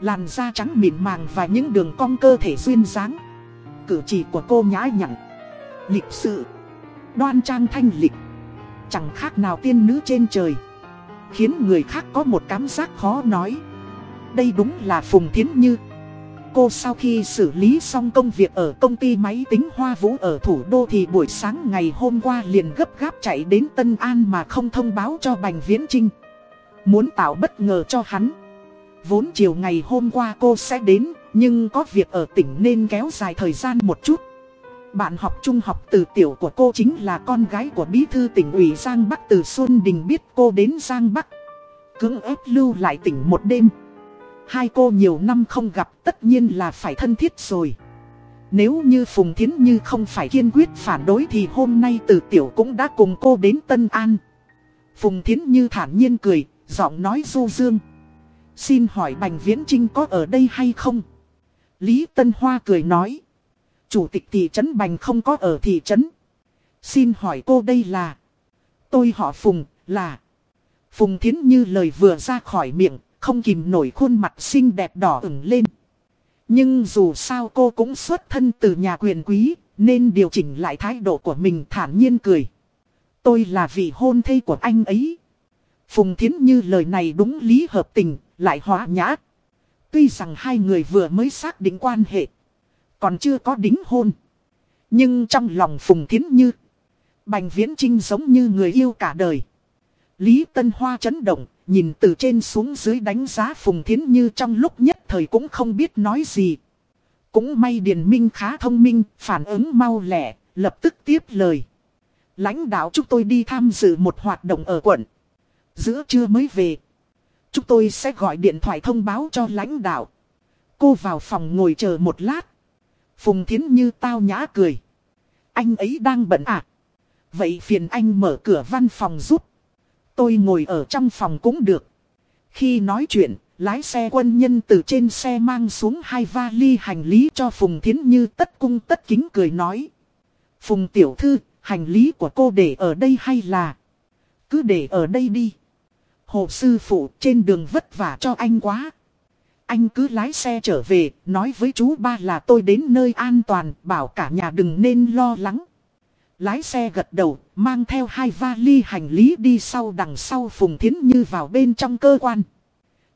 Làn da trắng mịn màng và những đường cong cơ thể duyên dáng. Cử chỉ của cô nhã nhặn. Lịch sự. Đoan trang thanh lịch Chẳng khác nào tiên nữ trên trời Khiến người khác có một cảm giác khó nói Đây đúng là Phùng Thiến Như Cô sau khi xử lý xong công việc ở công ty máy tính Hoa Vũ ở thủ đô thì buổi sáng ngày hôm qua liền gấp gáp chạy đến Tân An mà không thông báo cho Bành Viễn Trinh. Muốn tạo bất ngờ cho hắn. Vốn chiều ngày hôm qua cô sẽ đến, nhưng có việc ở tỉnh nên kéo dài thời gian một chút. Bạn học trung học từ tiểu của cô chính là con gái của bí thư tỉnh ủy Giang Bắc từ Xuân Đình biết cô đến Giang Bắc. Cưỡng ép lưu lại tỉnh một đêm. Hai cô nhiều năm không gặp tất nhiên là phải thân thiết rồi. Nếu như Phùng Thiến Như không phải kiên quyết phản đối thì hôm nay từ tiểu cũng đã cùng cô đến Tân An. Phùng Thiến Như thản nhiên cười, giọng nói du dương. Xin hỏi Bành Viễn Trinh có ở đây hay không? Lý Tân Hoa cười nói. Chủ tịch thị trấn Bành không có ở thị trấn. Xin hỏi cô đây là... Tôi họ Phùng, là... Phùng Thiến Như lời vừa ra khỏi miệng, không kìm nổi khuôn mặt xinh đẹp đỏ ửng lên. Nhưng dù sao cô cũng xuất thân từ nhà quyền quý, nên điều chỉnh lại thái độ của mình thản nhiên cười. Tôi là vị hôn thê của anh ấy. Phùng Thiến Như lời này đúng lý hợp tình, lại hóa nhã. Tuy rằng hai người vừa mới xác định quan hệ, còn chưa có đính hôn. Nhưng trong lòng Phùng Thiến Như, Bành Viễn Trinh giống như người yêu cả đời. Lý Tân Hoa chấn động, nhìn từ trên xuống dưới đánh giá Phùng Thiến Như trong lúc nhất thời cũng không biết nói gì. Cũng may Điền Minh khá thông minh, phản ứng mau lẹ, lập tức tiếp lời. Lãnh đạo chúng tôi đi tham dự một hoạt động ở quận. Giữa trưa mới về. Chúng tôi sẽ gọi điện thoại thông báo cho lãnh đạo. Cô vào phòng ngồi chờ một lát. Phùng Thiến Như tao nhã cười. Anh ấy đang bận à? Vậy phiền anh mở cửa văn phòng giúp. Tôi ngồi ở trong phòng cũng được. Khi nói chuyện, lái xe quân nhân từ trên xe mang xuống hai vali hành lý cho Phùng Thiến Như tất cung tất kính cười nói. Phùng Tiểu Thư, hành lý của cô để ở đây hay là... Cứ để ở đây đi. Hồ sư phụ trên đường vất vả cho anh quá. Anh cứ lái xe trở về, nói với chú ba là tôi đến nơi an toàn, bảo cả nhà đừng nên lo lắng. Lái xe gật đầu, mang theo hai vali hành lý đi sau đằng sau Phùng Thiến Như vào bên trong cơ quan.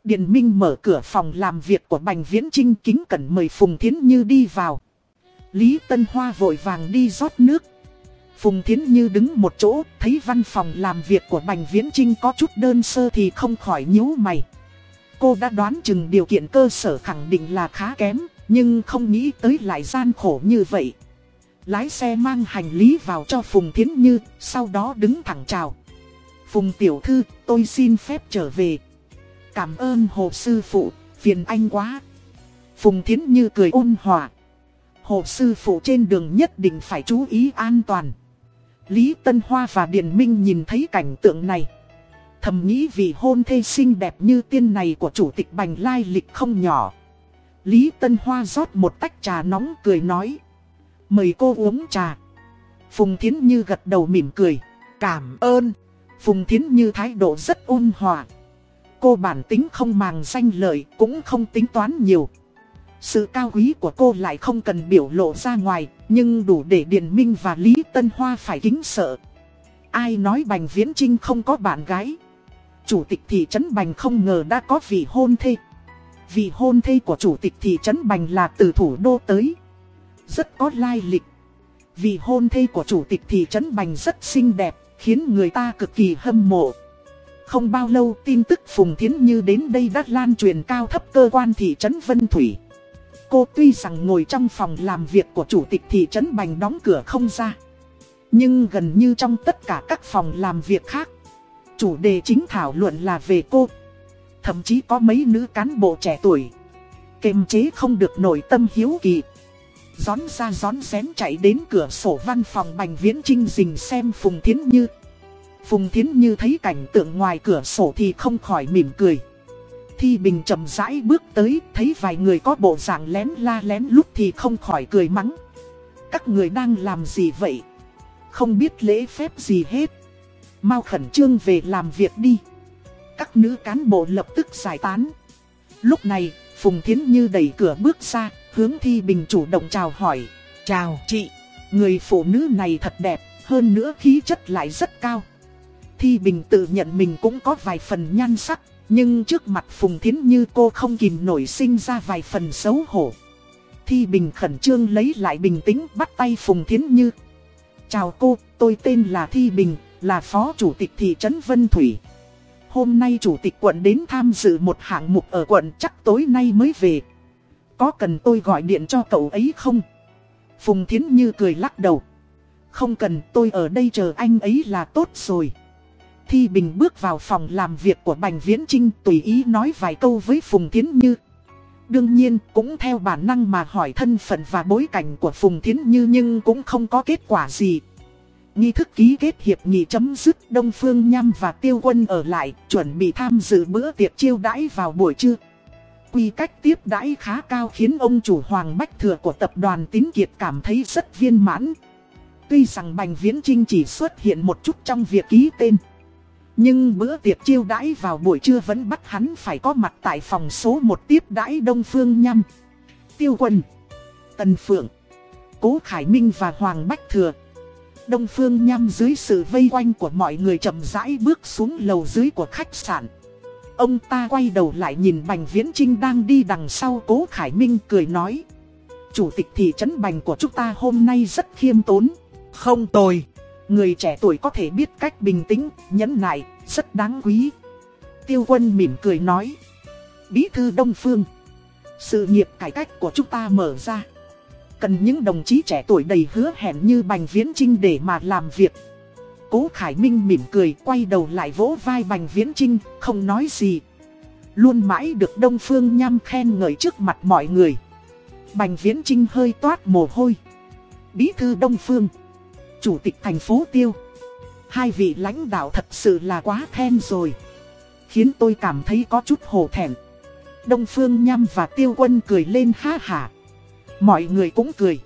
Điền Minh mở cửa phòng làm việc của Bành Viễn Trinh kính cẩn mời Phùng Thiến Như đi vào. Lý Tân Hoa vội vàng đi rót nước. Phùng Thiến Như đứng một chỗ, thấy văn phòng làm việc của Bành Viễn Trinh có chút đơn sơ thì không khỏi nhíu mày. Cô đã đoán chừng điều kiện cơ sở khẳng định là khá kém, nhưng không nghĩ tới lại gian khổ như vậy. Lái xe mang hành lý vào cho Phùng Thiến Như, sau đó đứng thẳng chào. Phùng Tiểu Thư, tôi xin phép trở về. Cảm ơn Hồ Sư Phụ, phiền anh quá. Phùng Thiến Như cười ôn hòa. Hồ Sư Phụ trên đường nhất định phải chú ý an toàn. Lý Tân Hoa và Điền Minh nhìn thấy cảnh tượng này. Thầm nghĩ vì hôn thê xinh đẹp như tiên này của Chủ tịch Bành Lai lịch không nhỏ. Lý Tân Hoa rót một tách trà nóng cười nói. Mời cô uống trà. Phùng Thiến Như gật đầu mỉm cười. Cảm ơn. Phùng Thiến Như thái độ rất ôn hòa. Cô bản tính không màng danh lợi cũng không tính toán nhiều. Sự cao quý của cô lại không cần biểu lộ ra ngoài, nhưng đủ để Điền Minh và Lý Tân Hoa phải kính sợ. Ai nói Bành Viễn Trinh không có bạn gái? Chủ tịch thị trấn Bành không ngờ đã có vị hôn thê. Vị hôn thê của chủ tịch thị trấn Bành là từ thủ đô tới rất có lai lịch. Vị hôn thê của chủ tịch thị trấn Bành rất xinh đẹp, khiến người ta cực kỳ hâm mộ. Không bao lâu tin tức Phùng Thiến Như đến đây đã lan truyền cao thấp cơ quan thị trấn Vân Thủy. Cô tuy rằng ngồi trong phòng làm việc của chủ tịch thị trấn Bành đóng cửa không ra. Nhưng gần như trong tất cả các phòng làm việc khác, chủ đề chính thảo luận là về cô. Thậm chí có mấy nữ cán bộ trẻ tuổi. kiềm chế không được nổi tâm hiếu kỳ gión ra gión xém chạy đến cửa sổ văn phòng Bành Viễn Trinh dình xem Phùng Thiến Như. Phùng Thiến Như thấy cảnh tượng ngoài cửa sổ thì không khỏi mỉm cười. Thi Bình chậm rãi bước tới, thấy vài người có bộ dạng lén la lén lúc thì không khỏi cười mắng. Các người đang làm gì vậy? Không biết lễ phép gì hết. Mau khẩn trương về làm việc đi. Các nữ cán bộ lập tức giải tán. Lúc này, Phùng Thiến Như đẩy cửa bước ra, hướng Thi Bình chủ động chào hỏi. Chào chị, người phụ nữ này thật đẹp, hơn nữa khí chất lại rất cao. Thi Bình tự nhận mình cũng có vài phần nhan sắc, nhưng trước mặt Phùng Thiến Như cô không kìm nổi sinh ra vài phần xấu hổ. Thi Bình khẩn trương lấy lại bình tĩnh bắt tay Phùng Thiến Như. Chào cô, tôi tên là Thi Bình, là phó chủ tịch thị trấn Vân Thủy. Hôm nay chủ tịch quận đến tham dự một hạng mục ở quận chắc tối nay mới về. Có cần tôi gọi điện cho cậu ấy không? Phùng Thiến Như cười lắc đầu. Không cần, tôi ở đây chờ anh ấy là tốt rồi. Thi Bình bước vào phòng làm việc của Bành Viễn Trinh tùy ý nói vài câu với Phùng Thiến Như. Đương nhiên, cũng theo bản năng mà hỏi thân phận và bối cảnh của Phùng Thiến Như nhưng cũng không có kết quả gì. Nghi thức ký kết hiệp nghị chấm dứt Đông Phương Nham và Tiêu Quân ở lại chuẩn bị tham dự bữa tiệc chiêu đãi vào buổi trưa. Quy cách tiếp đãi khá cao khiến ông chủ Hoàng Bách Thừa của tập đoàn Tín Kiệt cảm thấy rất viên mãn. Tuy rằng Bành Viễn Trinh chỉ xuất hiện một chút trong việc ký tên. Nhưng bữa tiệc chiêu đãi vào buổi trưa vẫn bắt hắn phải có mặt tại phòng số 1 tiếp đãi Đông Phương Nham, Tiêu Quân, Tần Phượng, Cố Khải Minh và Hoàng Bách Thừa. Đông Phương Nham dưới sự vây quanh của mọi người chậm rãi bước xuống lầu dưới của khách sạn. Ông ta quay đầu lại nhìn Bành Viễn Trinh đang đi đằng sau Cố Khải Minh cười nói. Chủ tịch thị trấn Bành của chúng ta hôm nay rất khiêm tốn. Không tồi. Người trẻ tuổi có thể biết cách bình tĩnh, nhẫn nại, rất đáng quý. Tiêu quân mỉm cười nói. Bí thư Đông Phương. Sự nghiệp cải cách của chúng ta mở ra. Cần những đồng chí trẻ tuổi đầy hứa hẹn như Bành Viễn Trinh để mà làm việc. Cố Khải Minh mỉm cười quay đầu lại vỗ vai Bành Viễn Trinh, không nói gì. Luôn mãi được Đông Phương Nham khen ngợi trước mặt mọi người. Bành Viễn Trinh hơi toát mồ hôi. Bí thư Đông Phương. Chủ tịch thành phố Tiêu. Hai vị lãnh đạo thật sự là quá khen rồi. Khiến tôi cảm thấy có chút hổ thẹn. Đông Phương Nham và Tiêu Quân cười lên ha hả. Mọi người cũng cười.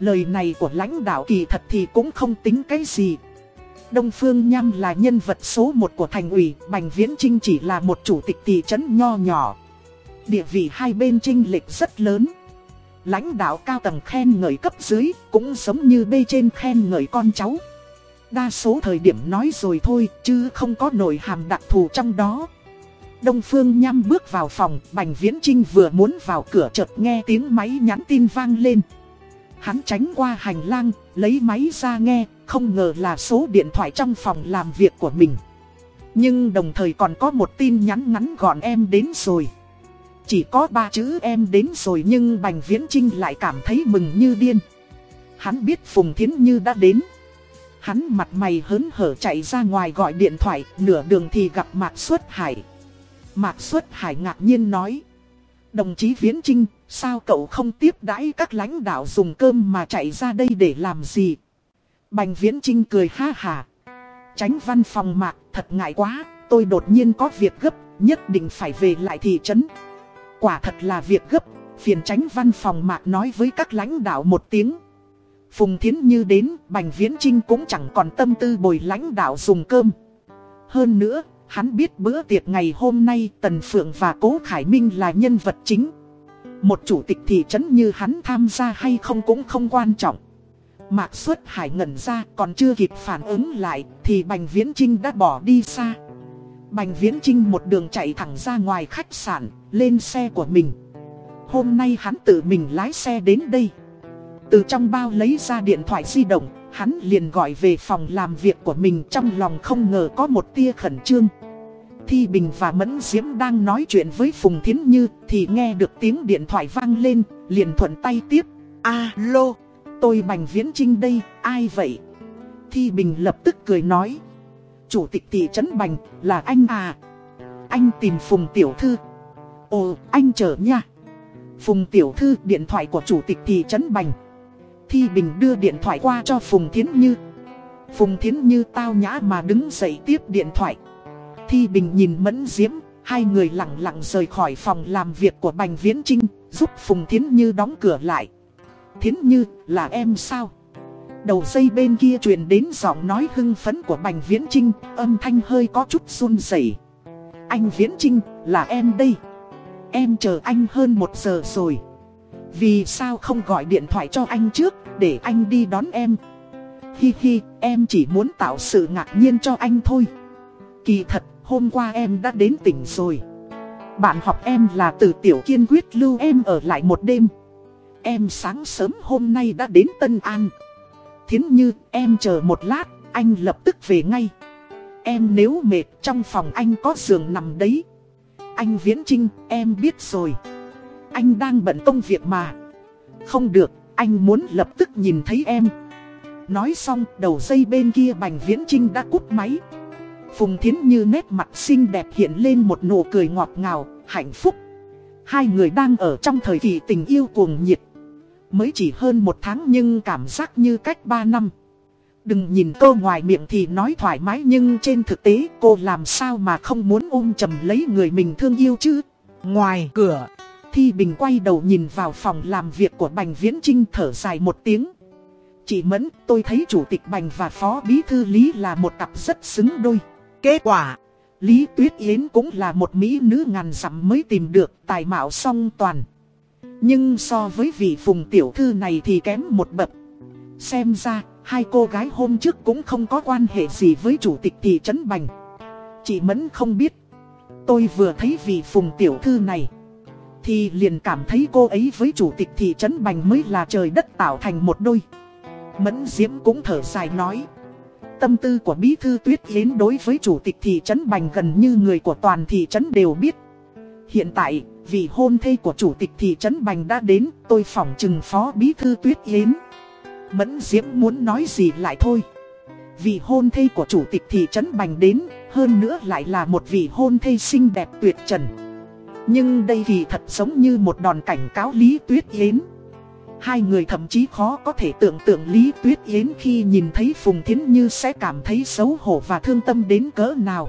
Lời này của lãnh đạo kỳ thật thì cũng không tính cái gì. Đông Phương Nham là nhân vật số 1 của thành ủy, Bành Viễn Trinh chỉ là một chủ tịch thị trấn nho nhỏ. Địa vị hai bên trinh lệch rất lớn. Lãnh đạo cao tầng khen ngợi cấp dưới, cũng giống như bê trên khen ngợi con cháu. Đa số thời điểm nói rồi thôi, chứ không có nội hàm đặc thù trong đó. Đông Phương Nham bước vào phòng, Bành Viễn Trinh vừa muốn vào cửa chợt nghe tiếng máy nhắn tin vang lên. Hắn tránh qua hành lang, lấy máy ra nghe, không ngờ là số điện thoại trong phòng làm việc của mình. Nhưng đồng thời còn có một tin nhắn ngắn gọn em đến rồi. Chỉ có ba chữ em đến rồi nhưng Bành Viễn Trinh lại cảm thấy mừng như điên. Hắn biết Phùng Thiến Như đã đến. Hắn mặt mày hớn hở chạy ra ngoài gọi điện thoại, nửa đường thì gặp Mạc Xuất Hải. Mạc Xuất Hải ngạc nhiên nói. Đồng chí Viễn Trinh, sao cậu không tiếp đãi các lãnh đạo dùng cơm mà chạy ra đây để làm gì? Bành Viễn Trinh cười ha hà. Tránh văn phòng Mạc, thật ngại quá, tôi đột nhiên có việc gấp, nhất định phải về lại thị trấn. Quả thật là việc gấp, phiền tránh văn phòng Mạc nói với các lãnh đạo một tiếng. Phùng Thiến Như đến, Bành Viễn Trinh cũng chẳng còn tâm tư bồi lãnh đạo dùng cơm. Hơn nữa, hắn biết bữa tiệc ngày hôm nay Tần Phượng và Cố Khải Minh là nhân vật chính. Một chủ tịch thị trấn như hắn tham gia hay không cũng không quan trọng. Mạc Xuất Hải ngẩn ra còn chưa kịp phản ứng lại thì Bành Viễn Trinh đã bỏ đi xa. Bành Viễn Trinh một đường chạy thẳng ra ngoài khách sạn, lên xe của mình. Hôm nay hắn tự mình lái xe đến đây. Từ trong bao lấy ra điện thoại di động, hắn liền gọi về phòng làm việc của mình trong lòng không ngờ có một tia khẩn trương. Thi Bình và Mẫn Diễm đang nói chuyện với Phùng Thiến Như thì nghe được tiếng điện thoại vang lên, liền thuận tay tiếp. Alo, tôi Bành Viễn Trinh đây, ai vậy? Thi Bình lập tức cười nói. Chủ tịch thị trấn Bành, là anh à? Anh tìm Phùng Tiểu Thư. Ồ, anh chờ nha. Phùng Tiểu Thư điện thoại của chủ tịch thị trấn Bành. Thi Bình đưa điện thoại qua cho Phùng Thiến Như. Phùng Thiến Như tao nhã mà đứng dậy tiếp điện thoại. Thi Bình nhìn Mẫn Diễm, Hai người lặng lặng rời khỏi phòng làm việc của Bành Viễn Trinh, giúp Phùng Thiến Như đóng cửa lại. Thiến Như, là em sao? Đầu dây bên kia truyền đến giọng nói hưng phấn của Bành Viễn Trinh, âm thanh hơi có chút run rẩy. Anh Viễn Trinh, là em đây. Em chờ anh hơn một giờ rồi. Vì sao không gọi điện thoại cho anh trước, để anh đi đón em? Hi hi, em chỉ muốn tạo sự ngạc nhiên cho anh thôi. Kỳ thật, hôm qua em đã đến tỉnh rồi. Bạn học em là từ tiểu kiên quyết lưu em ở lại một đêm. Em sáng sớm hôm nay đã đến Tân An. Thiến như, em chờ một lát, anh lập tức về ngay. Em nếu mệt, trong phòng anh có giường nằm đấy. Anh Viễn Trinh, em biết rồi. Anh đang bận công việc mà. Không được, anh muốn lập tức nhìn thấy em. Nói xong, đầu dây bên kia Bành Viễn Trinh đã cút máy. Phùng Thiến Như nét mặt xinh đẹp hiện lên một nụ cười ngọt ngào, hạnh phúc. Hai người đang ở trong thời kỳ tình yêu cuồng nhiệt. Mới chỉ hơn một tháng nhưng cảm giác như cách ba năm. Đừng nhìn cô ngoài miệng thì nói thoải mái nhưng trên thực tế cô làm sao mà không muốn ôm chầm lấy người mình thương yêu chứ. Ngoài cửa, Thi Bình quay đầu nhìn vào phòng làm việc của Bành Viễn Trinh thở dài một tiếng. Chị Mẫn, tôi thấy Chủ tịch Bành và Phó Bí Thư Lý là một cặp rất xứng đôi. Kết quả, Lý Tuyết Yến cũng là một mỹ nữ ngàn dặm mới tìm được tài mạo song toàn. Nhưng so với vị phùng tiểu thư này thì kém một bậc. Xem ra, hai cô gái hôm trước cũng không có quan hệ gì với chủ tịch thị trấn Bành. Chị Mẫn không biết. Tôi vừa thấy vị phùng tiểu thư này. Thì liền cảm thấy cô ấy với chủ tịch thị trấn Bành mới là trời đất tạo thành một đôi. Mẫn Diễm cũng thở dài nói. Tâm tư của Bí Thư Tuyết Yến đối với chủ tịch thị trấn Bành gần như người của toàn thị trấn đều biết. Hiện tại, vì hôn thê của chủ tịch thị trấn Bành đã đến, tôi phỏng trừng phó Bí Thư Tuyết Yến. Mẫn Diễm muốn nói gì lại thôi. Vì hôn thê của chủ tịch thị trấn Bành đến, hơn nữa lại là một vị hôn thê xinh đẹp tuyệt trần. Nhưng đây thì thật giống như một đòn cảnh cáo Lý Tuyết Yến. Hai người thậm chí khó có thể tưởng tượng Lý Tuyết Yến khi nhìn thấy Phùng Thiến Như sẽ cảm thấy xấu hổ và thương tâm đến cỡ nào.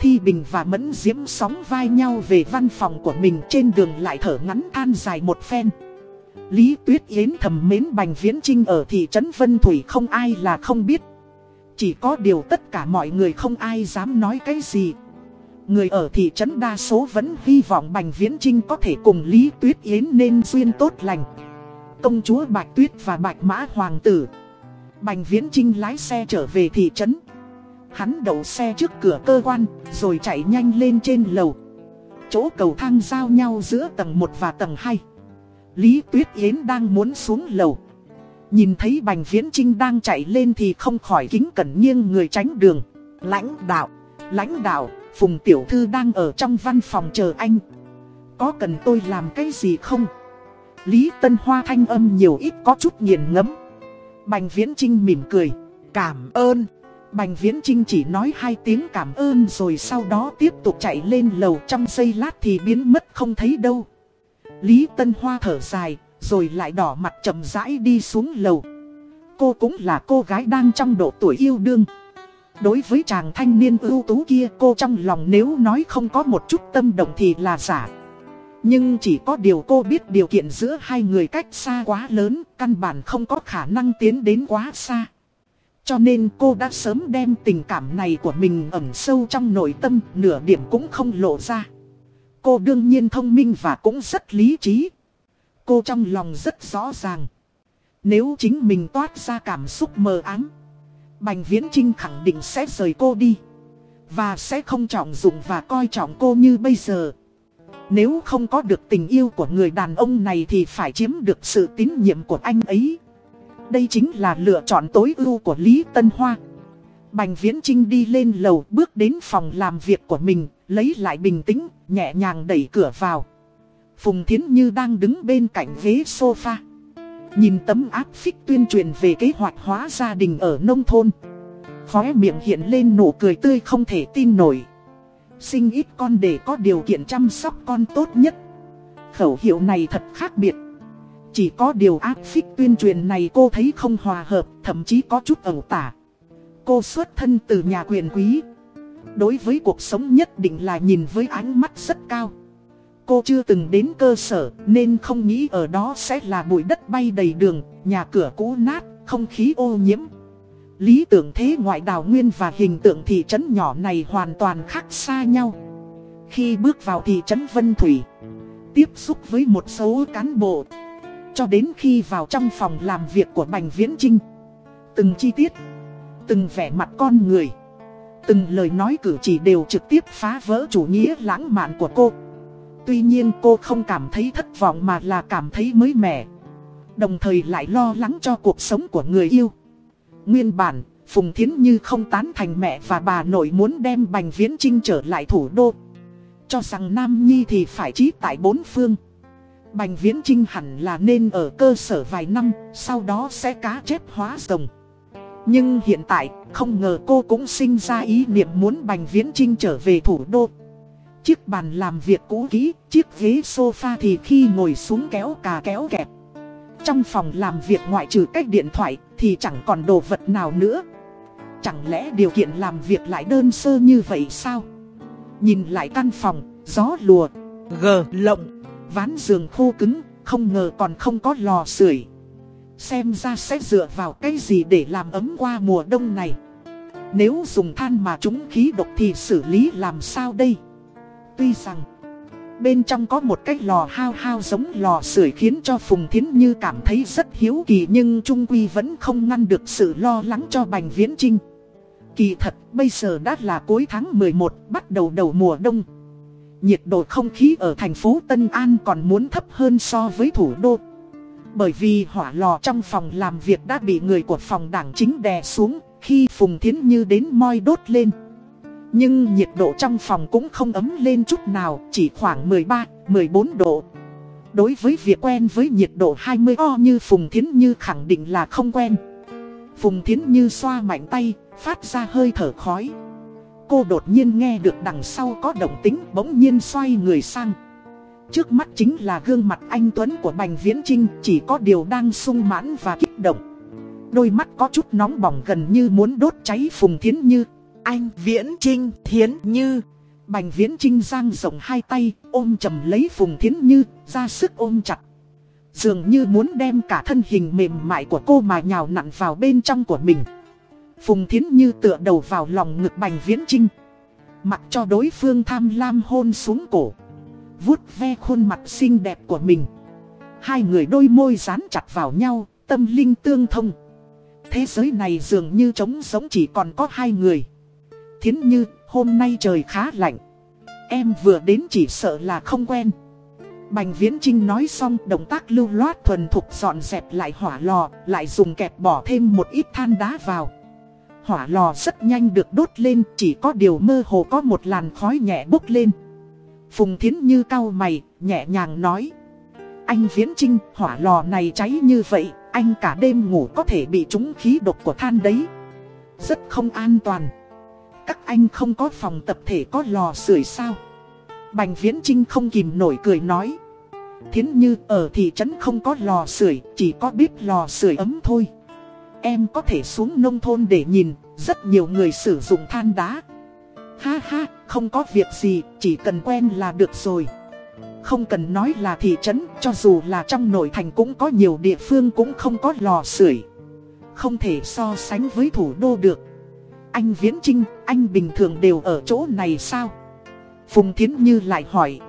Thi Bình và Mẫn Diễm sóng vai nhau về văn phòng của mình trên đường lại thở ngắn than dài một phen. Lý Tuyết Yến thầm mến Bành Viễn Trinh ở thị trấn Vân Thủy không ai là không biết. Chỉ có điều tất cả mọi người không ai dám nói cái gì. Người ở thị trấn đa số vẫn hy vọng Bành Viễn Trinh có thể cùng Lý Tuyết Yến nên duyên tốt lành. Công chúa Bạch Tuyết và Bạch Mã Hoàng tử. Bành Viễn Trinh lái xe trở về thị trấn. Hắn đậu xe trước cửa cơ quan, rồi chạy nhanh lên trên lầu. Chỗ cầu thang giao nhau giữa tầng 1 và tầng 2. Lý Tuyết Yến đang muốn xuống lầu. Nhìn thấy Bành Viễn Trinh đang chạy lên thì không khỏi kính cẩn nghiêng người tránh đường. Lãnh đạo, lãnh đạo, Phùng Tiểu Thư đang ở trong văn phòng chờ anh. Có cần tôi làm cái gì không? Lý Tân Hoa thanh âm nhiều ít có chút nghiền ngẫm. Bành Viễn Trinh mỉm cười. Cảm ơn. Bành Viễn Trinh chỉ nói hai tiếng cảm ơn rồi sau đó tiếp tục chạy lên lầu trong giây lát thì biến mất không thấy đâu. Lý Tân Hoa thở dài, rồi lại đỏ mặt chậm rãi đi xuống lầu. Cô cũng là cô gái đang trong độ tuổi yêu đương. Đối với chàng thanh niên ưu tú kia cô trong lòng nếu nói không có một chút tâm động thì là giả. Nhưng chỉ có điều cô biết điều kiện giữa hai người cách xa quá lớn, căn bản không có khả năng tiến đến quá xa. Cho nên cô đã sớm đem tình cảm này của mình ẩn sâu trong nội tâm, nửa điểm cũng không lộ ra. Cô đương nhiên thông minh và cũng rất lý trí. Cô trong lòng rất rõ ràng. Nếu chính mình toát ra cảm xúc mờ ám, Bành Viễn Trinh khẳng định sẽ rời cô đi. Và sẽ không trọng dụng và coi trọng cô như bây giờ. Nếu không có được tình yêu của người đàn ông này thì phải chiếm được sự tín nhiệm của anh ấy. Đây chính là lựa chọn tối ưu của Lý Tân Hoa. Bành Viễn Trinh đi lên lầu bước đến phòng làm việc của mình, lấy lại bình tĩnh, nhẹ nhàng đẩy cửa vào. Phùng Thiến Như đang đứng bên cạnh ghế sofa. Nhìn tấm áp phích tuyên truyền về kế hoạch hóa gia đình ở nông thôn. Khóe miệng hiện lên nụ cười tươi không thể tin nổi. Sinh ít con để có điều kiện chăm sóc con tốt nhất. Khẩu hiệu này thật khác biệt. Chỉ có điều áp phích tuyên truyền này cô thấy không hòa hợp, thậm chí có chút ẩu tả. Cô xuất thân từ nhà quyền quý. đối với cuộc sống nhất định là nhìn với ánh mắt rất cao. Cô chưa từng đến cơ sở nên không nghĩ ở đó sẽ là bụi đất bay đầy đường, nhà cửa cũ nát, không khí ô nhiễm. Lý tưởng thế ngoại đảo nguyên và hình tượng thị trấn nhỏ này hoàn toàn khác xa nhau. Khi bước vào thị trấn Vân Thủy, tiếp xúc với một số cán bộ, cho đến khi vào trong phòng làm việc của Bành Viễn Trinh. Từng chi tiết, từng vẻ mặt con người, từng lời nói cử chỉ đều trực tiếp phá vỡ chủ nghĩa lãng mạn của cô. Tuy nhiên cô không cảm thấy thất vọng mà là cảm thấy mới mẻ. Đồng thời lại lo lắng cho cuộc sống của người yêu. Nguyên bản, Phùng Thiến Như không tán thành mẹ và bà nội muốn đem Bành Viễn Trinh trở lại thủ đô. Cho rằng Nam Nhi thì phải trí tại bốn phương. Bành Viễn Trinh hẳn là nên ở cơ sở vài năm, sau đó sẽ cá chép hóa rồng. Nhưng hiện tại, không ngờ cô cũng sinh ra ý niệm muốn Bành Viễn Trinh trở về thủ đô. Chiếc bàn làm việc cũ kỹ, chiếc ghế sofa thì khi ngồi xuống kéo cà kéo kẹp. Trong phòng làm việc ngoại trừ cách điện thoại thì chẳng còn đồ vật nào nữa. Chẳng lẽ điều kiện làm việc lại đơn sơ như vậy sao? Nhìn lại căn phòng, gió lùa, gờ lộng, ván giường khô cứng, không ngờ còn không có lò sưởi. Xem ra sẽ dựa vào cái gì để làm ấm qua mùa đông này. Nếu dùng than mà chúng khí độc thì xử lý làm sao đây? Tuy rằng Bên trong có một cái lò hao hao giống lò sưởi khiến cho Phùng Thiến Như cảm thấy rất hiếu kỳ nhưng Trung Quy vẫn không ngăn được sự lo lắng cho Bành Viễn Trinh. Kỳ thật, bây giờ đã là cuối tháng 11, bắt đầu đầu mùa đông. Nhiệt độ không khí ở thành phố Tân An còn muốn thấp hơn so với thủ đô. Bởi vì hỏa lò trong phòng làm việc đã bị người của phòng đảng chính đè xuống khi Phùng Thiến Như đến moi đốt lên. Nhưng nhiệt độ trong phòng cũng không ấm lên chút nào, chỉ khoảng 13, 14 độ. Đối với việc quen với nhiệt độ 20 o như Phùng Thiến Như khẳng định là không quen. Phùng Thiến Như xoa mạnh tay, phát ra hơi thở khói. Cô đột nhiên nghe được đằng sau có động tính bỗng nhiên xoay người sang. Trước mắt chính là gương mặt anh Tuấn của Bành Viễn Trinh chỉ có điều đang sung mãn và kích động. Đôi mắt có chút nóng bỏng gần như muốn đốt cháy Phùng Thiến Như. Anh, Viễn Trinh, Thiến Như. Bành Viễn Trinh giang rộng hai tay, ôm chầm lấy Phùng Thiến Như, ra sức ôm chặt. Dường như muốn đem cả thân hình mềm mại của cô mà nhào nặn vào bên trong của mình. Phùng Thiến Như tựa đầu vào lòng ngực Bành Viễn Trinh. Mặc cho đối phương tham lam hôn xuống cổ. Vuốt ve khuôn mặt xinh đẹp của mình. Hai người đôi môi dán chặt vào nhau, Tâm linh tương thông. Thế giới này dường như trống sống chỉ còn có hai người. Thiến Như, hôm nay trời khá lạnh. Em vừa đến chỉ sợ là không quen. Bành Viễn Trinh nói xong động tác lưu loát thuần thục dọn dẹp lại hỏa lò, lại dùng kẹp bỏ thêm một ít than đá vào. Hỏa lò rất nhanh được đốt lên, chỉ có điều mơ hồ có một làn khói nhẹ bốc lên. Phùng Thiến Như cau mày, nhẹ nhàng nói. Anh Viễn Trinh, hỏa lò này cháy như vậy, anh cả đêm ngủ có thể bị trúng khí độc của than đấy. Rất không an toàn các anh không có phòng tập thể có lò sưởi sao? Bành Viễn Trinh không kìm nổi cười nói. Thiến như ở thị trấn không có lò sưởi Chỉ có bếp lò sưởi ấm thôi. Em có thể xuống nông thôn để nhìn Rất nhiều người sử dụng than đá. Ha ha, không có việc gì Chỉ cần quen là được rồi. Không cần nói là thị trấn Cho dù là trong nội thành cũng có nhiều địa phương cũng không có lò sưởi. Không thể so sánh với thủ đô được anh Viễn Trinh, anh bình thường đều ở chỗ này sao? Phùng Thiến Như lại hỏi.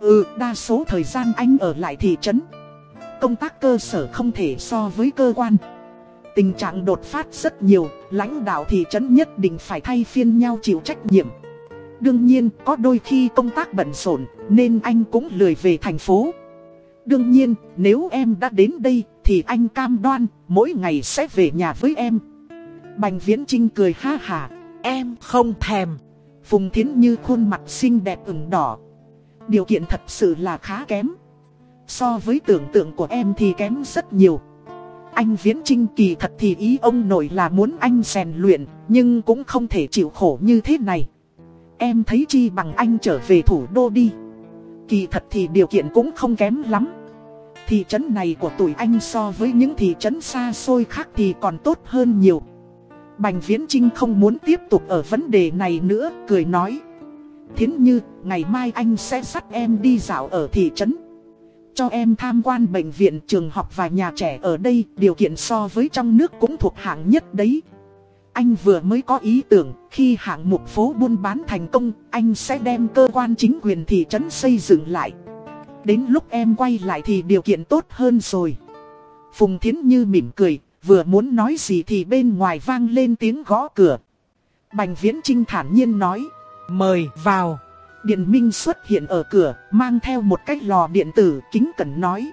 Ừ, đa số thời gian anh ở lại thị trấn. Công tác cơ sở không thể so với cơ quan. Tình trạng đột phát rất nhiều, lãnh đạo thị trấn nhất định phải thay phiên nhau chịu trách nhiệm. Đương nhiên, có đôi khi công tác bận rộn, nên anh cũng lười về thành phố. Đương nhiên, nếu em đã đến đây, thì anh cam đoan, mỗi ngày sẽ về nhà với em. Bành Viễn Trinh cười ha hả, em không thèm. Phùng Thiến Như khuôn mặt xinh đẹp ửng đỏ. Điều kiện thật sự là khá kém. So với tưởng tượng của em thì kém rất nhiều. Anh Viễn Trinh kỳ thật thì ý ông nội là muốn anh rèn luyện, nhưng cũng không thể chịu khổ như thế này. Em thấy chi bằng anh trở về thủ đô đi. Kỳ thật thì điều kiện cũng không kém lắm. Thị trấn này của tuổi anh so với những thị trấn xa xôi khác thì còn tốt hơn nhiều. Bành Viễn Trinh không muốn tiếp tục ở vấn đề này nữa, cười nói. Thiến Như, ngày mai anh sẽ dắt em đi dạo ở thị trấn. Cho em tham quan bệnh viện, trường học và nhà trẻ ở đây, điều kiện so với trong nước cũng thuộc hạng nhất đấy. Anh vừa mới có ý tưởng, khi hạng mục phố buôn bán thành công, anh sẽ đem cơ quan chính quyền thị trấn xây dựng lại. Đến lúc em quay lại thì điều kiện tốt hơn rồi. Phùng Thiến Như mỉm cười, vừa muốn nói gì thì bên ngoài vang lên tiếng gõ cửa. Bành Viễn Trinh thản nhiên nói, mời vào. Điện Minh xuất hiện ở cửa, mang theo một cái lò điện tử, kính cẩn nói.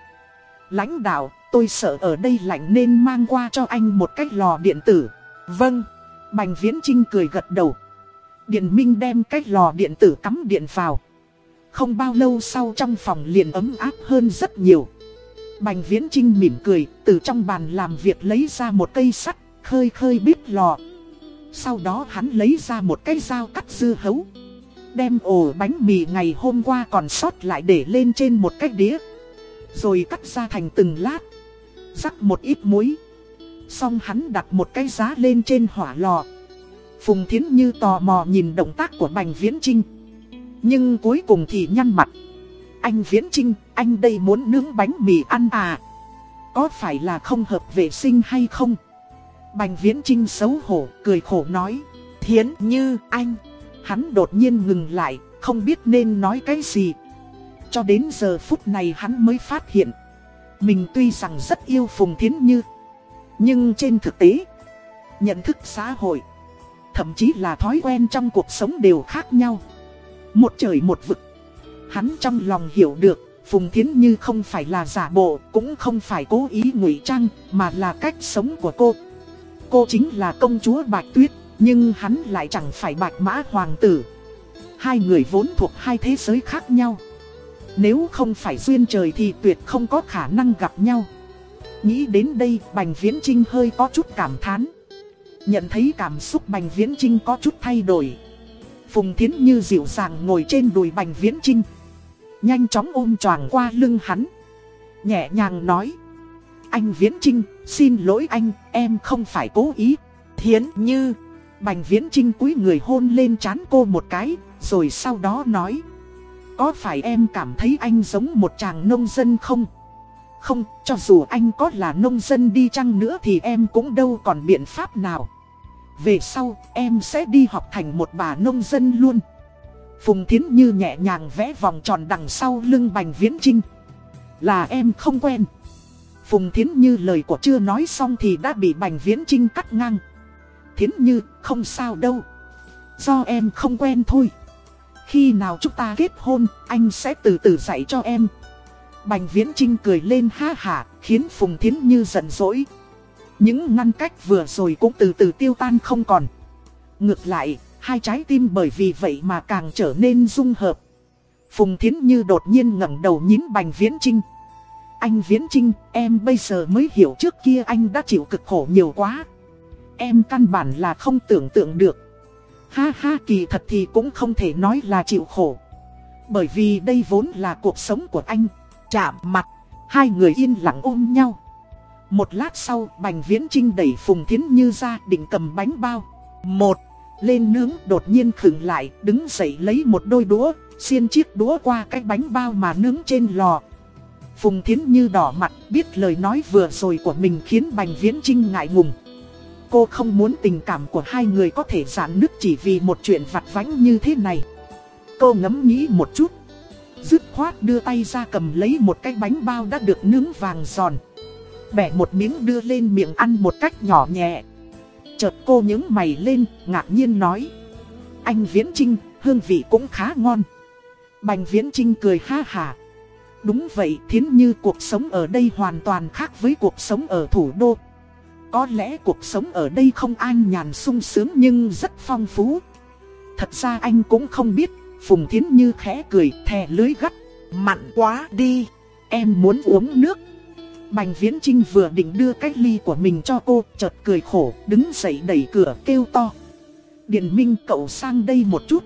Lãnh đạo, tôi sợ ở đây lạnh nên mang qua cho anh một cái lò điện tử. Vâng. Bành Viễn Trinh cười gật đầu. Điện Minh đem cái lò điện tử cắm điện vào. Không bao lâu sau trong phòng liền ấm áp hơn rất nhiều. Bành Viễn Trinh mỉm cười, từ trong bàn làm việc lấy ra một cây sắt, khơi khơi bếp lò. Sau đó hắn lấy ra một cây dao cắt dưa hấu. Đem ổ bánh mì ngày hôm qua còn sót lại để lên trên một cái đĩa. Rồi cắt ra thành từng lát. Rắc một ít muối. Xong hắn đặt một cái giá lên trên hỏa lò. Phùng Thiến Như tò mò nhìn động tác của Bành Viễn Trinh. Nhưng cuối cùng thì nhăn mặt. Anh Viễn Trinh, anh đây muốn nướng bánh mì ăn à? Có phải là không hợp vệ sinh hay không? Bành Viễn Trinh xấu hổ, cười khổ nói. Thiến Như, anh. Hắn đột nhiên ngừng lại, không biết nên nói cái gì. Cho đến giờ phút này hắn mới phát hiện. Mình tuy rằng rất yêu Phùng Thiến Như. Nhưng trên thực tế, nhận thức xã hội, thậm chí là thói quen trong cuộc sống đều khác nhau. Một trời một vực. Hắn trong lòng hiểu được, Phùng Thiến Như không phải là giả bộ, cũng không phải cố ý ngụy trang, mà là cách sống của cô. Cô chính là công chúa Bạch Tuyết, nhưng hắn lại chẳng phải Bạch Mã Hoàng tử. Hai người vốn thuộc hai thế giới khác nhau. Nếu không phải duyên trời thì tuyệt không có khả năng gặp nhau. Nghĩ đến đây, Bành Viễn Trinh hơi có chút cảm thán. Nhận thấy cảm xúc Bành Viễn Trinh có chút thay đổi. Phùng Thiến Như dịu dàng ngồi trên đùi Bành Viễn Trinh. Nhanh chóng ôm choàng qua lưng hắn. Nhẹ nhàng nói. Anh Viễn Trinh, xin lỗi anh, em không phải cố ý. Thiến Như. Bành Viễn Trinh cúi người hôn lên trán cô một cái, rồi sau đó nói. Có phải em cảm thấy anh giống một chàng nông dân không? Không, cho dù anh có là nông dân đi chăng nữa thì em cũng đâu còn biện pháp nào. Về sau, em sẽ đi học thành một bà nông dân luôn. Phùng Thiến Như nhẹ nhàng vẽ vòng tròn đằng sau lưng Bành Viễn Trinh. Là em không quen. Phùng Thiến Như lời của chưa nói xong thì đã bị Bành Viễn Trinh cắt ngang. Thiến Như, không sao đâu. Do em không quen thôi. Khi nào chúng ta kết hôn, anh sẽ từ từ dạy cho em. Bành Viễn Trinh cười lên ha hả, khiến Phùng Thiến Như giận dỗi. Những ngăn cách vừa rồi cũng từ từ tiêu tan không còn. Ngược lại, hai trái tim bởi vì vậy mà càng trở nên dung hợp. Phùng Thiến Như đột nhiên ngẩng đầu nhìn Bành Viễn Trinh. Anh Viễn Trinh, em bây giờ mới hiểu trước kia anh đã chịu cực khổ nhiều quá. Em căn bản là không tưởng tượng được. Ha ha kỳ thật thì cũng không thể nói là chịu khổ. Bởi vì đây vốn là cuộc sống của anh. Chạm mặt, hai người yên lặng ôm nhau. Một lát sau, Bành Viễn Trinh đẩy Phùng Thiến Như ra định cầm bánh bao. Một, lên nướng đột nhiên khựng lại, đứng dậy lấy một đôi đũa, xiên chiếc đũa qua cái bánh bao mà nướng trên lò. Phùng Thiến Như đỏ mặt, biết lời nói vừa rồi của mình khiến Bành Viễn Trinh ngại ngùng. Cô không muốn tình cảm của hai người có thể giãn nứt chỉ vì một chuyện vặt vãnh như thế này. Cô ngẫm nghĩ một chút. Dứt khoát đưa tay ra cầm lấy một cái bánh bao đã được nướng vàng giòn bẻ một miếng đưa lên miệng ăn một cách nhỏ nhẹ. Chợt cô những mày lên, ngạc nhiên nói. Anh Viễn Trinh, hương vị cũng khá ngon. Bành Viễn Trinh cười ha hà. Đúng vậy, thiến như cuộc sống ở đây hoàn toàn khác với cuộc sống ở thủ đô. Có lẽ cuộc sống ở đây không an nhàn sung sướng nhưng rất phong phú. Thật ra anh cũng không biết, Phùng Thiến Như khẽ cười, thè lưới gắt. Mặn quá đi, em muốn uống nước. Bành Viễn Trinh vừa định đưa cái ly của mình cho cô, chợt cười khổ, đứng dậy đẩy cửa kêu to. Điền Minh cậu sang đây một chút.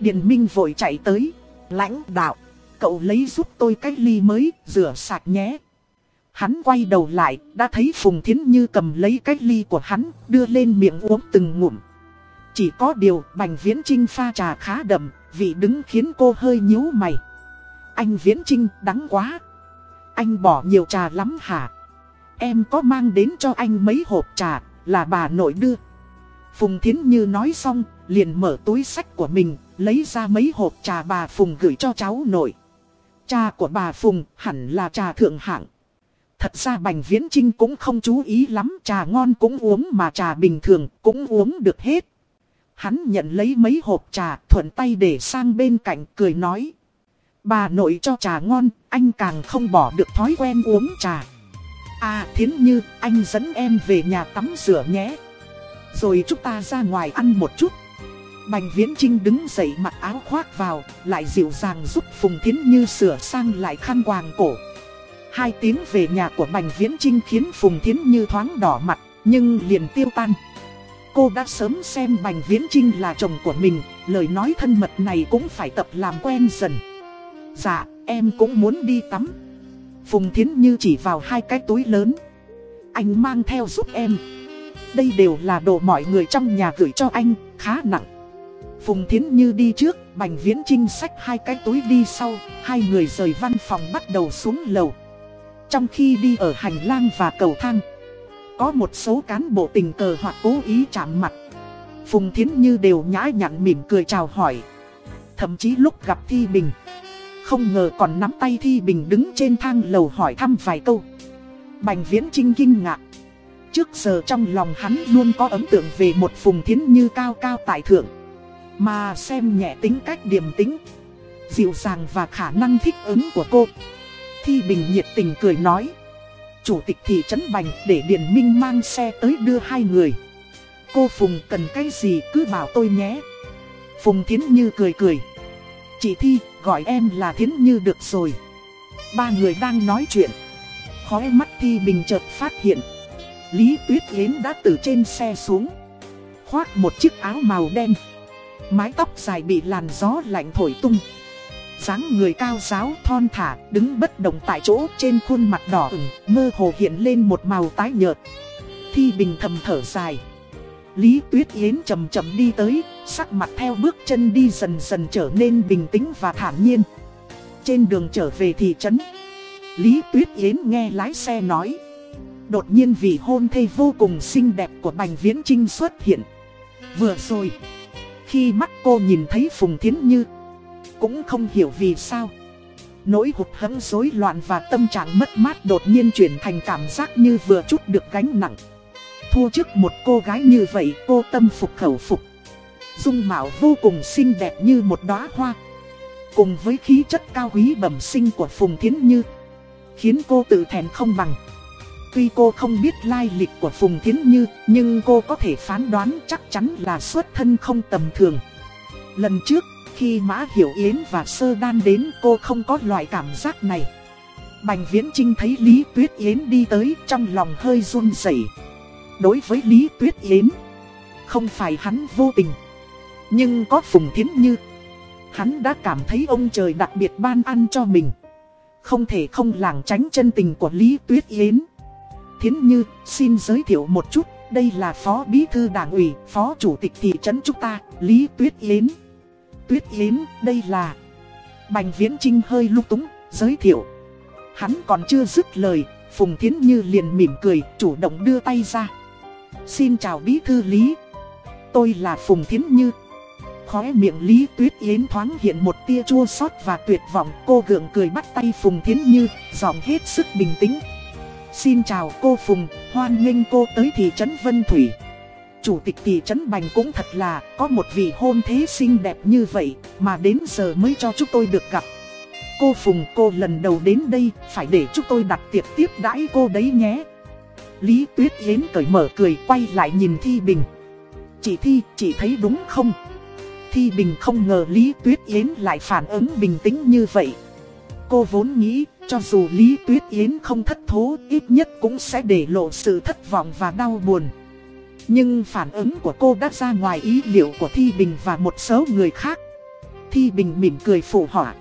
Điền Minh vội chạy tới, lãnh đạo, cậu lấy giúp tôi cái ly mới, rửa sạch nhé. Hắn quay đầu lại, đã thấy Phùng Thiến Như cầm lấy cái ly của hắn, đưa lên miệng uống từng ngụm. Chỉ có điều, Bành Viễn Trinh pha trà khá đậm, vị đứng khiến cô hơi nhíu mày. Anh Viễn Trinh, đắng quá. Anh bỏ nhiều trà lắm hả? Em có mang đến cho anh mấy hộp trà, là bà nội đưa. Phùng Thiến Như nói xong, liền mở túi sách của mình, lấy ra mấy hộp trà bà Phùng gửi cho cháu nội. Trà của bà Phùng hẳn là trà thượng hạng. Thật ra Bành Viễn Trinh cũng không chú ý lắm, trà ngon cũng uống mà trà bình thường cũng uống được hết. Hắn nhận lấy mấy hộp trà, thuận tay để sang bên cạnh, cười nói. Bà nội cho trà ngon, anh càng không bỏ được thói quen uống trà. À thiến như, anh dẫn em về nhà tắm rửa nhé. Rồi chúng ta ra ngoài ăn một chút. Bành Viễn Trinh đứng dậy mặc áo khoác vào, lại dịu dàng giúp Phùng Thiến Như sửa sang lại khăn quàng cổ. Hai tiếng về nhà của Bành Viễn Trinh khiến Phùng Thiến Như thoáng đỏ mặt, nhưng liền tiêu tan. Cô đã sớm xem Bành Viễn Trinh là chồng của mình, lời nói thân mật này cũng phải tập làm quen dần. Dạ, em cũng muốn đi tắm. Phùng Thiến Như chỉ vào hai cái túi lớn. Anh mang theo giúp em. Đây đều là đồ mọi người trong nhà gửi cho anh, khá nặng. Phùng Thiến Như đi trước, Bành Viễn Trinh xách hai cái túi đi sau, hai người rời văn phòng bắt đầu xuống lầu. Trong khi đi ở hành lang và cầu thang, có một số cán bộ tình cờ hoặc cố ý chạm mặt. Phùng Thiến Như đều nhã nhặn mỉm cười chào hỏi. Thậm chí lúc gặp Thi Bình, không ngờ còn nắm tay Thi Bình đứng trên thang lầu hỏi thăm vài câu. Bành Viễn Trinh kinh ngạc. Trước giờ trong lòng hắn luôn có ấn tượng về một Phùng Thiến Như cao cao tại thượng. Mà xem nhẹ tính cách điềm tính, dịu dàng và khả năng thích ứng của cô. Thi Bình nhiệt tình cười nói. Chủ tịch thị trấn Bành để Điền Minh mang xe tới đưa hai người. Cô Phùng cần cái gì cứ bảo tôi nhé. Phùng Thiến Như cười cười. Chị Thi gọi em là Thiến Như được rồi. Ba người đang nói chuyện. khóe mắt Thi Bình chợt phát hiện. Lý Tuyết Yến đã từ trên xe xuống. Khoác một chiếc áo màu đen. Mái tóc dài bị làn gió lạnh thổi tung dáng người cao giáo thon thả, đứng bất động tại chỗ trên khuôn mặt đỏ ửng, mơ hồ hiện lên một màu tái nhợt. Thi Bình thầm thở dài. Lý Tuyết Yến chậm chậm đi tới, sắc mặt theo bước chân đi dần dần trở nên bình tĩnh và thản nhiên. Trên đường trở về thị trấn, Lý Tuyết Yến nghe lái xe nói. Đột nhiên vị hôn thê vô cùng xinh đẹp của Bành Viễn Trinh xuất hiện. Vừa rồi, khi mắt cô nhìn thấy Phùng Thiến Như, cũng không hiểu vì sao Nỗi hụt hẫng rối loạn và tâm trạng mất mát đột nhiên chuyển thành cảm giác như vừa chút được gánh nặng Thua trước một cô gái như vậy, cô tâm phục khẩu phục Dung mạo vô cùng xinh đẹp như một đóa hoa Cùng với khí chất cao quý bẩm sinh của Phùng Thiến Như, Khiến cô tự thèm không bằng Tuy cô không biết lai lịch của Phùng Thiến Như, Nhưng cô có thể phán đoán chắc chắn là xuất thân không tầm thường Lần trước, khi Mã Hiểu Yến và Sơ Đan đến, cô không có loại cảm giác này. Bành Viễn Trinh thấy Lý Tuyết Yến đi tới, trong lòng hơi run rẩy. Đối với Lý Tuyết Yến, không phải hắn vô tình. Nhưng có Phùng Thiến Như, hắn đã cảm thấy ông trời đặc biệt ban ăn cho mình. Không thể không lảng tránh chân tình của Lý Tuyết Yến. Thiến Như, xin giới thiệu một chút, đây là Phó Bí Thư Đảng ủy, Phó Chủ tịch Thị trấn chúng ta, Lý Tuyết Yến. Tuyết Yến, đây là... Bành Viễn Trinh hơi lúc túng, giới thiệu. Hắn còn chưa dứt lời, Phùng Thiến Như liền mỉm cười, chủ động đưa tay ra. Xin chào Bí Thư Lý. Tôi là Phùng Thiến Như. Khóe miệng Lý Tuyết Yến thoáng hiện một tia chua xót và tuyệt vọng. Cô gượng cười bắt tay Phùng Thiến Như, giọng hết sức bình tĩnh. Xin chào cô Phùng, hoan nghênh cô tới thị trấn Vân Thủy chủ tịch thị trấn Bành cũng thật là có một vị hôn thế xinh đẹp như vậy mà đến giờ mới cho chúng tôi được gặp. Cô Phùng cô lần đầu đến đây phải để chúng tôi đặt tiệc tiếp đãi cô đấy nhé. Lý Tuyết Yến cởi mở cười quay lại nhìn Thi Bình. Chị Thi, chị thấy đúng không? Thi Bình không ngờ Lý Tuyết Yến lại phản ứng bình tĩnh như vậy. Cô vốn nghĩ cho dù Lý Tuyết Yến không thất thố ít nhất cũng sẽ để lộ sự thất vọng và đau buồn. Nhưng phản ứng của cô đã ra ngoài ý liệu của Thi Bình và một số người khác. Thi Bình mỉm cười phụ họa.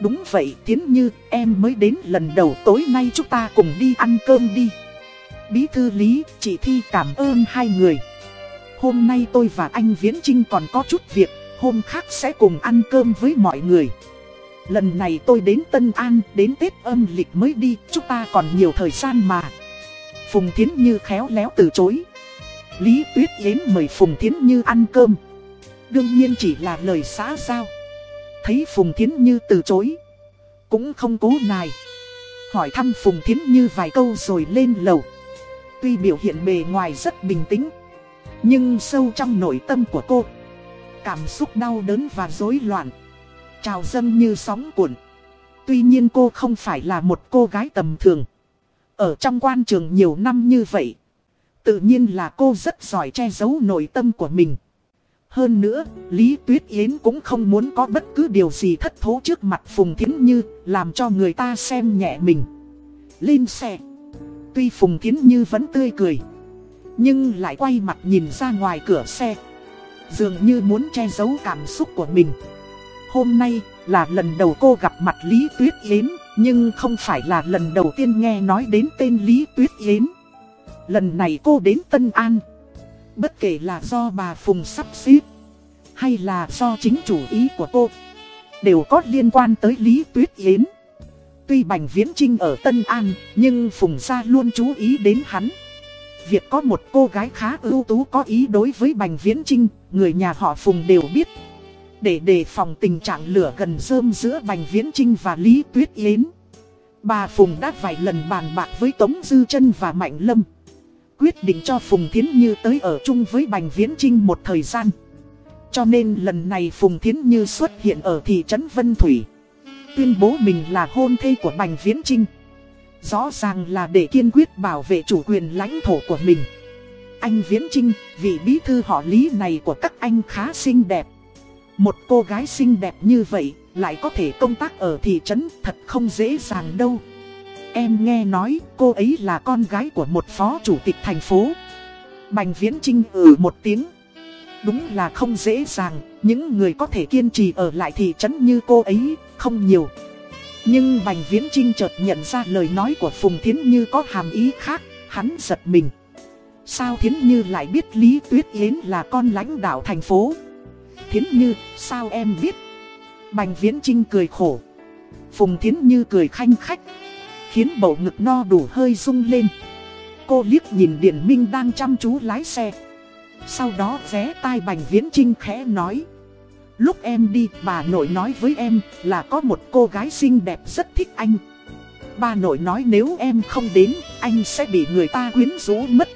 Đúng vậy tiến Như, em mới đến lần đầu tối nay chúng ta cùng đi ăn cơm đi. Bí thư Lý, chị Thi cảm ơn hai người. Hôm nay tôi và anh Viễn Trinh còn có chút việc, hôm khác sẽ cùng ăn cơm với mọi người. Lần này tôi đến Tân An, đến Tết âm lịch mới đi, chúng ta còn nhiều thời gian mà. Phùng Thiến Như khéo léo từ chối. Lý Tuyết Yến mời Phùng Thiến Như ăn cơm. Đương nhiên chỉ là lời xã giao. Thấy Phùng Thiến Như từ chối. Cũng không cố nài. Hỏi thăm Phùng Thiến Như vài câu rồi lên lầu. Tuy biểu hiện bề ngoài rất bình tĩnh. Nhưng sâu trong nội tâm của cô. Cảm xúc đau đớn và rối loạn. Trào dâng như sóng cuộn. Tuy nhiên cô không phải là một cô gái tầm thường. Ở trong quan trường nhiều năm như vậy. Tự nhiên là cô rất giỏi che giấu nội tâm của mình. Hơn nữa, Lý Tuyết Yến cũng không muốn có bất cứ điều gì thất thố trước mặt Phùng Thiến Như, làm cho người ta xem nhẹ mình. Lên xe. Tuy Phùng Thiến Như vẫn tươi cười, nhưng lại quay mặt nhìn ra ngoài cửa xe. Dường như muốn che giấu cảm xúc của mình. Hôm nay là lần đầu cô gặp mặt Lý Tuyết Yến, nhưng không phải là lần đầu tiên nghe nói đến tên Lý Tuyết Yến. Lần này cô đến Tân An. Bất kể là do bà Phùng sắp xếp, hay là do chính chủ ý của cô, đều có liên quan tới Lý Tuyết Yến. Tuy Bành Viễn Trinh ở Tân An, nhưng Phùng Gia luôn chú ý đến hắn. Việc có một cô gái khá ưu tú có ý đối với Bành Viễn Trinh, người nhà họ Phùng đều biết. Để đề phòng tình trạng lửa gần rơm giữa Bành Viễn Trinh và Lý Tuyết Yến. Bà Phùng đã vài lần bàn bạc với Tống Dư chân và Mạnh Lâm. Quyết định cho Phùng Thiến Như tới ở chung với Bành Viễn Trinh một thời gian. Cho nên lần này Phùng Thiến Như xuất hiện ở thị trấn Vân Thủy. Tuyên bố mình là hôn thê của Bành Viễn Trinh. Rõ ràng là để kiên quyết bảo vệ chủ quyền lãnh thổ của mình. Anh Viễn Trinh, vị bí thư họ lý này của các anh khá xinh đẹp. Một cô gái xinh đẹp như vậy, lại có thể công tác ở thị trấn thật không dễ dàng đâu. Em nghe nói cô ấy là con gái của một phó chủ tịch thành phố. Bành Viễn Trinh ừ một tiếng. Đúng là không dễ dàng, những người có thể kiên trì ở lại thị trấn như cô ấy, không nhiều. Nhưng Bành Viễn Trinh chợt nhận ra lời nói của Phùng Thiến Như có hàm ý khác, hắn giật mình. Sao Thiến Như lại biết Lý Tuyết Yến là con lãnh đạo thành phố? Thiến Như, sao em biết? Bành Viễn Trinh cười khổ. Phùng Thiến Như cười khanh khách. Khiến bầu ngực no đủ hơi rung lên. Cô liếc nhìn Điển Minh đang chăm chú lái xe. Sau đó ré tai Bành Viễn Trinh khẽ nói. Lúc em đi, bà nội nói với em là có một cô gái xinh đẹp rất thích anh. Bà nội nói nếu em không đến, anh sẽ bị người ta quyến rũ mất.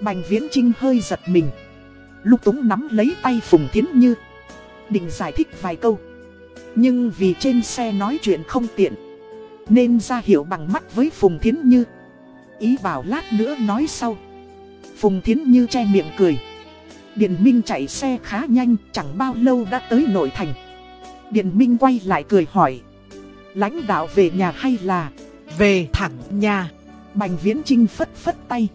Bành Viễn Trinh hơi giật mình. Lúc túng nắm lấy tay Phùng Thiến Như. Định giải thích vài câu. Nhưng vì trên xe nói chuyện không tiện. Nên ra hiểu bằng mắt với Phùng Thiến Như. Ý bảo lát nữa nói sau. Phùng Thiến Như che miệng cười. Điện Minh chạy xe khá nhanh, chẳng bao lâu đã tới nội thành. Điện Minh quay lại cười hỏi. Lãnh đạo về nhà hay là về thẳng nhà? Bành Viễn Trinh phất phất tay.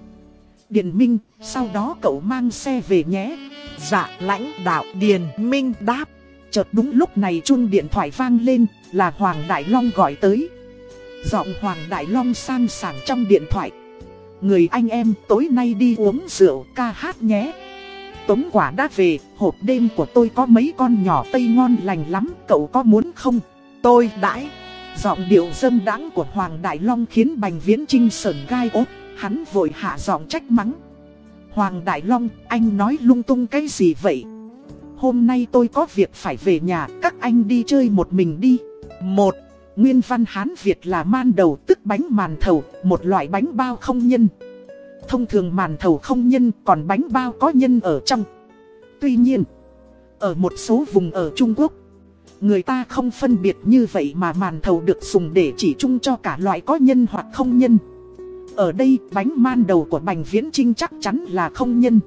Điện Minh, sau đó cậu mang xe về nhé. Dạ lãnh đạo Điền Minh đáp. Chợt đúng lúc này chuông điện thoại vang lên, là Hoàng Đại Long gọi tới. Giọng Hoàng Đại Long sang sảng trong điện thoại. Người anh em tối nay đi uống rượu ca hát nhé. Tống quả đã về, hộp đêm của tôi có mấy con nhỏ tây ngon lành lắm, cậu có muốn không? Tôi đãi. Giọng điệu dâm đãng của Hoàng Đại Long khiến Bành Viễn Trinh sờn gai ốt, hắn vội hạ giọng trách mắng. Hoàng Đại Long, anh nói lung tung cái gì vậy? Hôm nay tôi có việc phải về nhà, các anh đi chơi một mình đi. Một, nguyên văn Hán Việt là man đầu tức bánh màn thầu, một loại bánh bao không nhân. Thông thường màn thầu không nhân còn bánh bao có nhân ở trong. Tuy nhiên, ở một số vùng ở Trung Quốc, người ta không phân biệt như vậy mà màn thầu được dùng để chỉ chung cho cả loại có nhân hoặc không nhân. Ở đây bánh man đầu của Bành Viễn Trinh chắc chắn là không nhân.